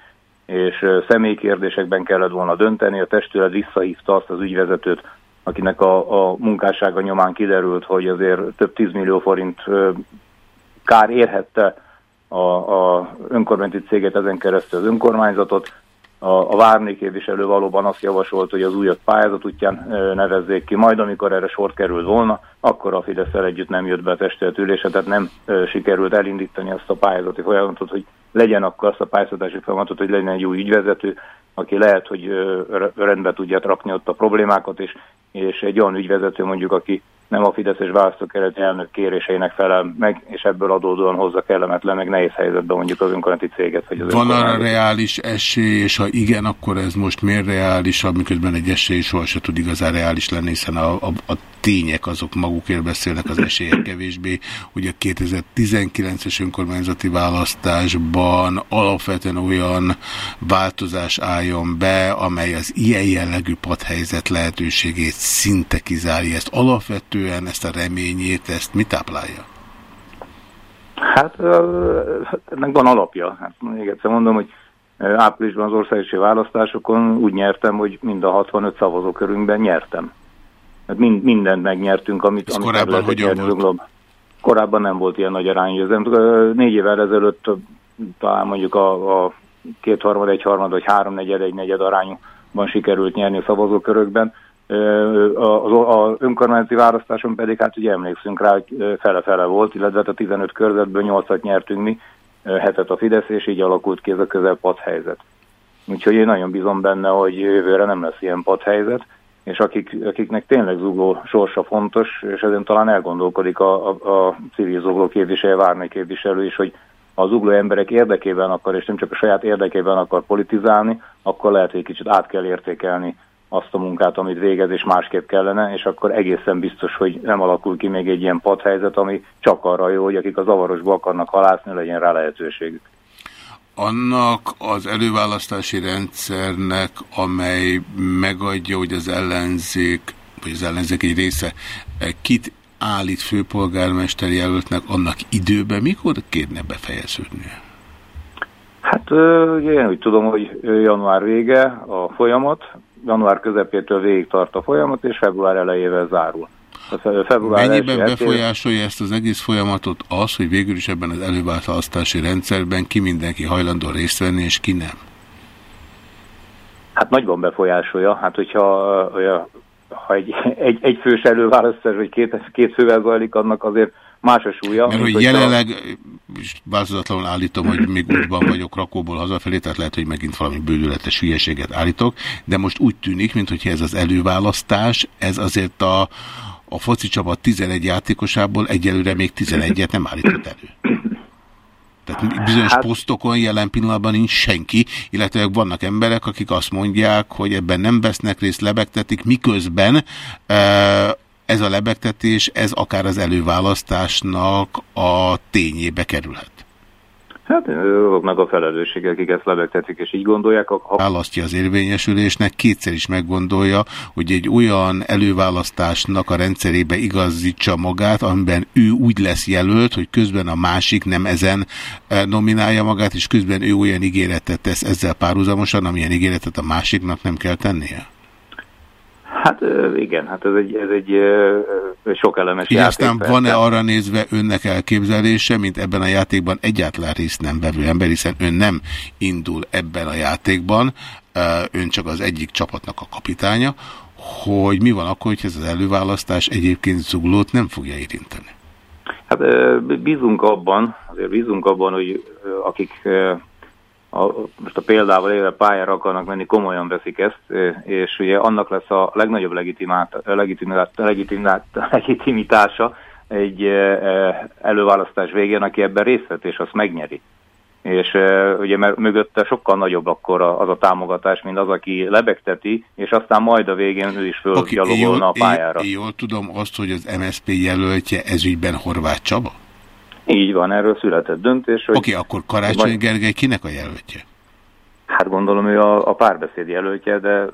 és személykérdésekben kellett volna dönteni. A testület visszahívta azt az ügyvezetőt, akinek a, a munkássága nyomán kiderült, hogy azért több tízmillió forint kár érhette a, a önkormányzati céget, ezen keresztül az önkormányzatot. A, a Várni képviselő valóban azt javasolt, hogy az újabb pályázat útján nevezzék ki, majd amikor erre sor került volna, akkor a fidesz együtt nem jött be a testületülése, tehát nem sikerült elindítani azt a pályázati folyamatot, hogy legyen akkor azt a pályázatási folyamatot, hogy legyen egy új ügyvezető, aki lehet, hogy rendbe tudja rakni ott a problémákat, és, és egy olyan ügyvezető mondjuk, aki nem a Fideszes választókerületi elnök kéréseinek felel meg, és ebből adódóan hozza kellemetlen, meg nehéz helyzetbe mondjuk az önkormányzati céget. Vagy az Van arra reális esély, és ha igen, akkor ez most miért reálisabb, miközben egy esély soha se tud igazán reális lenni, hiszen a, a, a tények azok magukért beszélnek, az esélyek kevésbé. Ugye a 2019-es önkormányzati választásban alapvetően olyan változás álljon be, amely az ilyen jellegű padhelyzet lehetőségét szinte kizárja. Ezt alapvetően, ezt a reményét, ezt mi táplálja? Hát ennek van alapja. Hát még egyszer mondom, hogy áprilisban az országosi választásokon úgy nyertem, hogy mind a 65 szavazókörünkben nyertem. Hát mind, mindent megnyertünk, amit, amit meg korábban hogyan nyerni volt? Korábban nem volt ilyen nagy arány. Ez nem, ö, négy évvel ezelőtt talán mondjuk a, a kétharmad, egyharmad, vagy háromnegyed, egy negyed arányban sikerült nyerni a szavazókörökben. Az, az önkormányzati választáson pedig, hát ugye emlékszünk rá, hogy fele-fele volt, illetve hát a 15 körzetből 8-at nyertünk mi, hetet a Fidesz, és így alakult ki ez a közelpad helyzet. Úgyhogy én nagyon bízom benne, hogy jövőre nem lesz ilyen padhelyzet, és akik, akiknek tényleg zugló sorsa fontos, és ezen talán elgondolkodik a, a, a civil zugló képviselő, vármely képviselő is, hogy ha az zugló emberek érdekében akar, és nem csak a saját érdekében akar politizálni, akkor lehet, hogy kicsit át kell értékelni azt a munkát, amit végez, és másképp kellene, és akkor egészen biztos, hogy nem alakul ki még egy ilyen padhelyzet, ami csak arra jó, hogy akik a zavarosba akarnak halászni, legyen rá lehetőségük. Annak az előválasztási rendszernek, amely megadja, hogy az ellenzék, vagy az ellenzék egy része eh, kit állít főpolgármester jelöltnek, annak időben mikor kérne befejeződnie? Hát én úgy tudom, hogy január vége a folyamat, január közepétől végig tart a folyamat, és február elejével zárul. A Február Mennyiben befolyásolja ezt az egész folyamatot az, hogy végül is ebben az előválasztási rendszerben ki mindenki hajlandó részt venni, és ki nem? Hát nagyban befolyásolja. Hát hogyha olyan, ha egy, egy, egy fős előválasztás, vagy két, két fővel zajlik, annak azért más a súlya. Mert hogy jelenleg, és változatlanul állítom, hogy még útban vagyok Rakóból hazafelé, tehát lehet, hogy megint valami bődületes hülyeséget állítok, de most úgy tűnik, mintha ez az előválasztás, ez azért a, a foci csapat 11 játékosából egyelőre még 11-et nem állított elő. Tehát bizonyos hát, posztokon jelen pillanatban nincs senki, illetve vannak emberek, akik azt mondják, hogy ebben nem vesznek részt, lebegtetik, miközben eh, ez a lebegtetés, ez akár az előválasztásnak a tényébe kerülhet. Hát azoknak a felelősségek, akik ezt lebegtetik, és így gondolják, ha Választja az érvényesülésnek, kétszer is meggondolja, hogy egy olyan előválasztásnak a rendszerébe igazítsa magát, amiben ő úgy lesz jelölt, hogy közben a másik nem ezen nominálja magát, és közben ő olyan ígéretet tesz ezzel párhuzamosan, amilyen ígéretet a másiknak nem kell tennie. Hát igen, hát ez egy, ez egy sok elemes Így játék. aztán van-e arra nézve önnek elképzelése, mint ebben a játékban egyáltalán részt nem vevő ember, hiszen ön nem indul ebben a játékban, ön csak az egyik csapatnak a kapitánya, hogy mi van akkor, hogy ez az előválasztás egyébként zuglót nem fogja érinteni. Hát bízunk abban, azért bízunk abban, hogy akik ö, a, most a példával élve pályára akarnak menni, komolyan veszik ezt, és ugye annak lesz a legnagyobb legitimát, legitimát, legitimát, legitimitása egy előválasztás végén, aki ebben részt vett, és azt megnyeri. És ugye mert mögötte sokkal nagyobb akkor az a támogatás, mint az, aki lebegteti, és aztán majd a végén ő is fölgyalogolna a én, pályára. én jól tudom azt, hogy az MSZP jelöltje ezügyben Horváth Csaba? Így van, erről született döntés. hogy- Oké, akkor Karácsony Gergely kinek a jelöltje? Hát gondolom ő a, a párbeszéd jelöltje, de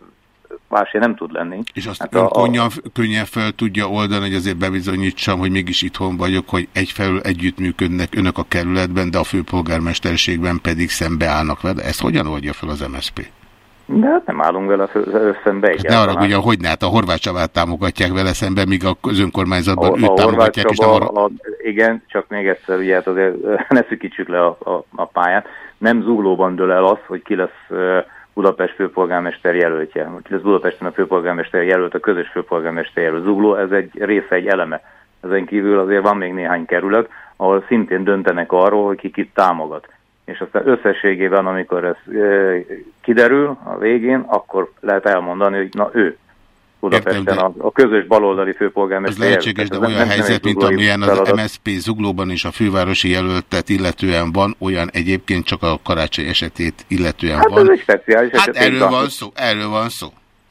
másé nem tud lenni. És azt hát ön a, könnyen, könnyen fel tudja oldani, hogy azért bebizonyítsam, hogy mégis itthon vagyok, hogy egyfelől együttműködnek önök a kerületben, de a főpolgármesterségben pedig szembeállnak vele. Ezt hogyan oldja fel az MSZP? De hát nem állunk vele fő- szembe Hát ne arra, hogy ne, hát a Horváth Csabát támogatják vele szemben, míg az önkormányzatban a, őt a támogatják, és nem Csaba, arra... a, igen, csak még egyszer, ugye hát azért *laughs* ne szükítsük le a, a, a pályát. Nem zuglóban dől el az, hogy ki lesz Budapest főpolgármester jelöltje. Ki lesz Budapesten a főpolgármester jelölt, a közös főpolgármester jelölt. Zugló, ez egy része, egy eleme. Ezen kívül azért van még néhány kerület, ahol szintén döntenek arról, hogy ki kit támogat. És aztán összességében, amikor ez ö, kiderül a végén, akkor lehet elmondani, hogy na ő. Budapesten a, a közös baloldali főpolgármester. Ez lehetséges, de. Ez olyan nem- nem helyzet, egy mint amilyen az. MSZP zuglóban is a fővárosi jelöltet illetően van, olyan egyébként csak a karácsony esetét illetően Hát ez van. egy speciális Hát eset, erről van szó, erről van szó.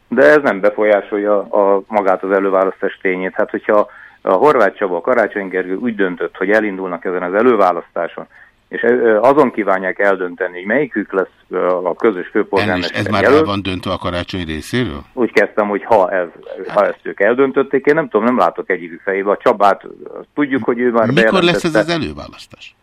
De ez nem befolyásolja a, magát az előválasztás tényét. Hát hogyha a Horváth Csaba, a Karácsony Gergő úgy döntött, hogy elindulnak ezen az előválasztáson, és azon kívánják eldönteni, hogy melyikük lesz a közös főpolgármester ez már el van döntve a karácsony részéről? úgy kezdtem, hogy ha, ez, ha ezt ők eldöntötték, én nem tudom, nem látok egyikük fejébe. A Csabát tudjuk, hogy ő már Mikor lesz ez az előválasztás?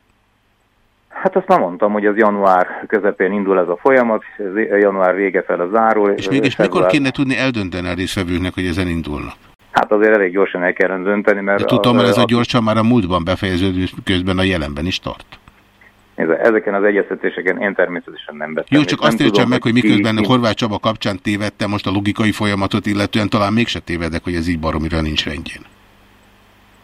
Hát azt nem mondtam, hogy az január közepén indul ez a folyamat, ez január vége fele zárul. És mégis mikor kéne tudni eldönteni a részvevőknek, hogy ezen indulnak? Hát azért elég gyorsan el kellene dönteni, mert... De tudom, mert ez a gyorsan már a múltban befejeződő, közben a jelenben is tart. Ezeken az egyeztetéseken én természetesen nem vettem. Jó, csak azt értsem meg, hogy miközben ki- Horváth Csaba kapcsán tévedtem most a logikai folyamatot illetően, talán mégse tévedek, hogy ez így baromira nincs rendjén.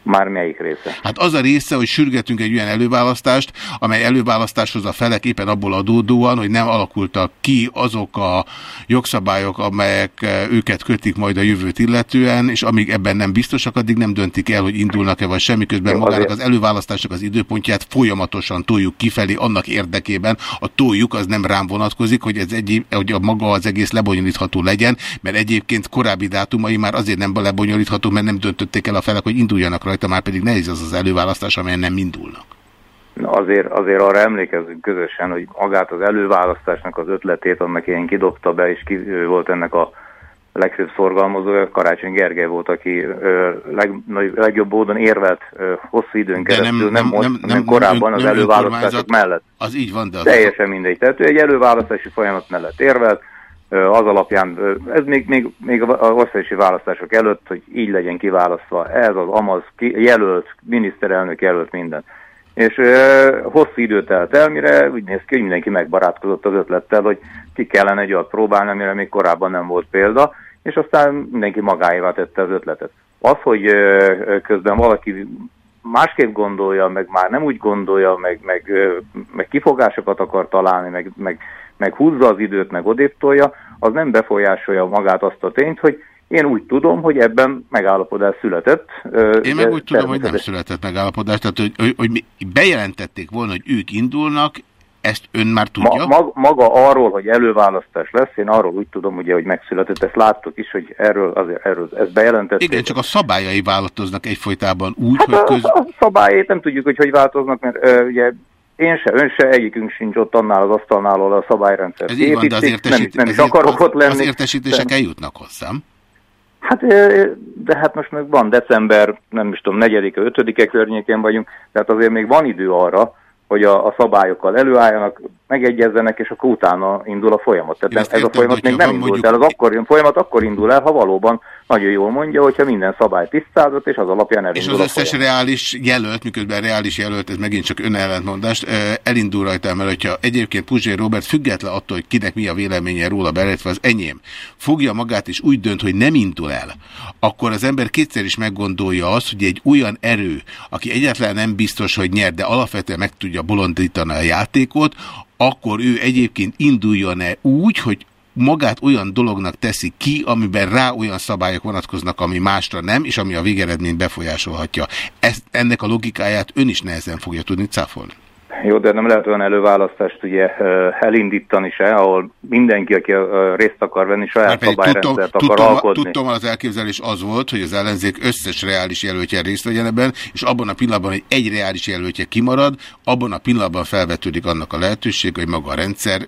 Már melyik része? Hát az a része, hogy sürgetünk egy olyan előválasztást, amely előválasztáshoz a felek éppen abból adódóan, hogy nem alakultak ki azok a jogszabályok, amelyek eh, őket kötik majd a jövőt illetően, és amíg ebben nem biztosak, addig nem döntik el, hogy indulnak-e vagy semmi közben Jó, magának azért- az előválasztásnak az időpontját folyamatosan toljuk kifelé annak érdekében. A toljuk az nem rám vonatkozik, hogy, ez egy, hogy a maga az egész lebonyolítható legyen, mert egyébként korábbi dátumai már azért nem lebonyolítható, mert nem döntötték el a felek, hogy induljanak rajta, már pedig nehéz az az előválasztás, amelyen nem indulnak. Na azért, azért arra emlékezzünk közösen, hogy magát az előválasztásnak az ötletét annak ilyen kidobta be, és ki volt ennek a legfőbb szorgalmazója, Karácsony Gergely volt, aki ö, leg, nagy- legjobb módon érvelt ö, hosszú időn keresztül, nem, nem- most, nem- nem- korábban nem az előválasztások mellett. Az így van, de az Teljesen mindegy. Tehát ő egy előválasztási folyamat mellett érvelt, az alapján, ez még, még, még a országosi választások előtt, hogy így legyen kiválasztva, ez az amaz jelölt, miniszterelnök jelölt minden. És ö, hosszú idő telt el, mire úgy néz ki, hogy mindenki megbarátkozott az ötlettel, hogy ki kellene egy olyat próbálni, amire még korábban nem volt példa, és aztán mindenki magáévá tette az ötletet. Az, hogy ö, közben valaki másképp gondolja, meg már nem úgy gondolja, meg, meg, meg kifogásokat akar találni, meg, meg, meg húzza az időt, meg odéptolja, az nem befolyásolja magát azt a tényt, hogy én úgy tudom, hogy ebben megállapodás született. Én meg úgy tudom, hogy nem született megállapodás, tehát hogy, hogy, hogy bejelentették volna, hogy ők indulnak, ezt ön már tudja? Ma, mag, maga arról, hogy előválasztás lesz, én arról úgy tudom, ugye, hogy megszületett, ezt láttuk is, hogy erről, azért, erről ezt bejelentették. Igen, csak a szabályai változnak egyfolytában úgy, Hát hogy a, köz... a szabályét nem tudjuk, hogy hogy változnak, mert ö, ugye én se, ön se, egyikünk sincs ott annál az asztalnál, ahol a szabályrendszer Ez így van, de az, építik, nem, értesít... nem is akarok ott lenni. az értesítések de, eljutnak hozzám. hát, de hát most meg van december, nem is tudom, negyedike, ötödike környékén vagyunk, tehát azért még van idő arra, hogy a, a szabályokkal előálljanak, megegyezzenek, és akkor utána indul a folyamat. Tehát Én ez a értem, folyamat de még nem indult mondjuk- el, az akkor, folyamat akkor indul el, ha valóban nagyon jól mondja, hogyha minden szabály tisztázott, és az alapján És elindul az a összes folyamat. reális jelölt, miközben reális jelölt, ez megint csak önellentmondást, elindul rajta, mert hogyha egyébként Puzsér Robert független attól, hogy kinek mi a véleménye róla beletve az enyém, fogja magát és úgy dönt, hogy nem indul el, akkor az ember kétszer is meggondolja azt, hogy egy olyan erő, aki egyáltalán nem biztos, hogy nyer, de alapvetően meg tudja bolondítani a játékot, akkor ő egyébként induljon-e úgy, hogy magát olyan dolognak teszi ki, amiben rá olyan szabályok vonatkoznak, ami másra nem, és ami a végeredményt befolyásolhatja. Ezt, ennek a logikáját ön is nehezen fogja tudni cáfolni. Jó, de nem lehet olyan előválasztást ugye elindítani se, ahol mindenki, aki részt akar venni, saját szabályrendszert akar tudtom, alkotni. tudtom, az elképzelés az volt, hogy az ellenzék összes reális jelöltje részt vegyen ebben, és abban a pillanatban, hogy egy reális jelöltje kimarad, abban a pillanatban felvetődik annak a lehetőség, hogy maga a rendszer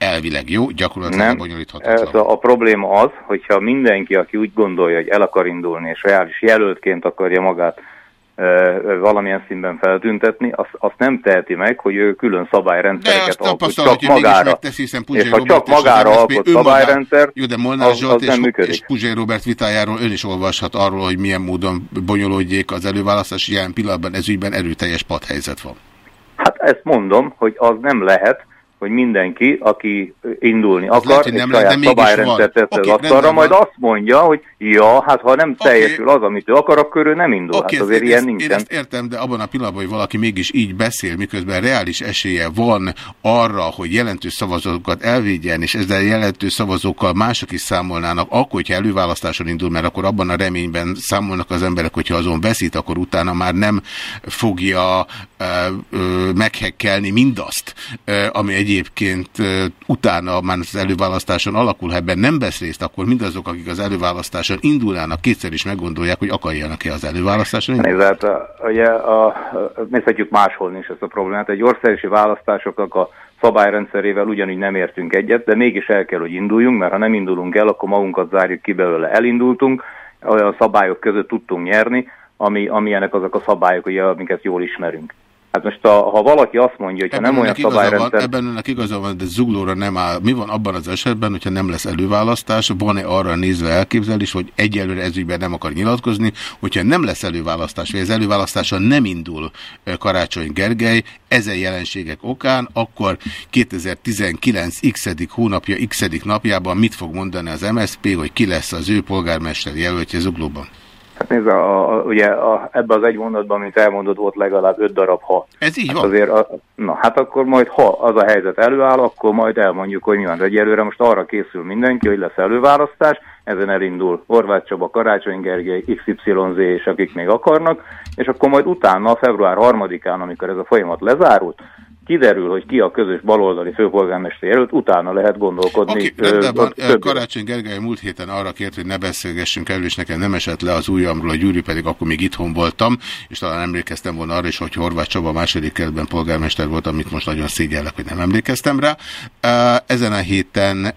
elvileg jó, gyakorlatilag Nem, ez a, a probléma az, hogyha mindenki, aki úgy gondolja, hogy el akar indulni, és reális jelöltként akarja magát ö, valamilyen színben feltüntetni, azt, azt nem teheti meg, hogy ő külön De szabályrendszereket azt alkot csak magára. megteszi, hiszen És ha Robert csak magára alkot szabályrendszer, Jó, de Molnár az, Zsolt az és, működik. és Puzsér Robert vitájáról ön is olvashat arról, hogy milyen módon bonyolódjék az előválasztás, jelen pillanatban ez ügyben erőteljes padhelyzet van. Hát ezt mondom, hogy az nem lehet, hogy mindenki, aki indulni lehet, akar, hogy egy nem lehet, saját szabályrendszert tesz Oké, az asztalra, majd van. azt mondja, hogy ja, hát ha nem teljesül az, amit ő akar, akkor ő nem indul. Oké, hát azért ezt, ilyen ezt, én nincsen. ezt értem, de abban a pillanatban, hogy valaki mégis így beszél, miközben reális esélye van arra, hogy jelentős szavazókat elvédjen, és ezzel jelentős szavazókkal mások is számolnának, akkor, hogyha előválasztáson indul, mert akkor abban a reményben számolnak az emberek, hogyha azon veszít, akkor utána már nem fogja ö, ö, meghekkelni mindazt, ö, ami egyébként utána már az előválasztáson alakul. Ha ebben nem vesz részt, akkor mindazok, akik az előválasztáson indulnának, kétszer is meggondolják, hogy akarjanak-e az előválasztáson. Nézd, hát ugye a, a, nézhetjük máshol is ezt a problémát. Egy országosi választásoknak a szabályrendszerével ugyanígy nem értünk egyet, de mégis el kell, hogy induljunk, mert ha nem indulunk el, akkor magunkat zárjuk ki belőle. Elindultunk, olyan szabályok között tudtunk nyerni, ami, amilyenek azok a szabályok, ugye, amiket jól ismerünk. Hát most a, ha valaki azt mondja, hogy ha nem olyan szabályrendszer... van, ebben önnek igaza van, de zuglóra nem áll. Mi van abban az esetben, hogyha nem lesz előválasztás, van-e arra nézve elképzelés, hogy egyelőre ezügyben nem akar nyilatkozni, hogyha nem lesz előválasztás, vagy az előválasztáson nem indul eh, Karácsony Gergely, ezen jelenségek okán, akkor 2019 x hónapja, x napjában mit fog mondani az MSZP, hogy ki lesz az ő polgármester jelöltje Zuglóban? Hát nézd, a, a, ugye a, ebbe az egy mondatban, amit elmondott, volt legalább öt darab ha. Ez így hát van. Azért a, na, hát akkor majd, ha az a helyzet előáll, akkor majd elmondjuk, hogy mi van. Egyelőre most arra készül mindenki, hogy lesz előválasztás, ezen elindul Horváth Csaba, Karácsony Gergely, XYZ és akik még akarnak, és akkor majd utána, február 3-án, amikor ez a folyamat lezárult, kiderül, hogy ki a közös baloldali főpolgármester jelölt, utána lehet gondolkodni. Oké, ö, rendben van. Karácsony Gergely múlt héten arra kért, hogy ne beszélgessünk erről, és nekem nem esett le az ujjamról, a Gyuri pedig akkor még itthon voltam, és talán emlékeztem volna arra is, hogy Horváth Csaba második kerületben polgármester volt, amit most nagyon szégyellek, hogy nem emlékeztem rá. Ezen a héten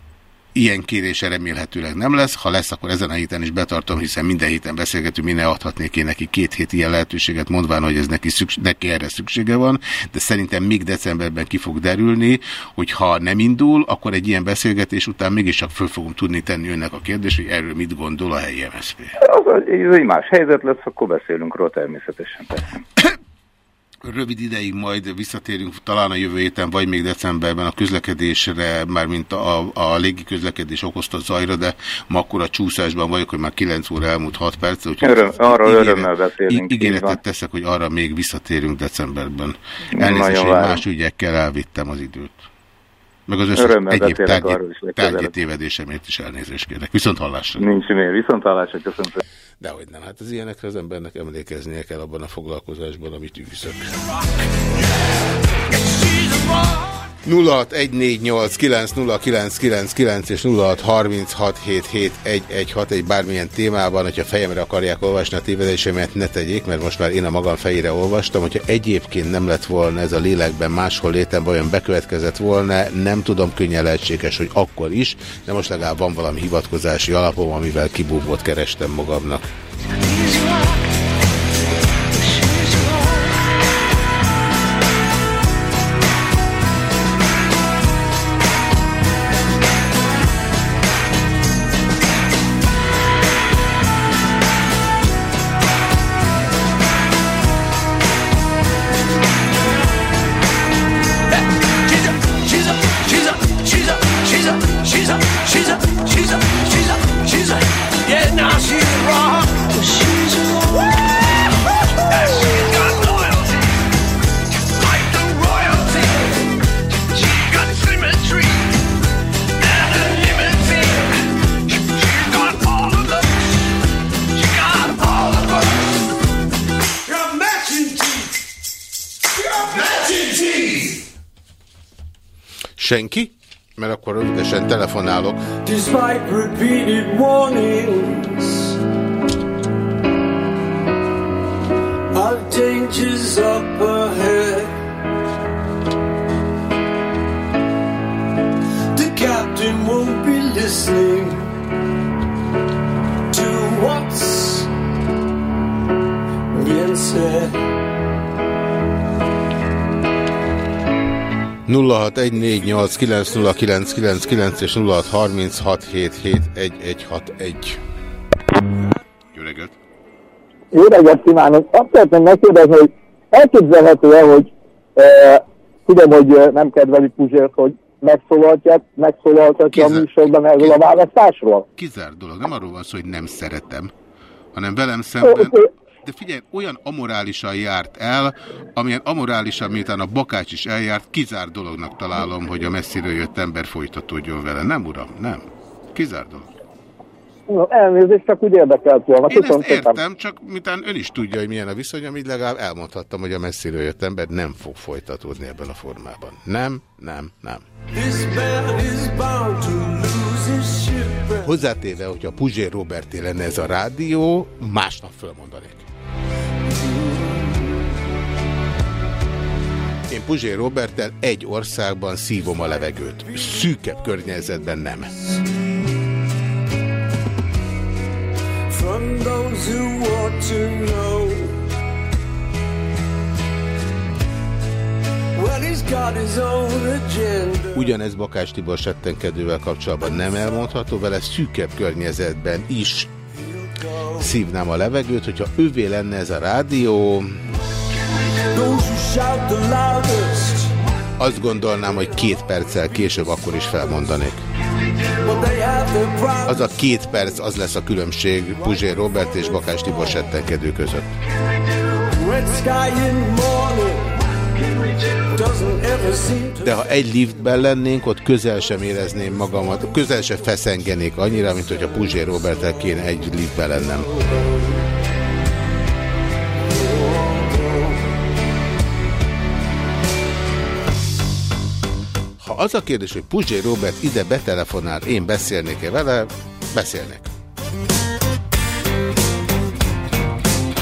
ilyen kérése remélhetőleg nem lesz. Ha lesz, akkor ezen a héten is betartom, hiszen minden héten beszélgetünk, mi ne adhatnék én neki két hét ilyen lehetőséget, mondván, hogy ez neki, szükség, neki erre szüksége van, de szerintem még decemberben ki fog derülni, hogy ha nem indul, akkor egy ilyen beszélgetés után mégiscsak föl fogom tudni tenni önnek a kérdést, hogy erről mit gondol a helyi MSZP. Az, egy más helyzet lesz, akkor beszélünk róla természetesen. Persze. Rövid ideig majd visszatérünk talán a jövő héten, vagy még decemberben a közlekedésre, mármint a, a légi közlekedés okozta zajra, de ma akkor a csúszásban vagyok, hogy már 9 óra elmúlt 6 perc. úgyhogy Öröm, arra ígéret- örömmel beszélünk. Ígéretet teszek, hogy arra még visszatérünk decemberben. Elnézést, hogy más ügyekkel elvittem az időt. Meg az összes Örömmel egyéb tárgyi, tárgyi tévedésemért is elnézést kérek. Viszont hallásra. Nincs miért, viszont hallásra, köszönöm. Dehogy nem, hát az ilyenekre az embernek emlékeznie kell abban a foglalkozásban, amit űzök. 0614890999 és 0636771161 egy bármilyen témában, hogyha fejemre akarják olvasni a tévedésemet, ne tegyék, mert most már én a magam fejére olvastam, hogyha egyébként nem lett volna ez a lélekben máshol létem, vajon bekövetkezett volna, nem tudom, könnyen lehetséges, hogy akkor is, de most legalább van valami hivatkozási alapom, amivel kibúvót kerestem magamnak. Senki? Mert akkor rövidesen telefonálok. Despite of dangers up 0614890999 és 0636771161. Jó reggelt! Jó reggelt kívánok! Azt szeretném megkérdezni, hogy elképzelhető-e, hogy e, tudom, hogy ö, nem kedveli Puzsért, hogy megszólaltják, megszólaltatja a műsorban erről a választásról. Kizárt dolog. Nem arról van szó, hogy nem szeretem, hanem velem szemben... De figyelj, olyan amorálisan járt el, amilyen amorálisan, miután a Bakács is eljárt, kizárt dolognak találom, hogy a messziről jött ember folytatódjon vele. Nem, uram, nem. Kizárt dolog. No, elnézést, csak úgy érdekelt volna. Én Köszönöm ezt szépen. értem, csak miután ön is tudja, hogy milyen a viszony, amit legalább elmondhattam, hogy a messziről jött ember nem fog folytatódni ebben a formában. Nem, nem, nem. Hozzátéve, hogyha Puzsér Roberté lenne ez a rádió, másnap fölmondanék. Én Puzsér Roberttel egy országban szívom a levegőt. Szűkebb környezetben nem. From those who want to know. Ugyanez Bakás Tibor settenkedővel kapcsolatban nem elmondható, vele szűkebb környezetben is szívnám a levegőt, hogyha ővé lenne ez a rádió, azt gondolnám, hogy két perccel később akkor is felmondanék. Az a két perc, az lesz a különbség Puzsér Robert és Bakás Tibor settenkedő között. Red sky in De ha egy liftben lennénk, ott közel sem érezném magamat, közel sem feszengenék annyira, mint hogy a Puzsér Robertel kéne egy liftben lennem. Ha az a kérdés, hogy Puzsér Robert ide betelefonál, én beszélnék-e vele, beszélnek.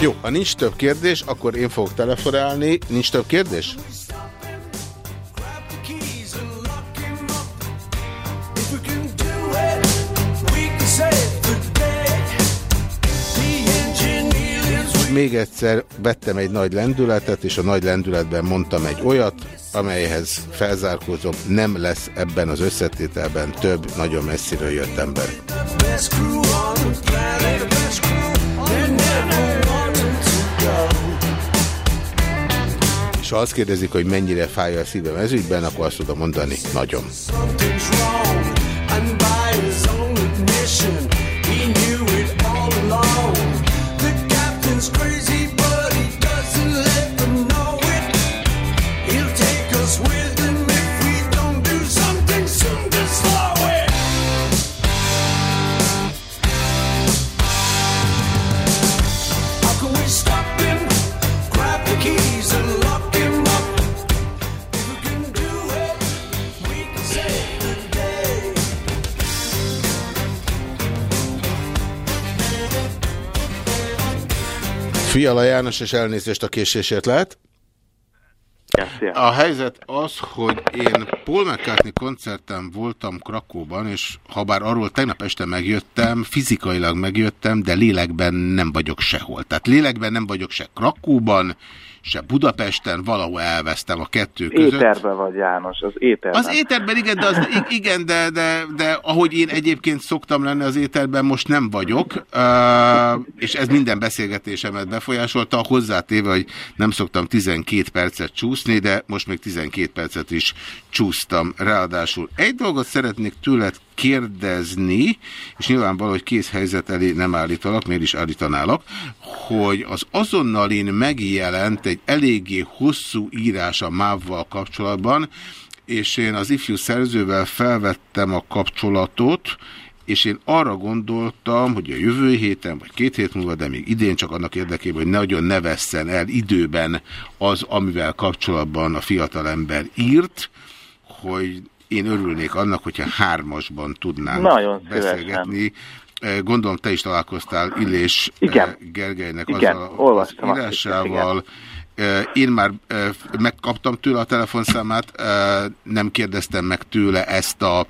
Jó, ha nincs több kérdés, akkor én fogok telefonálni. Nincs több kérdés? Még egyszer vettem egy nagy lendületet, és a nagy lendületben mondtam egy olyat, amelyhez felzárkózom, nem lesz ebben az összetételben több nagyon messziről jött ember. És ha azt kérdezik, hogy mennyire fáj a szívem ez ügyben, akkor azt tudom mondani, nagyon. Fiala János, és elnézést a késésért lehet. A helyzet az, hogy én Paul McCartney koncerten voltam Krakóban, és ha bár arról tegnap este megjöttem, fizikailag megjöttem, de lélekben nem vagyok sehol. Tehát lélekben nem vagyok se Krakóban, se Budapesten, valahol elvesztem a kettő között. Éterben vagy János, az éterben. Az éterben igen, de, az, igen, de, de, de ahogy én egyébként szoktam lenni az éterben, most nem vagyok, és ez minden beszélgetésemet befolyásolta, hozzátéve, hogy nem szoktam 12 percet csúszni, de most még 12 percet is csúsztam. Ráadásul egy dolgot szeretnék tőled kérdezni, és nyilvánvaló, hogy kész helyzet elé nem állítalak, miért is állítanálak, hogy az azonnalin megjelent egy eléggé hosszú írás a MÁV-val kapcsolatban, és én az ifjú szerzővel felvettem a kapcsolatot, és én arra gondoltam, hogy a jövő héten, vagy két hét múlva, de még idén csak annak érdekében, hogy nagyon ne vesszen el időben az, amivel kapcsolatban a fiatalember írt, hogy én örülnék annak, hogyha hármasban tudnánk Nagyon beszélgetni. Eh, Gondolom te is találkoztál Illés Igen. eh, Gergelynek Igen, azzal az írásával. Eh, Én már eh, megkaptam tőle a telefonszámát, eh, nem kérdeztem meg tőle ezt a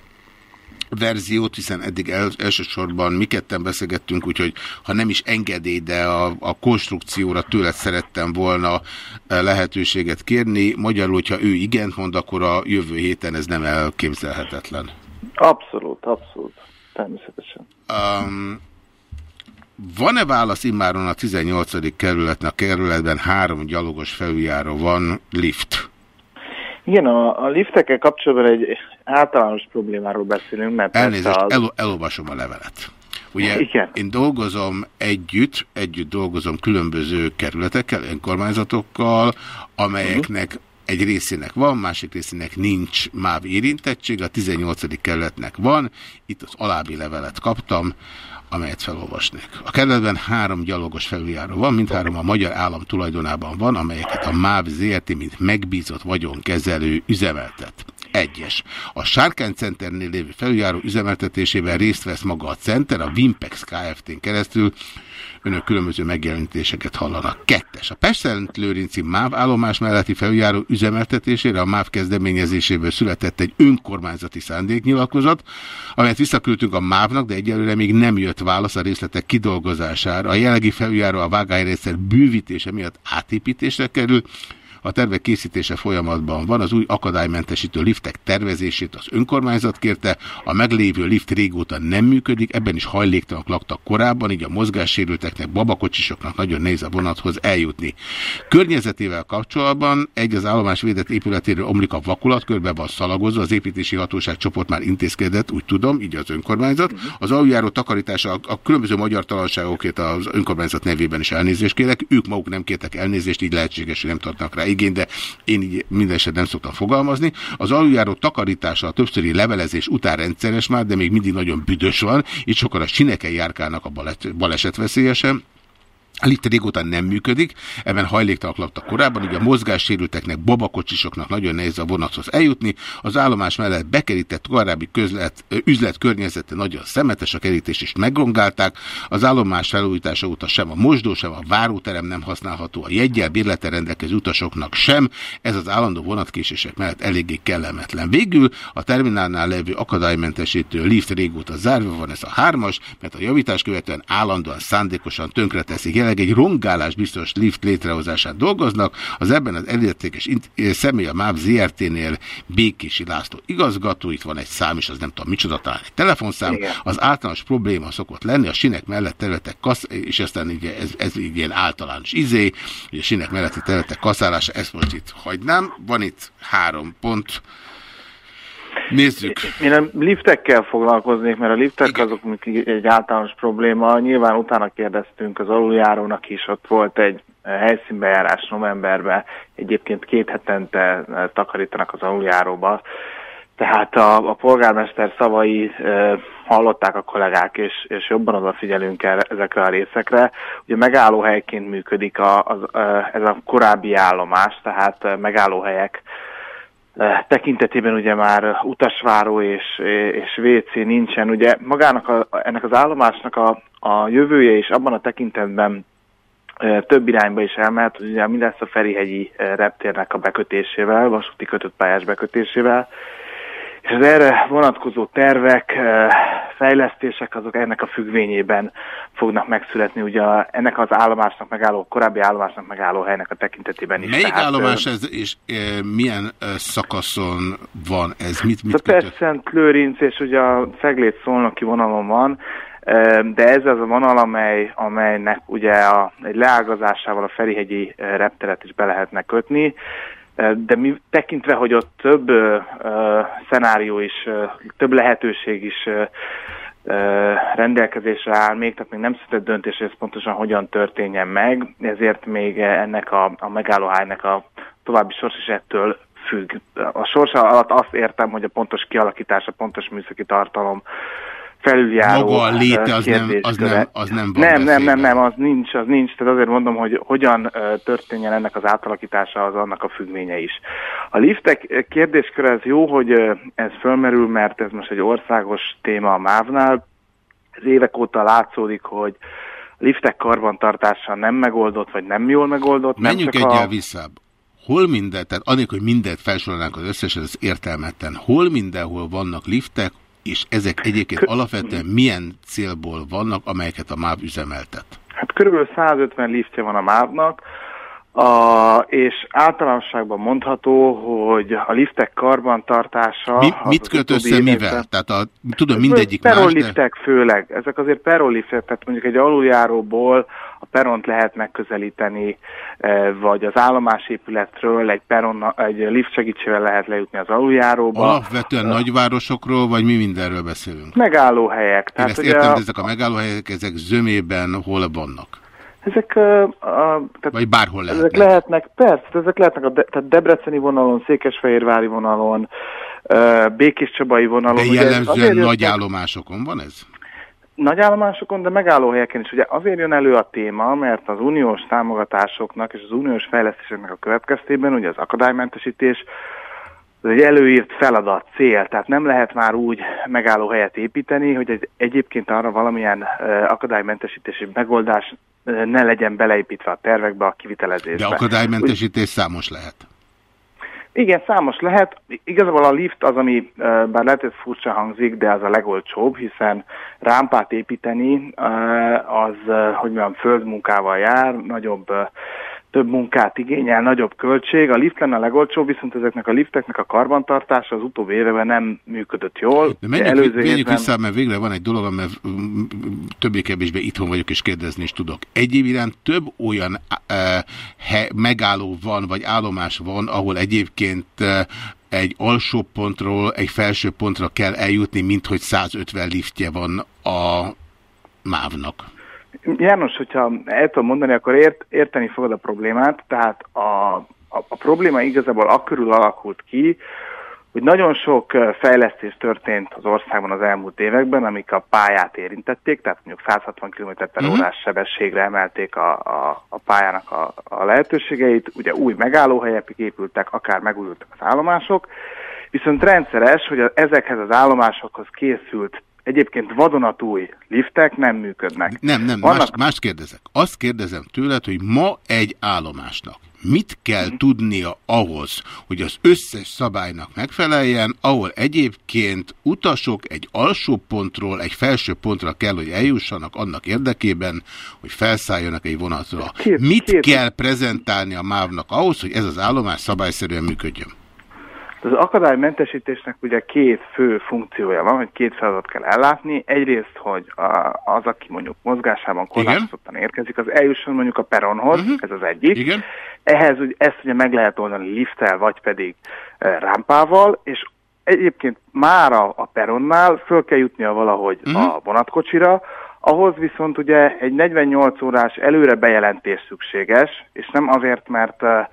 verziót, hiszen eddig el, elsősorban mi ketten beszélgettünk, úgyhogy ha nem is engedély, de a, a konstrukcióra tőled szerettem volna eh, lehetőséget kérni. Magyarul, hogyha ő igent mond, akkor a jövő héten ez nem elképzelhetetlen. Abszolút, abszolút. Természetesen. Um, van-e válasz immáron a 18. kerületnek? A kerületben három gyalogos felüljáró van, lift. Igen, a, a liftekkel kapcsolatban egy általános problémáról beszélünk, mert Elnézést, az... el, elolvasom a levelet. Ugye Igen. én dolgozom együtt, együtt dolgozom különböző kerületekkel, önkormányzatokkal, amelyeknek egy részének van, másik részének nincs MÁV érintettség, a 18. kerületnek van, itt az alábbi levelet kaptam, amelyet felolvasnék. A kerületben három gyalogos felüljáró van, mindhárom a magyar állam tulajdonában van, amelyeket a MÁV ZRT, mint megbízott vagyonkezelő üzemeltet. Egyes. A Sárkány Centernél lévő felüljáró üzemeltetésében részt vesz maga a Center, a Wimpex Kft-n keresztül, önök különböző megjelenítéseket hallanak. Kettes. A Pest Lőrinci MÁV állomás melletti feljáró üzemeltetésére a MÁV kezdeményezéséből született egy önkormányzati szándéknyilatkozat, amelyet visszaküldtünk a MÁV-nak, de egyelőre még nem jött válasz a részletek kidolgozására. A jelenlegi feljáró a vágányrendszer bővítése miatt átépítésre kerül, a tervek készítése folyamatban van, az új akadálymentesítő liftek tervezését az önkormányzat kérte, a meglévő lift régóta nem működik, ebben is hajléktalanok laktak korábban, így a mozgássérülteknek, babakocsisoknak nagyon nehéz a vonathoz eljutni. Környezetével kapcsolatban egy az állomás védett épületéről omlik a vakulat, körbe van szalagozva, az építési hatóság csoport már intézkedett, úgy tudom, így az önkormányzat. Az aluljáró takarítása a, különböző magyar talanságokért az önkormányzat nevében is elnézést kérek, ők maguk nem kértek elnézést, így lehetséges, hogy nem tartnak rá igény, de én így minden esetben nem szoktam fogalmazni. Az aluljáró takarítása a többszöri levelezés után rendszeres már, de még mindig nagyon büdös van, itt sokan a sinekei járkálnak a baleset, A lift régóta nem működik, ebben hajléktalanok laktak korábban, ugye a mozgássérülteknek, babakocsisoknak nagyon nehéz a vonathoz eljutni. Az állomás mellett bekerített korábbi közlet, üzlet környezete nagyon szemetes, a kerítést is megrongálták. Az állomás felújítása óta sem a mosdó, sem a váróterem nem használható, a jegyel bérlete rendelkező utasoknak sem. Ez az állandó vonatkésések mellett eléggé kellemetlen. Végül a terminálnál levő akadálymentesítő lift régóta zárva van, ez a hármas, mert a javítás követően állandóan szándékosan tönkreteszik jelenleg egy rongálás biztos lift létrehozását dolgoznak, az ebben az illetékes személy a MÁV ZRT-nél Békési László igazgató, itt van egy szám, és az nem tudom micsoda, talán egy telefonszám. Igen. Az általános probléma szokott lenni, a sinek mellett területek kasz, és aztán ugye ez, ez így ilyen általános izé, hogy a sinek melletti területek kaszálása, ezt most itt hagynám. Van itt három pont, Nézzük. Én a liftekkel foglalkoznék, mert a liftek Igen. azok egy általános probléma. Nyilván utána kérdeztünk az aluljárónak is, ott volt egy helyszínbejárás novemberben, egyébként két hetente takarítanak az aluljáróba. Tehát a, a polgármester szavai e, hallották a kollégák, és, és jobban odafigyelünk el ezekre a részekre. Ugye megállóhelyként működik a, az, ez a korábbi állomás, tehát megállóhelyek Eh, tekintetében ugye már utasváró és, és WC nincsen. Ugye magának a, ennek az állomásnak a, a jövője is abban a tekintetben e, több irányba is elmehet, ugye mindezt a Ferihegyi e, reptérnek a bekötésével, vasúti kötött pályás bekötésével, és az erre vonatkozó tervek, fejlesztések azok ennek a függvényében fognak megszületni, ugye ennek az állomásnak megálló, korábbi állomásnak megálló helynek a tekintetében is. Melyik Tehát, állomás ez, és e, milyen szakaszon van ez? Mit, mit a Szent Lőrinc és ugye a Szeglét szolnoki vonalon van, de ez az a vonal, amely, amelynek ugye a, egy leágazásával a Ferihegyi repteret is be lehetne kötni de mi tekintve, hogy ott több szenárió is, több lehetőség is rendelkezésre áll még, tehát még nem született döntés, hogy ez pontosan hogyan történjen meg, ezért még ennek a, a megállóhelynek a további sors is ettől függ. A sorsa alatt azt értem, hogy a pontos kialakítás, a pontos műszaki tartalom, felüljáró Maga a léte az nem, az nem, az nem van Nem, nem, nem, nem, az nincs, az nincs. Tehát azért mondom, hogy hogyan történjen ennek az átalakítása, az annak a függvénye is. A liftek kérdéskör ez jó, hogy ez fölmerül, mert ez most egy országos téma a MÁV-nál. Ez évek óta látszódik, hogy liftek karbantartása nem megoldott, vagy nem jól megoldott. Menjünk egyel a... visszább. Hol minden, tehát anélkül, hogy mindent felsorolnánk az összeset, az értelmetlen, hol mindenhol vannak liftek, és ezek egyébként alapvetően milyen célból vannak, amelyeket a MÁV üzemeltet? Hát körülbelül 150 liftje van a MÁV-nak, a, és általánosságban mondható, hogy a liftek karbantartása... Mi, mit köt össze mivel? Tehát a, tudom, mindegyik más, de... főleg, ezek azért peroliftek, tehát mondjuk egy aluljáróból peront lehet megközelíteni, eh, vagy az állomásépületről egy, peron, egy lift segítségével lehet lejutni az aluljáróba. Alapvetően nagyvárosokról, vagy mi mindenről beszélünk? Megállóhelyek. Én ezt ugye értem, a- de ezek a megállóhelyek, ezek zömében hol vannak? Ezek, uh, a, tehát Vagy bárhol lehet. ezek lehetnek, persze, ezek lehetnek a de, tehát Debreceni vonalon, Székesfehérvári vonalon, uh, Békés Csabai vonalon. De Ugye jellemzően jön- nagy állomásokon van ez? Nagy állomásokon, de megállóhelyeken is. Ugye azért jön elő a téma, mert az uniós támogatásoknak és az uniós fejlesztéseknek a következtében ugye az akadálymentesítés ez egy előírt feladat, cél, tehát nem lehet már úgy megállóhelyet építeni, hogy egy, egyébként arra valamilyen uh, akadálymentesítési megoldás uh, ne legyen beleépítve a tervekbe, a kivitelezésbe. De akadálymentesítés számos lehet. Igen, számos lehet. Igazából a lift az, ami bár lehet, hogy furcsa hangzik, de az a legolcsóbb, hiszen rámpát építeni az, hogy mondjam, földmunkával jár, nagyobb, több munkát igényel, nagyobb költség. A lift lenne a legolcsóbb, viszont ezeknek a lifteknek a karbantartása az utóbbi években nem működött jól. De menjünk, Előző menjünk évben- vissza, mert végre van egy dolog, amivel mm, többé-kevésbé itthon vagyok, és kérdezni is tudok. Egy év iránt több olyan uh, he, megálló van, vagy állomás van, ahol egyébként uh, egy alsó pontról egy felső pontra kell eljutni, mint hogy 150 liftje van a mávnak. János, hogyha el tudom mondani, akkor ért, érteni fogod a problémát. Tehát a, a, a probléma igazából akkörül alakult ki, hogy nagyon sok fejlesztés történt az országban az elmúlt években, amik a pályát érintették, tehát mondjuk 160 km per órás sebességre emelték a, a, a pályának a, a lehetőségeit, ugye új megállóhelyek épültek, akár megújultak az állomások, viszont rendszeres, hogy ezekhez az állomásokhoz készült egyébként vadonatúj liftek nem működnek. Nem, nem, Vannak- más, mást kérdezek. Azt kérdezem tőled, hogy ma egy állomásnak mit kell Mhm. tudnia ahhoz, hogy az összes szabálynak megfeleljen, ahol egyébként utasok egy alsó pontról egy felső pontra kell, hogy eljussanak annak érdekében, hogy felszálljanak egy vonatra. Két- mit két- kell prezentálni a MÁV-nak ahhoz, hogy ez az állomás szabályszerűen működjön? Az akadálymentesítésnek ugye két fő funkciója van, hogy két feladat kell ellátni. Egyrészt, hogy a, az, aki mondjuk mozgásában korlátozottan érkezik, az eljusson mondjuk a peronhoz, uh-huh. ez az egyik. Igen. Ehhez ugye, ezt ugye meg lehet oldani lifttel, vagy pedig e, rámpával, és egyébként már a, a peronnál föl kell jutnia valahogy uh-huh. a vonatkocsira, ahhoz viszont ugye egy 48 órás előre bejelentés szükséges, és nem azért, mert e,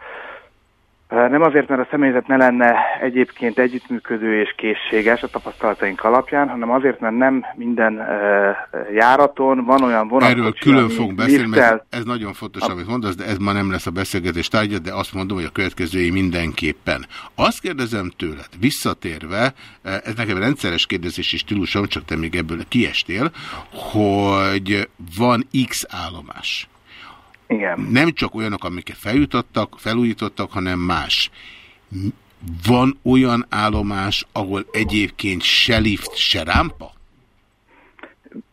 nem azért, mert a személyzet ne lenne egyébként együttműködő és készséges a tapasztalataink alapján, hanem azért, mert nem minden járaton van olyan vonatkocsi, Erről külön fogunk beszélni, mert ez nagyon fontos, amit mondasz, de ez ma nem lesz a beszélgetés tárgya, de azt mondom, hogy a következői mindenképpen. Azt kérdezem tőled, visszatérve, ez nekem rendszeres kérdezési stílusom, csak te még ebből kiestél, hogy van X állomás. Igen. Nem csak olyanok, amiket feljutottak, felújítottak, hanem más. Van olyan állomás, ahol egyébként se lift, se rámpa?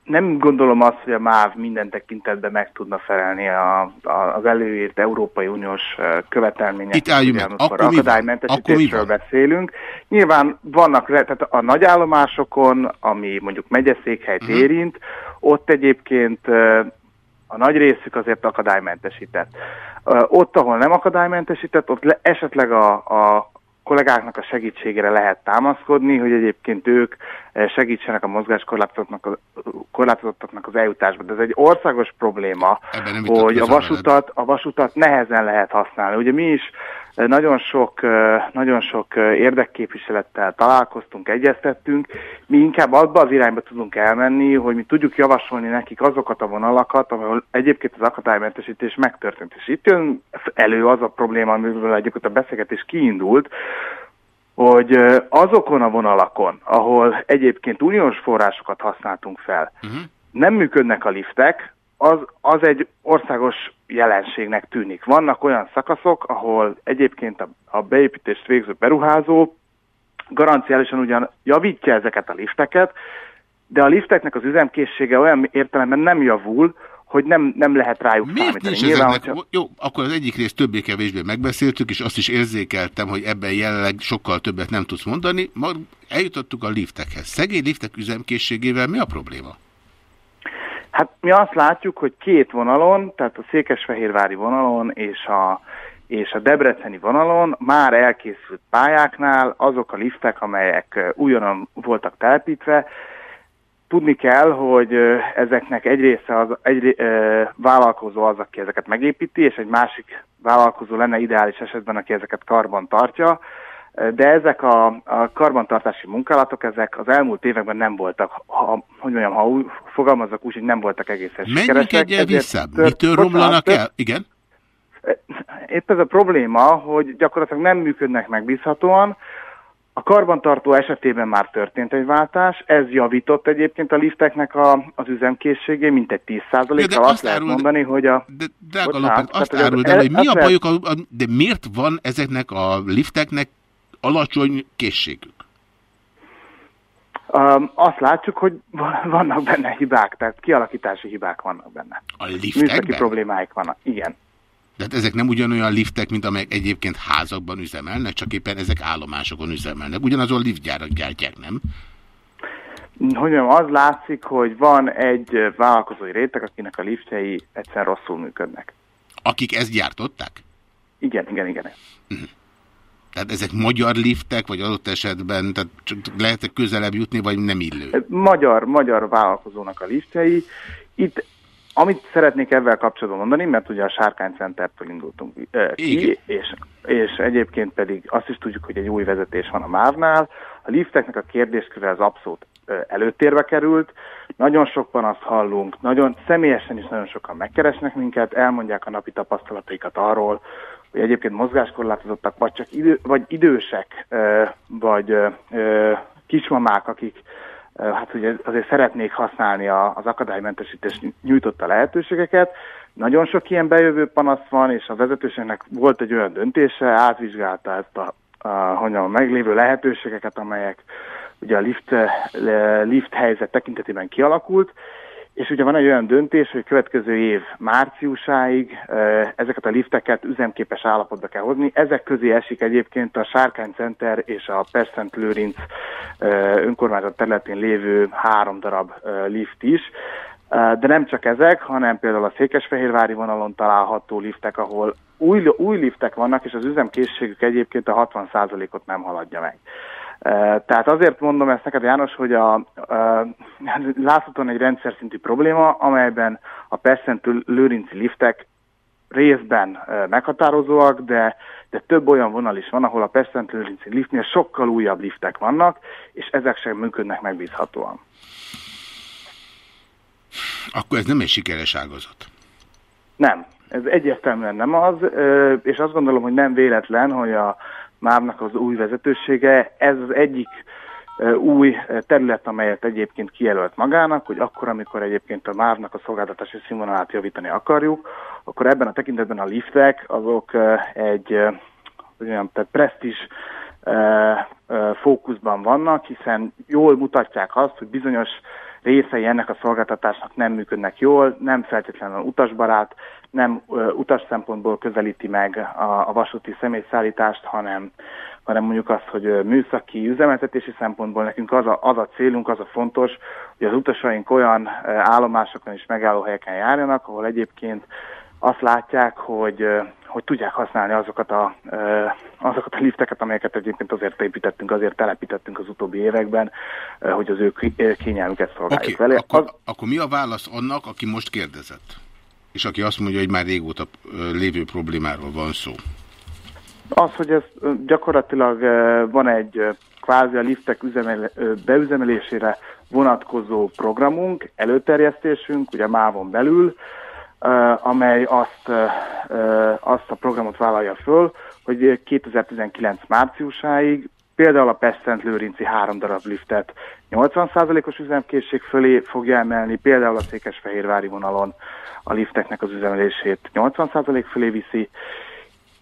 Nem gondolom azt, hogy a MÁV minden tekintetben meg tudna felelni a, a, az előírt Európai Uniós követelményeknek. Itt álljunk meg. amikor Akkor akadálymentesítésről Akkor beszélünk. Nyilván vannak, tehát a nagy állomásokon, ami mondjuk megyeszékhelyt Mhm. uh-huh. érint, ott egyébként a nagy részük azért akadálymentesített. Ott, ahol nem akadálymentesített, ott le, esetleg a, a kollégáknak a segítségére lehet támaszkodni, hogy egyébként ők segítsenek a mozgáskorlátozottaknak a- korlátozottaknak az eljutásba. De ez egy országos probléma, hogy a vasutat, a vasutat nehezen lehet használni. Ugye mi is nagyon sok, nagyon sok érdekképviselettel találkoztunk, egyeztettünk, mi inkább abba az irányba tudunk elmenni, hogy mi tudjuk javasolni nekik azokat a vonalakat, ahol egyébként az akadálymentesítés megtörtént. És itt jön elő az a probléma, amiből egyébként a beszélgetés kiindult, hogy azokon a vonalakon, ahol egyébként uniós forrásokat használtunk fel, uh-huh. nem működnek a liftek, az, az egy országos jelenségnek tűnik. Vannak olyan szakaszok, ahol egyébként a, a beépítést végző beruházó garanciálisan ugyan javítja ezeket a lifteket, de a lifteknek az üzemkészsége olyan értelemben nem javul, hogy nem, nem lehet rájuk Miért számítani. nincs Nyilván, ezeknek? hogyha- Jó, akkor az egyik részt többé-kevésbé megbeszéltük, és azt is érzékeltem, hogy ebben jelenleg sokkal többet nem tudsz mondani. Ma eljutottuk a liftekhez. Szegény liftek üzemkészségével mi a probléma? Hát mi azt látjuk, hogy két vonalon, tehát a Székesfehérvári vonalon és a, és a Debreceni vonalon már elkészült pályáknál azok a liftek, amelyek újonnan voltak telepítve, Tudni kell, hogy ezeknek egy része az, egy ö, vállalkozó az, aki ezeket megépíti, és egy másik vállalkozó lenne ideális esetben, aki ezeket karban tartja, de ezek a, a karbantartási munkálatok, ezek az elmúlt években nem voltak, ha, hogy mondjam, ha úgy fogalmazok úgy, hogy nem voltak egészen Menjünk sikeresek. egyel ezért vissza. tört- Mitől bocsánat, romlanak tört- el? Igen? épp ez a probléma, hogy gyakorlatilag nem működnek megbízhatóan. A karbantartó esetében már történt egy váltás, ez javított egyébként a lifteknek a, az üzemkészségé, mint egy 10%-kal. Ja, de azt azt lehet mondani, hogy a... De drága López, azt áruld el, hogy mi a bajuk, a, a, de miért van ezeknek a lifteknek alacsony készségük? Um, azt látjuk, hogy van- *laughs* vannak benne hibák, tehát kialakítási hibák vannak benne. A Műszaki liftekben? problémáik vannak, igen. De hát ezek nem ugyanolyan liftek, mint amelyek egyébként házakban üzemelnek, csak éppen ezek állomásokon üzemelnek. Ugyanazon liftgyárak gyártják, nem? Hogy mondjam, az látszik, hogy van egy vállalkozói réteg, akinek a liftjei egyszer rosszul működnek. Akik ezt gyártották? Igen, igen, igen. Tehát ezek magyar liftek, vagy adott esetben, tehát csak lehet -e közelebb jutni, vagy nem illő? magyar, magyar vállalkozónak a liftjei. Itt, amit szeretnék ebben kapcsolatban mondani, mert ugye a Sárkány Centertől indultunk eh, ki, és, és egyébként pedig azt is tudjuk, hogy egy új vezetés van a MÁV-nál. A lifteknek a kérdésköre az abszolút eh, előtérbe került. Nagyon sok panaszt hallunk, nagyon személyesen is nagyon sokan megkeresnek minket, elmondják a napi tapasztalataikat arról, hogy egyébként mozgáskorlátozottak, vagy csak idő, vagy idősek, vagy kismamák, akik hát ugye azért szeretnék használni az akadálymentesítés nyújtotta lehetőségeket. Nagyon sok ilyen bejövő panasz van, és a vezetőségnek volt egy olyan döntése, átvizsgálta ezt a, a, a meglévő lehetőségeket, amelyek ugye a lift, lift helyzet tekintetében kialakult, és ugye van egy olyan döntés, hogy következő év márciusáig ezeket a lifteket üzemképes állapotba kell hozni. Ezek közé esik egyébként a Sárkány Center és a Perszent Lőrinc önkormányzat területén lévő három darab lift is. De nem csak ezek, hanem például a Székesfehérvári vonalon található liftek, ahol új, új liftek vannak, és az üzemkészségük egyébként a 60%-ot nem haladja meg. Eh, Tehát azért mondom ezt neked, János, hogy a, a láthatóan egy rendszer szintű probléma, amelyben a percentő lőrinci liftek részben meghatározóak, de, de több olyan vonal is van, ahol a percentő lőrinci liftnél sokkal újabb liftek vannak, és ezek sem működnek megbízhatóan. Akkor ez nem egy sikeres ágazat. Nem, ez egyértelműen nem az, és azt gondolom, hogy nem véletlen, hogy a MÁV-nak az új vezetősége, ez az egyik ö, új terület, amelyet egyébként kijelölt magának, hogy akkor, amikor egyébként a MÁV-nak a szolgáltatási színvonalát javítani akarjuk, akkor ebben a tekintetben a liftek azok ö, egy tehát presztis fókuszban vannak, hiszen jól mutatják azt, hogy bizonyos részei ennek a szolgáltatásnak nem működnek jól, nem feltétlenül utasbarát, nem utas szempontból közelíti meg a, a vasúti személyszállítást, hanem, hanem mondjuk azt, hogy műszaki üzemeltetési szempontból nekünk az a, az a célunk, az a fontos, hogy az utasaink olyan állomásokon és megállóhelyeken járjanak, ahol egyébként azt látják, hogy, hogy tudják használni azokat a, azokat a lifteket, amelyeket egyébként azért építettünk, azért telepítettünk az utóbbi években, hogy az ő kényelmüket szolgáljuk Oké, vele. akkor, akkor mi a válasz annak, aki most kérdezett? És aki azt mondja, hogy már régóta lévő problémáról van szó. Az, hogy ez gyakorlatilag van egy kvázi a liftek üzemel, beüzemelésére vonatkozó programunk, előterjesztésünk, ugye Mávon belül, amely azt, azt a programot vállalja föl, hogy 2019 márciusáig például a Pest Lőrinci három darab liftet 80%-os üzemkészség fölé fogja emelni, például a Székesfehérvári vonalon a lifteknek az üzemelését 80% fölé viszi,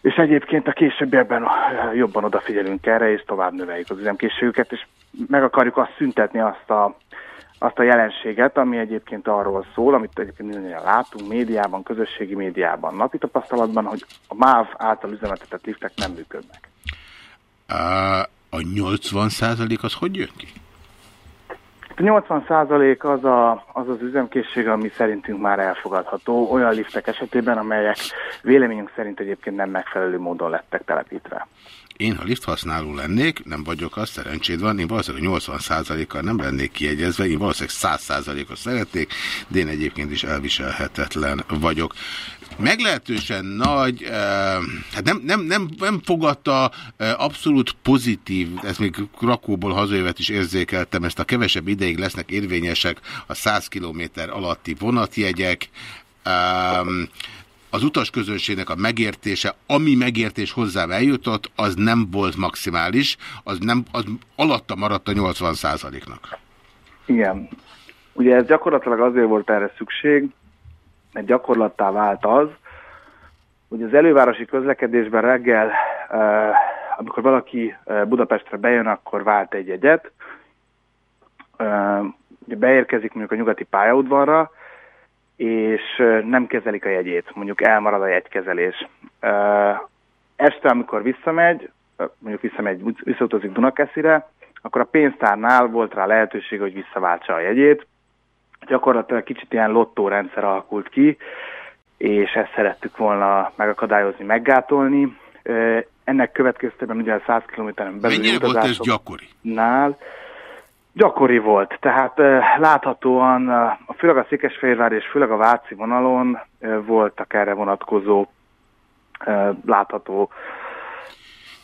és egyébként a későbbiekben jobban odafigyelünk erre, és tovább növeljük az üzemkészségüket, és meg akarjuk azt szüntetni azt a, azt a jelenséget, ami egyébként arról szól, amit egyébként mindannyian látunk médiában, közösségi médiában, napi tapasztalatban, hogy a MÁV által üzemeltetett liftek nem működnek. A 80 százalék az hogy jön ki? A 80 százalék az, a, az az üzemkészség, ami szerintünk már elfogadható olyan liftek esetében, amelyek véleményünk szerint egyébként nem megfelelő módon lettek telepítve. Én, ha lift használó lennék, nem vagyok az, szerencséd van, én valószínűleg 80%-kal nem lennék kiegyezve, én valószínűleg 100%-ot szeretnék, de én egyébként is elviselhetetlen vagyok. Meglehetősen nagy, eh, hát nem, nem, nem, nem fogadta eh, abszolút pozitív, ezt még Krakóból hazajövet is érzékeltem, ezt a kevesebb ideig lesznek érvényesek a 100 km alatti vonatjegyek, az utasközönségnek a megértése, ami megértés hozzám eljutott, az nem volt maximális, az, nem, az alatta maradt a 80 nak Igen. Ugye ez gyakorlatilag azért volt erre szükség, mert gyakorlattá vált az, hogy az elővárosi közlekedésben reggel, amikor valaki Budapestre bejön, akkor vált egy jegyet, beérkezik mondjuk a nyugati pályaudvarra, és nem kezelik a jegyét, mondjuk elmarad a jegykezelés. Este, amikor visszamegy, mondjuk visszamegy, visszautazik Dunakeszire, akkor a pénztárnál volt rá lehetőség, hogy visszaváltsa a jegyét. Gyakorlatilag kicsit ilyen lottórendszer alakult ki, és ezt szerettük volna megakadályozni, meggátolni. Ennek következtében ugye a 100 km-en belül Mennyire volt ez gyakori? Nál gyakori volt, tehát láthatóan főleg a Székesfehérvár és főleg a Váci vonalon voltak erre vonatkozó látható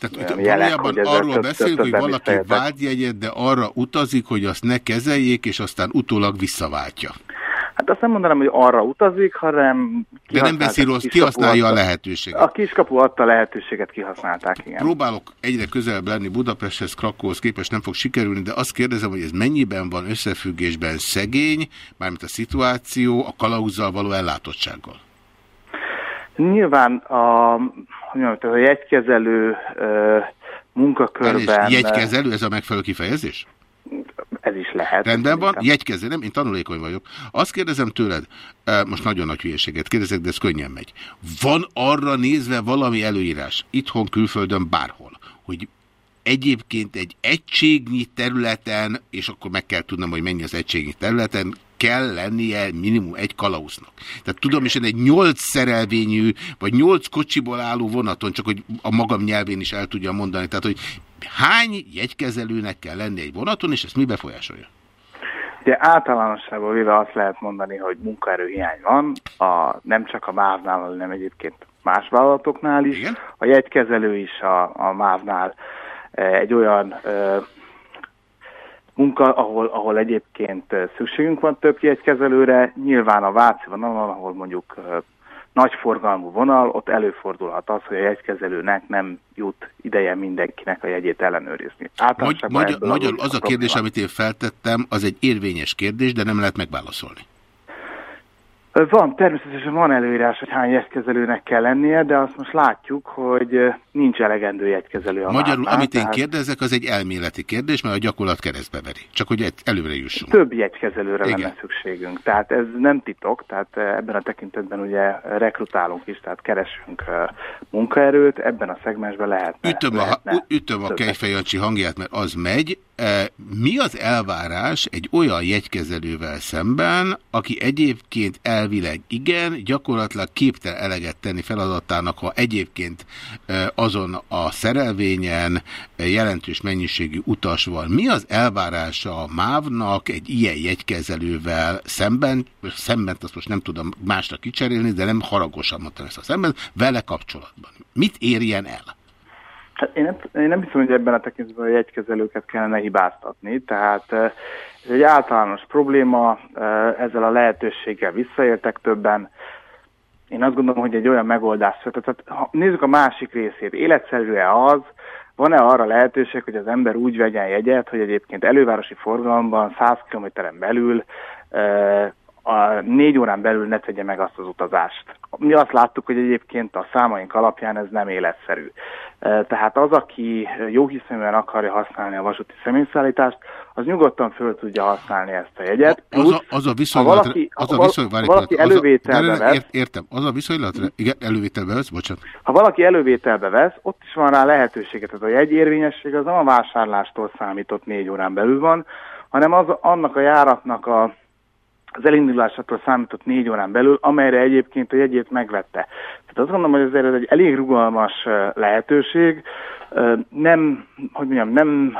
Tehát valójában arról több- beszélünk, hogy valaki tehetek. vált jegyet, de arra utazik, hogy azt ne kezeljék, és aztán utólag visszaváltja. Hát azt nem mondanám, hogy arra utazik, hanem... De nem veszi rossz, kihasználja a lehetőséget. A kiskapu adta lehetőséget, kihasználták, igen. Próbálok egyre közelebb lenni Budapesthez, Krakóhoz képest nem fog sikerülni, de azt kérdezem, hogy ez mennyiben van összefüggésben szegény, mármint a szituáció, a kalauzzal való ellátottsággal. Nyilván a, mondjam, tehát a jegykezelő munkakörben... Elnézést, jegykezelő, ez a megfelelő kifejezés? Ez is lehet. Rendben van, jegykezelő, nem, én tanulékony vagyok. Azt kérdezem tőled, most nagyon nagy hülyeséget kérdezek, de ez könnyen megy. Van arra nézve valami előírás, itthon, külföldön, bárhol, hogy egyébként egy egységnyi területen, és akkor meg kell tudnom, hogy mennyi az egységnyi területen, kell lennie minimum egy kalauznak. Tehát tudom is, egy nyolc szerelvényű, vagy nyolc kocsiból álló vonaton, csak hogy a magam nyelvén is el tudja mondani, tehát hogy hány jegykezelőnek kell lenni egy vonaton, és ezt mi befolyásolja? Ugye általánosságban véve azt lehet mondani, hogy munkaerőhiány van, a, nem csak a MÁV-nál, hanem egyébként más vállalatoknál is. Igen? A jegykezelő is a, a MÁV-nál eh, egy olyan ö, munka, ahol, ahol egyébként eh, szükségünk van több jegykezelőre. Nyilván a Váci vonalon, ahol mondjuk ö, nagy forgalmú vonal, ott előfordulhat az, hogy a jegykezelőnek nem jut ideje mindenkinek a jegyét ellenőrizni. Magy magyar, magyar, az a kérdés, amit én feltettem, az egy érvényes kérdés, de nem lehet megválaszolni. Van, természetesen van előírás, hogy hány jegykezelőnek kell lennie, de azt most látjuk, hogy nincs elegendő jegykezelő a Magyarul, MÁV-nál, amit én tehát kérdezek, az egy elméleti kérdés, mert a gyakorlat keresztbe veri. Csak hogy előre jussunk. Több jegykezelőre Igen. lenne szükségünk. Tehát ez nem titok, tehát ebben a tekintetben ugye rekrutálunk is, tehát keresünk munkaerőt, ebben a szegmensben lehetne. Ütöm a, lehetne ütöm a többet. Kejfej Jancsi hangját, mert az megy. Mi az elvárás egy olyan jegykezelővel szemben, aki egyébként elvileg igen, gyakorlatilag képtel eleget tenni feladatának, ha egyébként azon a szerelvényen jelentős mennyiségű utas van. Mi az elvárása a MÁV-nak egy ilyen jegykezelővel szemben, szemben azt most nem tudom másra kicserélni, de nem haragosan mondtam ezt a szemben, vele kapcsolatban. Mit érjen el? Én, nem, én nem hiszem, hogy ebben a tekintetben a jegykezelőket kellene hibáztatni, tehát eh, ez egy általános probléma, eh, ezzel a lehetőséggel visszaéltek többen. Én azt gondolom, hogy egy olyan megoldás született. Ha nézzük a másik részét, életszerű-e az, van-e arra lehetőség, hogy az ember úgy vegyen jegyet, hogy egyébként elővárosi forgalomban 100 kilométeren belül eh, a négy órán belül ne tegye meg azt az utazást. Mi azt láttuk, hogy egyébként a számaink alapján ez nem életszerű. Tehát az, aki jó hiszeműen akarja használni a vasúti személyszállítást, az nyugodtan föl tudja használni ezt a jegyet. Az a, Plusz, az a viszonylat, valaki, az a viszony, várj valaki az elővételbe vesz, ért- Értem, az a viszonylatra, igen, elővételbe vesz, bocsánat. ha valaki elővételbe vesz, ott is van rá lehetősége. Tehát a jegyérvényesség az nem a vásárlástól számított négy órán belül van, hanem az, annak a járatnak a, az elindulásától számított négy órán belül, amelyre egyébként a jegyét megvette. Tehát azt gondolom, hogy ezért ez egy elég rugalmas lehetőség, nem, hogy mondjam, nem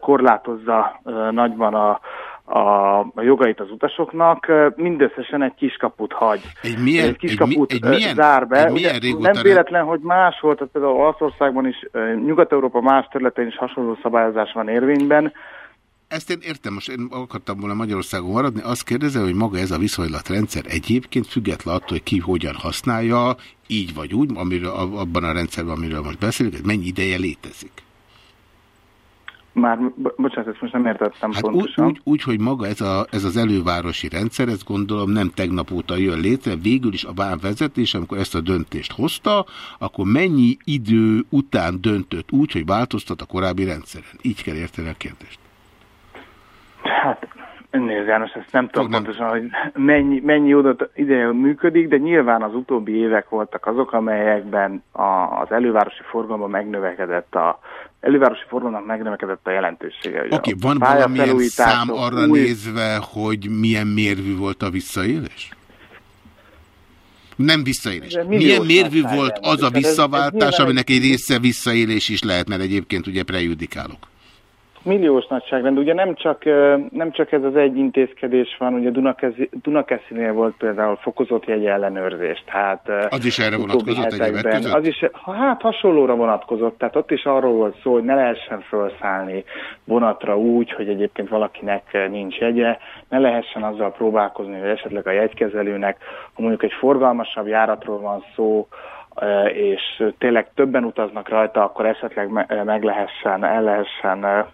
korlátozza nagyban a, a, a jogait az utasoknak, mindösszesen egy kiskaput hagy. Egy milyen- egy kiskaput egy egy milyen- zár be. egy milyen Ugye régóta nem véletlen, hogy máshol, tehát például Olaszországban is, Nyugat-Európa más területén is hasonló szabályozás van érvényben, Ezt én értem, most én akartam volna Magyarországon maradni, azt kérdezem, hogy maga ez a viszonylatrendszer egyébként független attól, hogy ki hogyan használja, így vagy úgy, amiről, abban a rendszerben, amiről most beszélünk, ez mennyi ideje létezik? Már, bo- bocsánat, ezt most nem értettem Hát pontosan. úgy, úgy, hogy maga ez, a, ez az elővárosi rendszer, ezt gondolom nem tegnap óta jön létre, végül is a vámvezetés, amikor ezt a döntést hozta, akkor mennyi idő után döntött úgy, hogy változtat a korábbi rendszeren? Így kell érteni a kérdést. Hát, nézd János, ezt nem tudom pontosan, hogy mennyi, mennyi oda ideje működik, de nyilván az utóbbi évek voltak azok, amelyekben a, az elővárosi forgalomban megnövekedett a elővárosi forgalomnak megnövekedett a jelentősége. Oké, a van valamilyen szám arra új- nézve, hogy milyen mérvű volt a visszaélés? Nem visszaélés. Milyen mérvű volt az a visszaváltás, aminek egy része visszaélés is lehet, mert egyébként ugye prejudikálok. Milliós nagyságrend. Ugye nem csak, nem csak ez az egy intézkedés van, ugye Dunakeszi, Dunakeszinél volt például fokozott jegy ellenőrzés. Tehát, Az is erre vonatkozott között? Az is, hát hasonlóra vonatkozott, tehát ott is arról volt szó, hogy ne lehessen felszállni vonatra úgy, hogy egyébként valakinek nincs jegye, ne lehessen azzal próbálkozni, hogy esetleg a jegykezelőnek, ha mondjuk egy forgalmasabb járatról van szó, és tényleg többen utaznak rajta, akkor esetleg meg lehessen, el lehessen,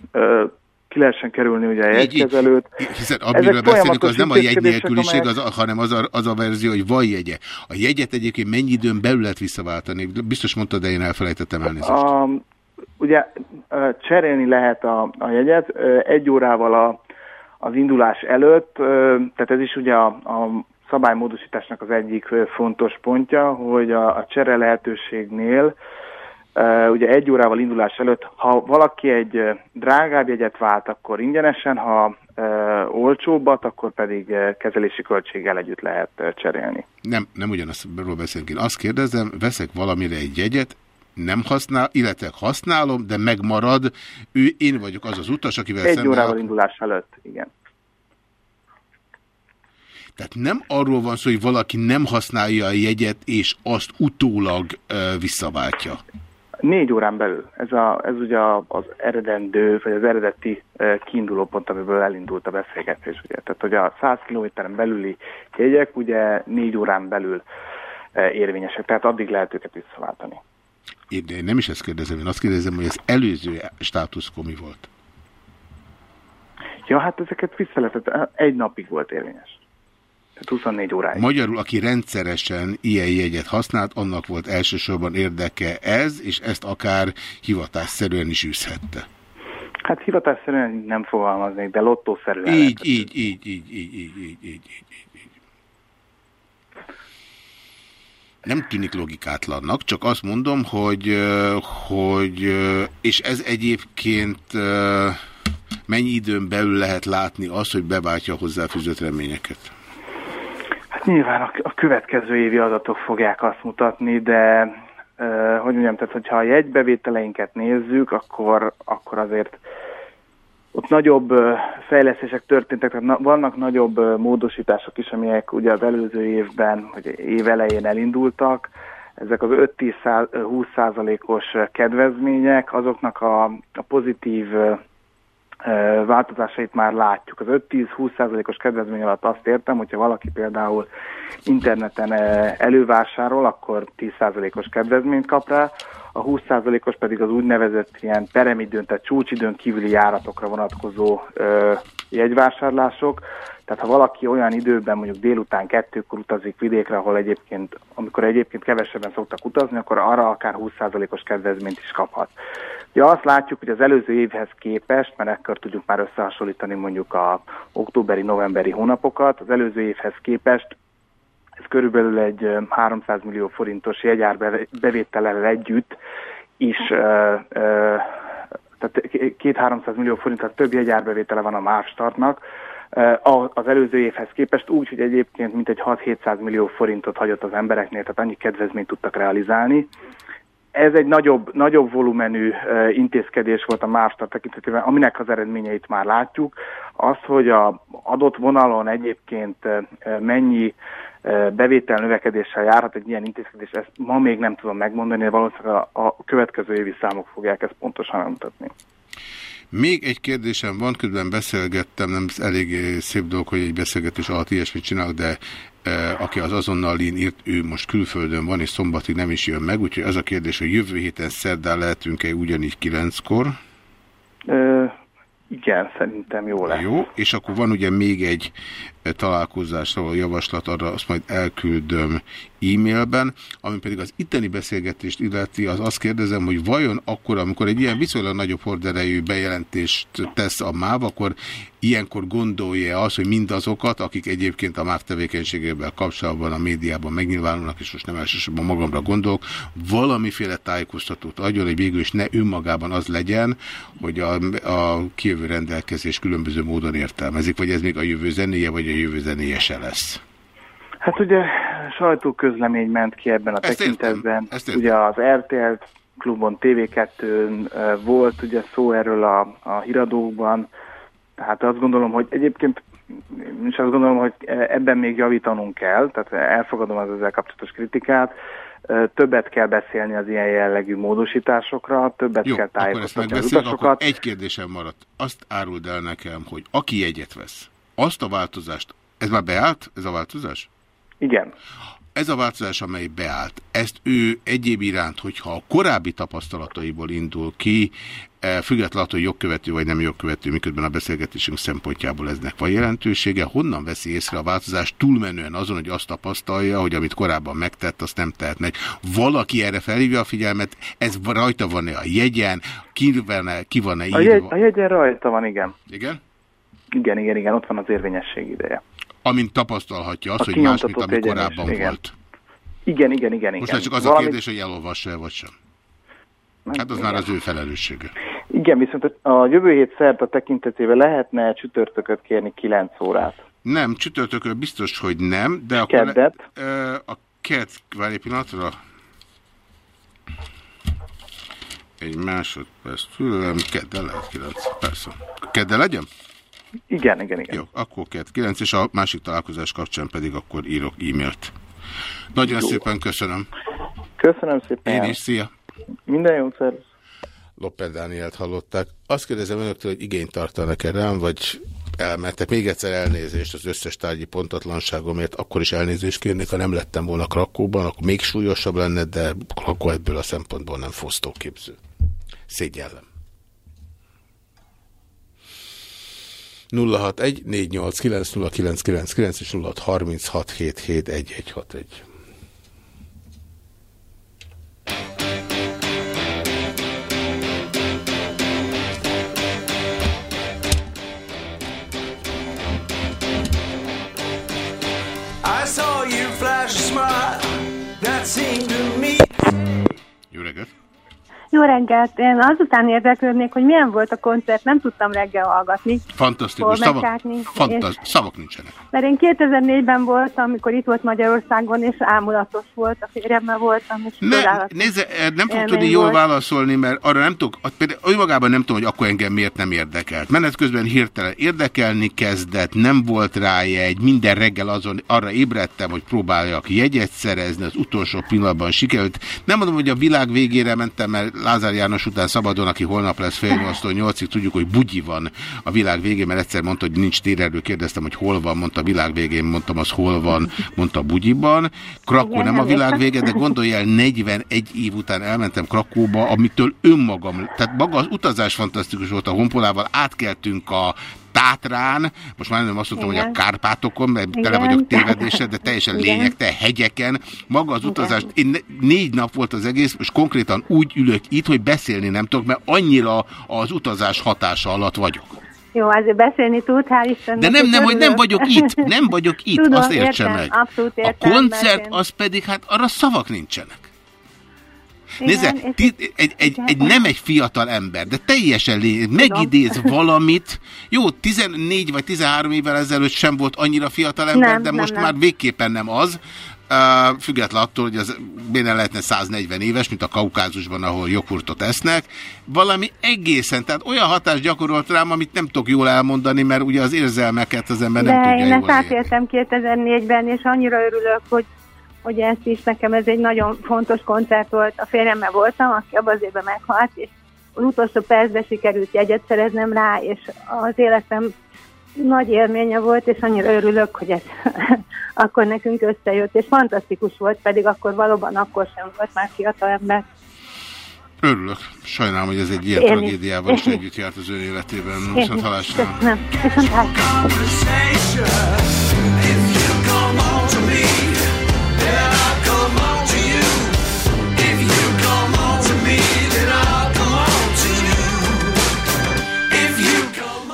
ki lehessen kerülni ugye a Így, így. jegykezelőt. Hiszen amiről beszélünk, az nem a jegy nélküliség, amelyek- az, hanem az a, az a verzió, hogy van jegye. A jegyet egyébként mennyi időn belül lehet visszaváltani? Biztos mondtad, de én elfelejtettem elnézést. A, ugye cserélni lehet a, a jegyet egy órával a, az indulás előtt, tehát ez is ugye a, a szabálymódosításnak az egyik fontos pontja, hogy a, a csere lehetőségnél ugye egy órával indulás előtt, ha valaki egy drágább jegyet vált, akkor ingyenesen, ha olcsóbbat, akkor pedig kezelési költséggel együtt lehet cserélni. Nem, nem ugyanazról beszélünk. Én azt kérdezem, veszek valamire egy jegyet, nem használ, illetve használom, de megmarad, ő, én vagyok az az utas, akivel Egy órával indulás előtt, igen. Tehát nem arról van szó, hogy valaki nem használja a jegyet, és azt utólag ö, visszaváltja. Négy órán belül. Ez, a, ez ugye az eredendő, vagy az eredeti kiinduló pont, amiből elindult a beszélgetés. Ugye. Tehát, hogy a 100 kilométeren belüli jegyek ugye négy órán belül érvényesek, tehát addig lehet őket visszaváltani. Én én nem is ezt kérdezem, én azt kérdezem, hogy az előző státuszko mi volt. Ja, hát ezeket vissza lehetett, egy napig volt érvényes. 24 óráig. Magyarul, aki rendszeresen ilyen jegyet használt, annak volt elsősorban érdeke ez, és ezt akár hivatásszerűen is üzhette. Hát hivatásszerűen nem fogalmaznék, de lottószerűen. Így, lehet. így, így, így, így, így, így, így, így. nem tűnik logikátlannak, csak azt mondom, hogy, hogy és ez egyébként mennyi időn belül lehet látni azt, hogy beváltja hozzá fűzött reményeket? Nyilván a, következő évi adatok fogják azt mutatni, de hogy mondjam, tehát hogyha a jegybevételeinket nézzük, akkor, akkor azért ott nagyobb fejlesztések történtek, tehát na, vannak nagyobb módosítások is, amelyek ugye az előző évben, vagy év elején elindultak. Ezek az 5-10-20 százalékos kedvezmények, azoknak a, a pozitív változásait már látjuk. Az 5-10-20 százalékos kedvezmény alatt azt értem, hogyha valaki például interneten elővásárol, akkor 10 százalékos kedvezményt kap rá, a 20 százalékos pedig az úgynevezett ilyen peremidőn, tehát csúcsidőn kívüli járatokra vonatkozó jegyvásárlások. Tehát ha valaki olyan időben, mondjuk délután kettőkor utazik vidékre, ahol egyébként, amikor egyébként kevesebben szoktak utazni, akkor arra akár 20%-os kedvezményt is kaphat. Ja, azt látjuk, hogy az előző évhez képest, mert ekkor tudjuk már összehasonlítani mondjuk a októberi-novemberi hónapokat, az előző évhez képest ez körülbelül egy ö, 300 millió forintos jegyár bevétellel együtt is ö, ö, tehát két-háromszáz millió forint, tehát több jegyárbevétele van a Mávstartnak, a- az előző évhez képest úgy, hogy egyébként mintegy 6-700 millió forintot hagyott az embereknél, tehát annyi kedvezményt tudtak realizálni. Ez egy nagyobb, nagyobb volumenű eh, intézkedés volt a Mávstar tekintetében, aminek az eredményeit már látjuk. Az, hogy a adott vonalon egyébként eh, mennyi bevétel növekedéssel járhat egy ilyen intézkedés, ezt ma még nem tudom megmondani, de valószínűleg a, a következő évi számok fogják ezt pontosan megmutatni. Még egy kérdésem van, közben beszélgettem, nem elég szép dolog, hogy egy beszélgetés alatt ilyesmit csinálok, de e, aki az azonnalin írt, ő most külföldön van, és szombatig nem is jön meg, úgyhogy az a kérdés, hogy jövő héten szerdán lehetünk-e ugyanígy kilenckor? Ö, igen, szerintem jó lesz. Jó, és akkor van ugye még egy eh, találkozásról javaslat, arra azt majd elküldöm e-mailben, ami pedig az itteni beszélgetést illeti, az azt kérdezem, hogy vajon akkor, amikor egy ilyen viszonylag nagyobb horderejű bejelentést tesz a MÁV, akkor ilyenkor gondolja az, hogy mindazokat, akik egyébként a MÁV tevékenységével kapcsolatban a médiában megnyilvánulnak, és most nem elsősorban magamra gondolok, valamiféle tájékoztatót adjon, hogy végül is ne önmagában az legyen, hogy a, a kijövő rendelkezés különböző módon értelmezik, vagy ez még a jövő zenéje, vagy a jövő zenéje se lesz. Hát ugye sajtóközlemény ment ki ebben a Ezt tekintetben. Ezt értem. ugye az RTL klubon, TV2-n ö, volt ugye szó erről a, a híradókban, tehát azt gondolom, hogy egyébként én is azt gondolom, hogy ebben még javítanunk kell, tehát elfogadom az ezzel kapcsolatos kritikát, többet kell beszélni az ilyen jellegű módosításokra, többet Jó, kell tájékoztatni az utasokat. egy kérdésem maradt. Azt áruld el nekem, hogy aki jegyet vesz, azt a változást, ez már beállt, ez a változás? Igen. Ez a változás, amely beállt, ezt ő egyéb iránt, hogyha a korábbi tapasztalataiból indul ki, eh, függetlenül attól, hogy jogkövető vagy nem jogkövető, miközben a beszélgetésünk szempontjából eznek van jelentősége, honnan veszi észre a változást túlmenően azon, hogy azt tapasztalja, hogy amit korábban megtett, azt nem tehet meg. Valaki erre felhívja a figyelmet, ez rajta van-e a jegyen, ki van-e, ki van-e A, jegy, írva? a jegyen rajta van, igen. Igen? Igen, igen, igen, ott van az érvényesség ideje. Amint tapasztalhatja azt, A hogy más, mint ami korábban igen. volt. Igen, igen, igen, igen. Most már csak az a Valami- kérdés, hogy elolvassa-e vagy sem. Hát az már az ő felelőssége. Igen, viszont a jövő hét szerda tekintetében lehetne csütörtököt kérni 9 órát. Nem, csütörtökön biztos, hogy nem, de akkor... Keddet? Le, a ked... Várj egy pillanatra. Egy másodperc tőlem, kedden lehet 9, persze. Kedden legyen? Igen, igen, igen. Jó, akkor kedd 9, és a másik találkozás kapcsán pedig akkor írok e-mailt. Nagyon Jó. szépen köszönöm. Köszönöm szépen. Én is, szia. Minden jót, szervusz. Loper Dánielt hallották. Azt kérdezem önöktől, hogy igényt tartanak-e rám, vagy elmentek. Még egyszer elnézést az összes tárgyi pontatlanságomért, akkor is elnézést kérnék, ha nem lettem volna Krakóban, akkor még súlyosabb lenne, de Krakó ebből a szempontból nem fosztóképző. Szégyellem. 061 489 0999 és 0636 771161. I saw you flash a smile that seemed to me. Jó reggelt! Jó reggelt! Én azután érdeklődnék, hogy milyen volt a koncert, nem tudtam reggel hallgatni. Fantasztikus, szavak, fantaz, és- szavak nincsenek. Mert én 2004-ben voltam, amikor itt volt Magyarországon, és ámulatos volt, a férjemmel voltam, és Ne, nézze, eh, nem fog tudni jól volt. válaszolni, mert arra nem tudok, például önmagában nem tudom, hogy akkor engem miért nem érdekelt. Menet közben hirtelen érdekelni kezdett, nem volt rá jegy, minden reggel azon arra ébredtem, hogy próbáljak jegyet szerezni, az utolsó pillanatban sikerült. Nem mondom, hogy a világ végére mentem, mert Lázár János után szabadon, aki holnap lesz fél nyolctól nyolcig, tudjuk, hogy bugyi van a világ végén, mert egyszer mondta, hogy nincs térerő, kérdeztem, hogy hol van, mondta a világ végén, mondtam, az hol van, mondta bugyiban. Krakó nem a világ vége, de gondolj el, 41 év után elmentem Krakóba, amitől önmagam, tehát maga az utazás fantasztikus volt a honpolával, átkeltünk a Tátrán, most már nem azt mondtam, hogy a. Kárpátokon, mert tele Igen. vagyok tévedéssel, de teljesen Igen. lényegtelen hegyeken. Maga az utazás, én négy nap volt az egész, és konkrétan úgy ülök itt, hogy beszélni nem tudok, mert annyira az utazás hatása alatt vagyok. Jó, azért beszélni tud, hál' Istennek. De nem, nem, hogy nem vagyok itt, *laughs* nem vagyok itt, Tudom, azt értse értem, meg. abszolút A értem, koncert mert én- az pedig, hát arra szavak nincsenek. Nézze, ti, egy, egy, egy, nem egy fiatal ember, de teljesen lé, megidéz *laughs* valamit. Jó, 14 vagy 13 évvel ezelőtt sem volt annyira fiatal ember, Nem, de nem, most nem. már végképpen nem az. Uh, független attól, hogy az miért lehetne 140 éves, mint a Kaukázusban, ahol joghurtot esznek. Valami egészen, tehát olyan hatást gyakorolt rám, amit nem tudok jól elmondani, mert ugye az érzelmeket az ember nem De tudja én jól ezt átéltem 2004-ben, és annyira örülök, hogy, hogy ezt is nekem ez egy nagyon fontos koncert volt. A férjemmel voltam, aki abban az évben meghalt, és az utolsó percben sikerült jegyet szereznem rá, és az életem nagy élménye volt, és annyira örülök, hogy ez *laughs* akkor nekünk összejött, és fantasztikus volt, pedig akkor valóban akkor sem volt már fiatal ember. Örülök. Sajnálom, hogy ez egy ilyen Én tragédiával is együtt járt az ön életében. Viszont is. hallásra. Köszönöm. Viszont hallásra.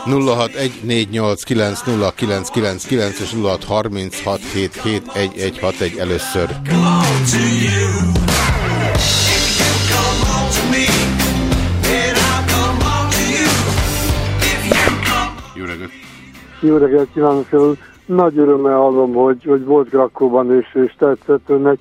0614890999 és 0636771161 először. Jó reggelt! Jó reggelt kívánok! Nagy örömmel hallom, hogy, hogy volt Krakóban és, és tetszett önnek.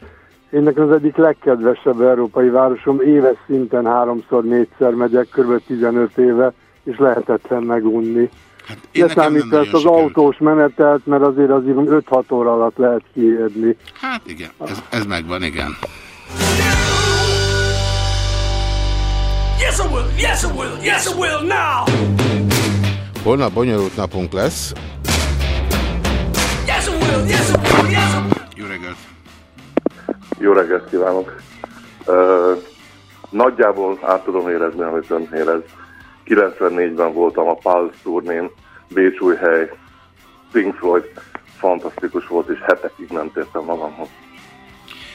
Én nekem az egyik legkedvesebb európai városom, éves szinten háromszor, négyszer megyek, kb. 15 éve és lehetetlen megunni. Hát én Ne nekem nem számít ezt az autós menetet, mert azért az 5-6 óra alatt lehet kiérni. Hát igen, ez, ez megvan, igen. Yes, I will. Yes, I will. Yes, I will now. Holnap bonyolult napunk lesz. Yes, I will. Yes, I will. Yes, I will. Jó reggelt! Jó reggelt kívánok! Ö, nagyjából át tudom érezni, amit ön érez. 94-ben voltam a Pulse turnén, Bécsújhely, Pink Floyd, fantasztikus volt, és hetekig nem tértem magamhoz.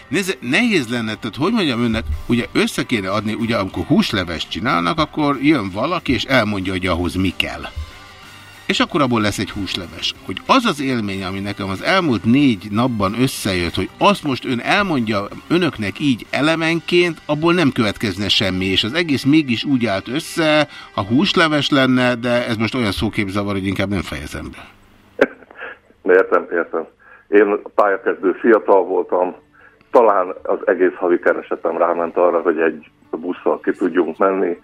Nézze, nehéz lenne, tehát hogy mondjam önnek, ugye össze kéne adni, ugye amikor húsleves csinálnak, akkor jön valaki, és elmondja, hogy ahhoz mi kell. És akkor abból lesz egy húsleves. Hogy az az élmény, ami nekem az elmúlt négy napban összejött, hogy azt most ön elmondja önöknek így elemenként, abból nem következne semmi, és az egész mégis úgy állt össze, ha húsleves lenne, de ez most olyan szóképzavar, hogy inkább nem fejezem be. Értem, értem. Én pályakezdő fiatal voltam, talán az egész havi keresetem ráment arra, hogy egy busszal ki tudjunk menni,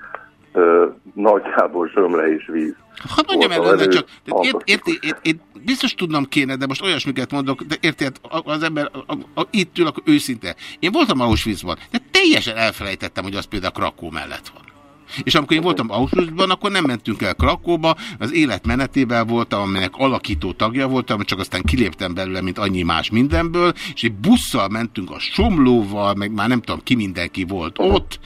Ö, nagyjából zsömle és víz. Hát mondjam el önnek csak, ért, érti, ért, ért, biztos tudnom kéne, de most olyasmiket mondok, de érti, hát az ember a, a, itt ül, akkor őszinte. Én voltam Auschwitzban, de teljesen elfelejtettem, hogy az például Krakó mellett van. És amikor én voltam Auschwitzban, akkor nem mentünk el Krakóba, az élet menetével voltam, aminek alakító tagja voltam, csak aztán kiléptem belőle, mint annyi más mindenből, és egy busszal mentünk a Somlóval, meg már nem tudom ki mindenki volt ott,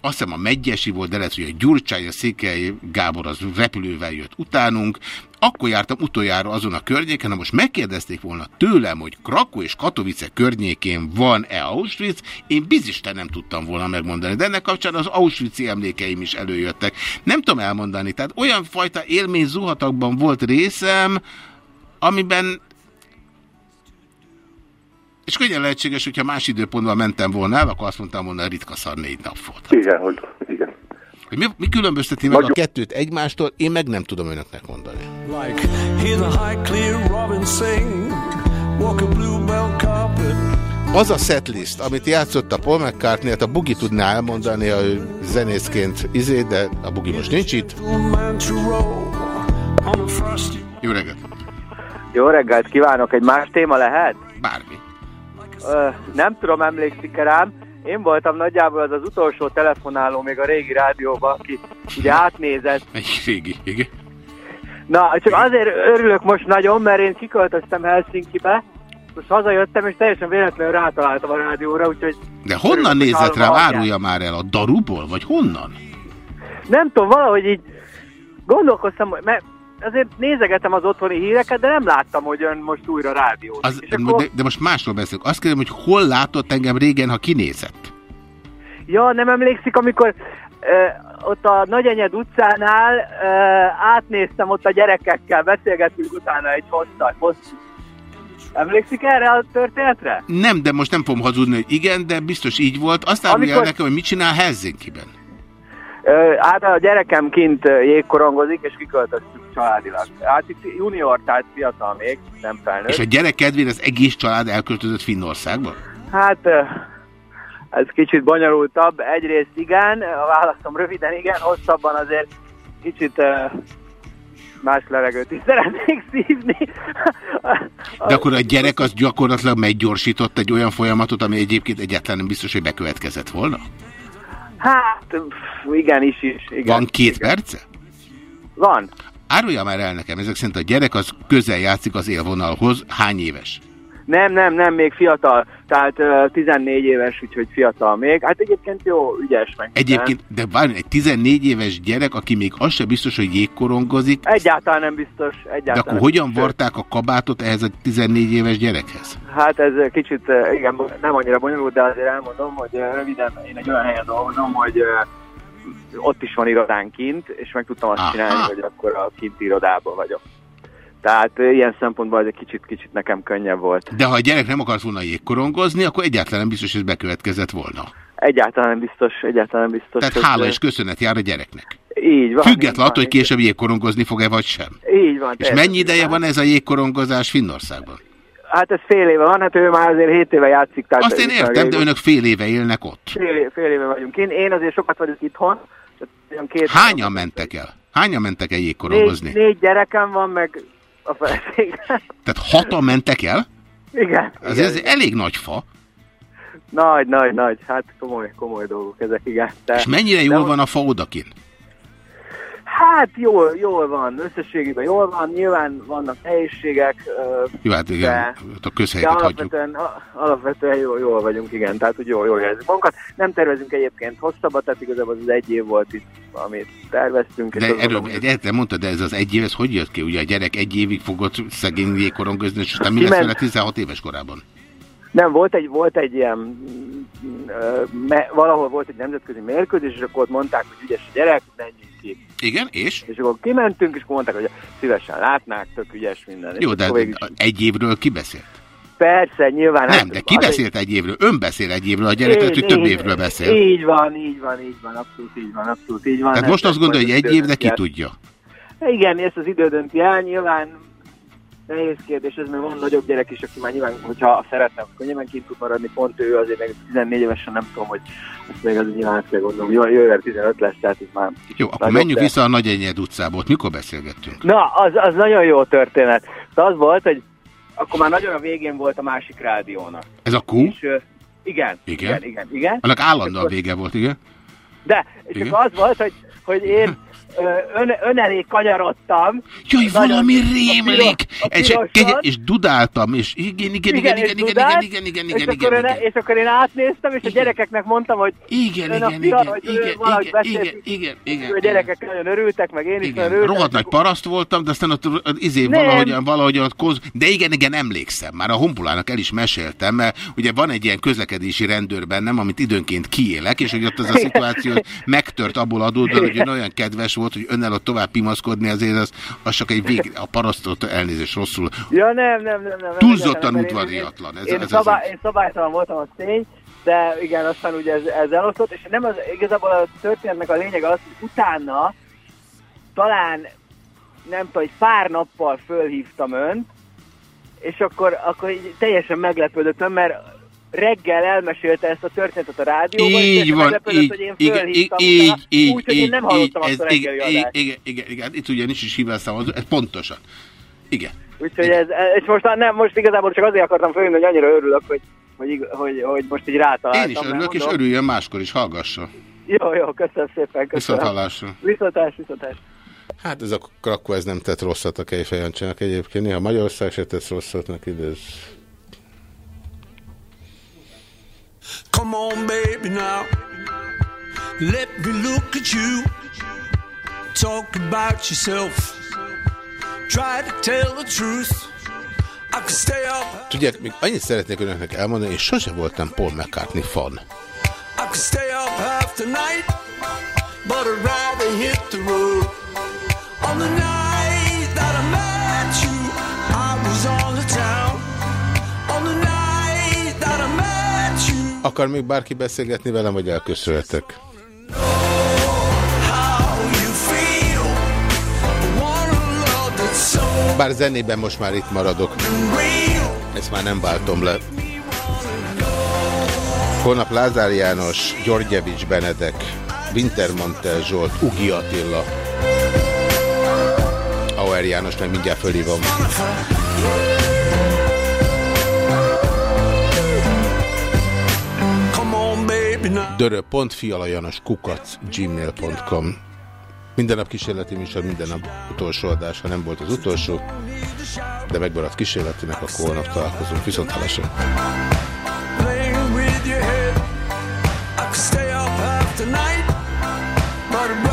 azt hiszem a Megyesi volt, de lehet, hogy a Gyurcsány, a Székely Gábor az repülővel jött utánunk. Akkor jártam utoljára azon a környéken, ha most megkérdezték volna tőlem, hogy Krakó és Katowice környékén van-e Auschwitz, én bizisten nem tudtam volna megmondani. De ennek kapcsán az Auschwitz-i emlékeim is előjöttek. Nem tudom elmondani, tehát olyan fajta élmény zuhatakban volt részem, amiben és könnyen lehetséges, hogyha más időpontban mentem volna el, akkor azt mondtam volna, ritka szar négy nap volt. Igen, hogy igen. Hogy mi, mi különbözteti meg a kettőt egymástól, én meg nem tudom önöknek mondani. Like hear the high clear robin sing, walk a bluebell carpet. Az a setlist, amit játszott a Paul mccartney a Bugi tudná elmondani a zenészként izé, de a Bugi most nincs itt. Jó reggelt! Jó reggelt kívánok, egy más téma lehet? Bármi. Ö, nem tudom, emlékszik-e rám. Én voltam nagyjából az az utolsó telefonáló még a régi rádióban, aki ugye átnézett. Egy régi, igen. Na, csak azért örülök most nagyon, mert én kiköltöztem Helsinkibe, most hazajöttem, és teljesen véletlenül rátaláltam a rádióra, úgyhogy De honnan Örülök, nézett rá? Árulja már el, a daruból, vagy honnan? nem tudom, valahogy így gondolkoztam, mert azért nézegetem az otthoni híreket, de nem láttam, hogy ön most újra rádió. Az, de, de most másról beszélünk. Azt kérdem, hogy hol látott engem régen, ha kinézett? Ja, nem emlékszik, amikor ö, ott a Nagyenyed utcánál ö, átnéztem ott a gyerekekkel, beszélgettünk utána egy hosszat, hosszú. Emlékszik erre a történetre? Nem, de most nem fogom hazudni, hogy igen, de biztos így volt. Azt árulja Amikor- nekem, hogy mit csinál Helsinki-ben. Hát a gyerekem kint jégkorongozik, és kiköltöztük családilag. Hát itt junior, tehát fiatal még, nem felnőtt. És a gyerek kedvére az egész család elköltözött Finnországba? Hát ez kicsit bonyolultabb. Egyrészt igen, a válaszom röviden igen, hosszabban azért kicsit más levegőt is szeretnék szívni. *laughs* De akkor a gyerek az gyakorlatilag meggyorsított egy olyan folyamatot, ami egyébként egyáltalán nem biztos, hogy bekövetkezett volna? Hát, igen is is. Igen. Van két perce? Van. Árulja már el nekem, ezek szerint a gyerek az közel játszik az élvonalhoz. Hány éves? Nem, nem, nem, még fiatal. Tehát ö, 14 éves, úgyhogy fiatal még. Hát egyébként jó, ügyes meg. Egyébként, de várj, egy 14 éves gyerek, aki még az se biztos, hogy jégkorongozik, Egyáltalán nem biztos. de Egyáltalán akkor nem hogyan biztos. varták a kabátot ehhez a 14 éves gyerekhez? Hát ez kicsit, igen, nem annyira bonyolult, de azért elmondom, hogy röviden én egy olyan helyen dolgozom, hogy ott is van irodán kint, és meg tudtam azt Aha. csinálni, hogy akkor a kinti irodában vagyok. Tehát ilyen szempontból ez egy kicsit, kicsit nekem könnyebb volt. De ha a gyerek nem akart volna jégkorongozni, akkor egyáltalán nem biztos, hogy ez bekövetkezett volna. Egyáltalán nem biztos, egyáltalán nem biztos. Tehát hogy, hála és köszönet jár a gyereknek. Így van. Független attól, hogy később jégkorongozni fog-e vagy sem. Így van. És mennyi ideje van ez a jégkorongozás Finnországban? Hát ez fél éve van, hát ő már azért 7 éve játszik. Tehát Azt én értem, de önök fél éve élnek ott. Fél, fél éve vagyunk kint. Én azért sokat vagyok itthon. Két Hányan mentek el? Hányan mentek el négy, jégkorongozni? négy gyerekem van, meg a feleség. Tehát hatan mentek el? igen. Ez, igen. ez elég nagy fa. Nagy, nagy, nagy. Hát komoly, komoly dolgok ezek, igen. De, És mennyire jól van a fa odakin? Hát jól, jól van, összességében jól van, nyilván vannak nehézségek, Jó, hát igen, De- a de közhelyeket hagyjuk. alapvetően, alapvetően jól, jól vagyunk, igen, tehát úgy jól, jól érezzük magunkat. Nem tervezünk egyébként hosszabbat, tehát igazából az egy év volt itt, amit terveztünk. De erről hogy- egyszer mondtad, de ez az egy év, ez hogy jött ki? Ugye a gyerek egy évig fogott szegény jégkorongozni, és aztán mi lesz vele 16 éves korában? Nem, volt egy, volt egy ilyen, mm, ö, me, valahol volt egy nemzetközi mérkőzés, és akkor ott mondták, hogy ügyes a gyerek, menjünk ki. Igen, és? És akkor kimentünk, és akkor mondták, hogy szívesen látnák, tök ügyes minden. Jó, de végül egy évről ki beszélt? Persze, nyilván. Nem, hát de ki egy- beszélt egy évről? Ön beszél egy évről, a gyerek lehet, hogy több évről beszél. Így van, így van, így van, abszolút így van, abszolút így van. Tehát Hát most azt gondolja, hogy egy év, de ki tudja. Igen, ezt az idő dönti el, nyilván nehéz kérdés, ez mert van nagyobb gyerek is, aki már nyilván, hogyha szeretne, akkor könnyebben kint tud maradni, pont ő azért meg 14 évesen nem tudom, hogy ezt még az nyilván át kell gondolom. Jövő jövőre 15 lesz, tehát itt már Jó, akkor nagyobb, menjünk de- vissza a Nagy Enyed utcába. Ott mikor beszélgettünk? Na, az, az nagyon jó történet. De az volt, hogy akkor már nagyon a végén volt a másik rádiónak. Ez a Q? És, igen, Igen. igen, igen, igen. Annak állandóan akkor- vége volt, igen? De, és Igen. akkor az volt, hogy, hogy én ön, ön elé kanyarodtam. Jaj, valami rémlik! És, és dudáltam, és igen, igen, igen, igen, igen, igen, igen, igen, igen, igen, és akkor én átnéztem, és a gyerekeknek mondtam, hogy Igen, igen, igen, igen, igen, igen, igen, a gyerekek nagyon örültek, meg én is örültem. rohadt nagy paraszt voltam, de aztán ott izé valahogyan, valahogyan koz... De igen, igen, emlékszem. Már a Honpulának el is meséltem, mert ugye van egy ilyen közlekedési rendőr bennem, amit időnként kiélek, és hogy ott az a *laughs* szituáció megtört abból adódóan, hogy olyan kedves volt, hogy önnel ott tovább pimaszkodni, azért az, az csak egy vég... A parasztot elnézést rosszul. Ja, nem, nem, nem. nem Túlzottan udvariatlan. Ez, Én, ez, szabály, én szabálytalan voltam, az tény, de igen, aztán ugye ez, ez elosztott, és nem az, igazából a történetnek a lényege az, hogy utána talán nem tudom, egy pár nappal fölhívtam önt, és akkor, akkor így teljesen meglepődöttem, mert reggel elmesélte ezt a történetet a rádióban, és így teljesen van, így, hogy én igen, így, fölhívtam így, így, úgy, hogy én így, nem így, hallottam azt ez, a igen, reggeli igen, adást. igen, igen, igen, itt ugyanis is hibáztam, ez pontosan. Igen. Úgyhogy ez, és most, nem, most igazából csak azért akartam fölhívni, hogy annyira örülök, hogy, hogy, hogy, hogy most így rátaláltam. Én is örülök, és mondom- örüljön máskor is, hallgassa. Jó, jó, köszönöm szépen, köszönöm. Viszont hallásra. Viszontlátás, viszontlátás. Hát ez a Krakó, ez nem tett rosszat a Kejfejancsának egyébként. Néha Magyarország se tesz rosszat neki, de ez... Come on, baby, now. Let me look at you. Talk about yourself. Try to tell the truth. I could stay up. Tudják, még annyit szeretnék önöknek elmondani, és sose voltam Paul McCartney fan. Night. But I'd rather hit the road. On the night Akar még bárki beszélgetni velem, vagy elköszönhetek? Bár zenében most már itt maradok. Ezt már nem váltom le. Holnap Lázár János, Györgyevics Benedek, Wintermantel Zsolt, Ugi Attila. Auer János meg mindjárt fölhívom. gmail.com Minden nap kísérleti műsor, minden nap utolsó adás, ha nem volt az utolsó, de megmaradt kísérletinek, akkor holnap találkozunk. Viszont hallásra. stay up half the night, but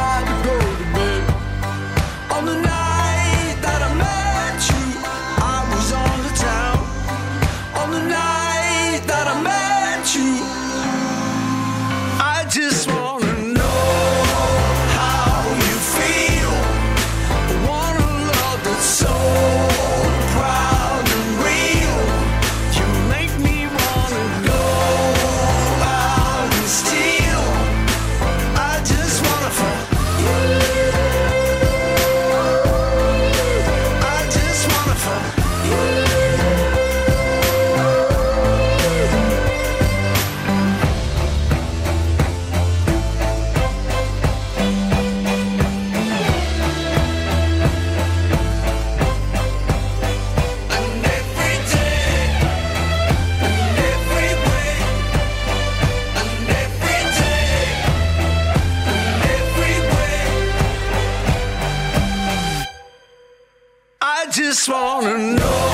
just wanna know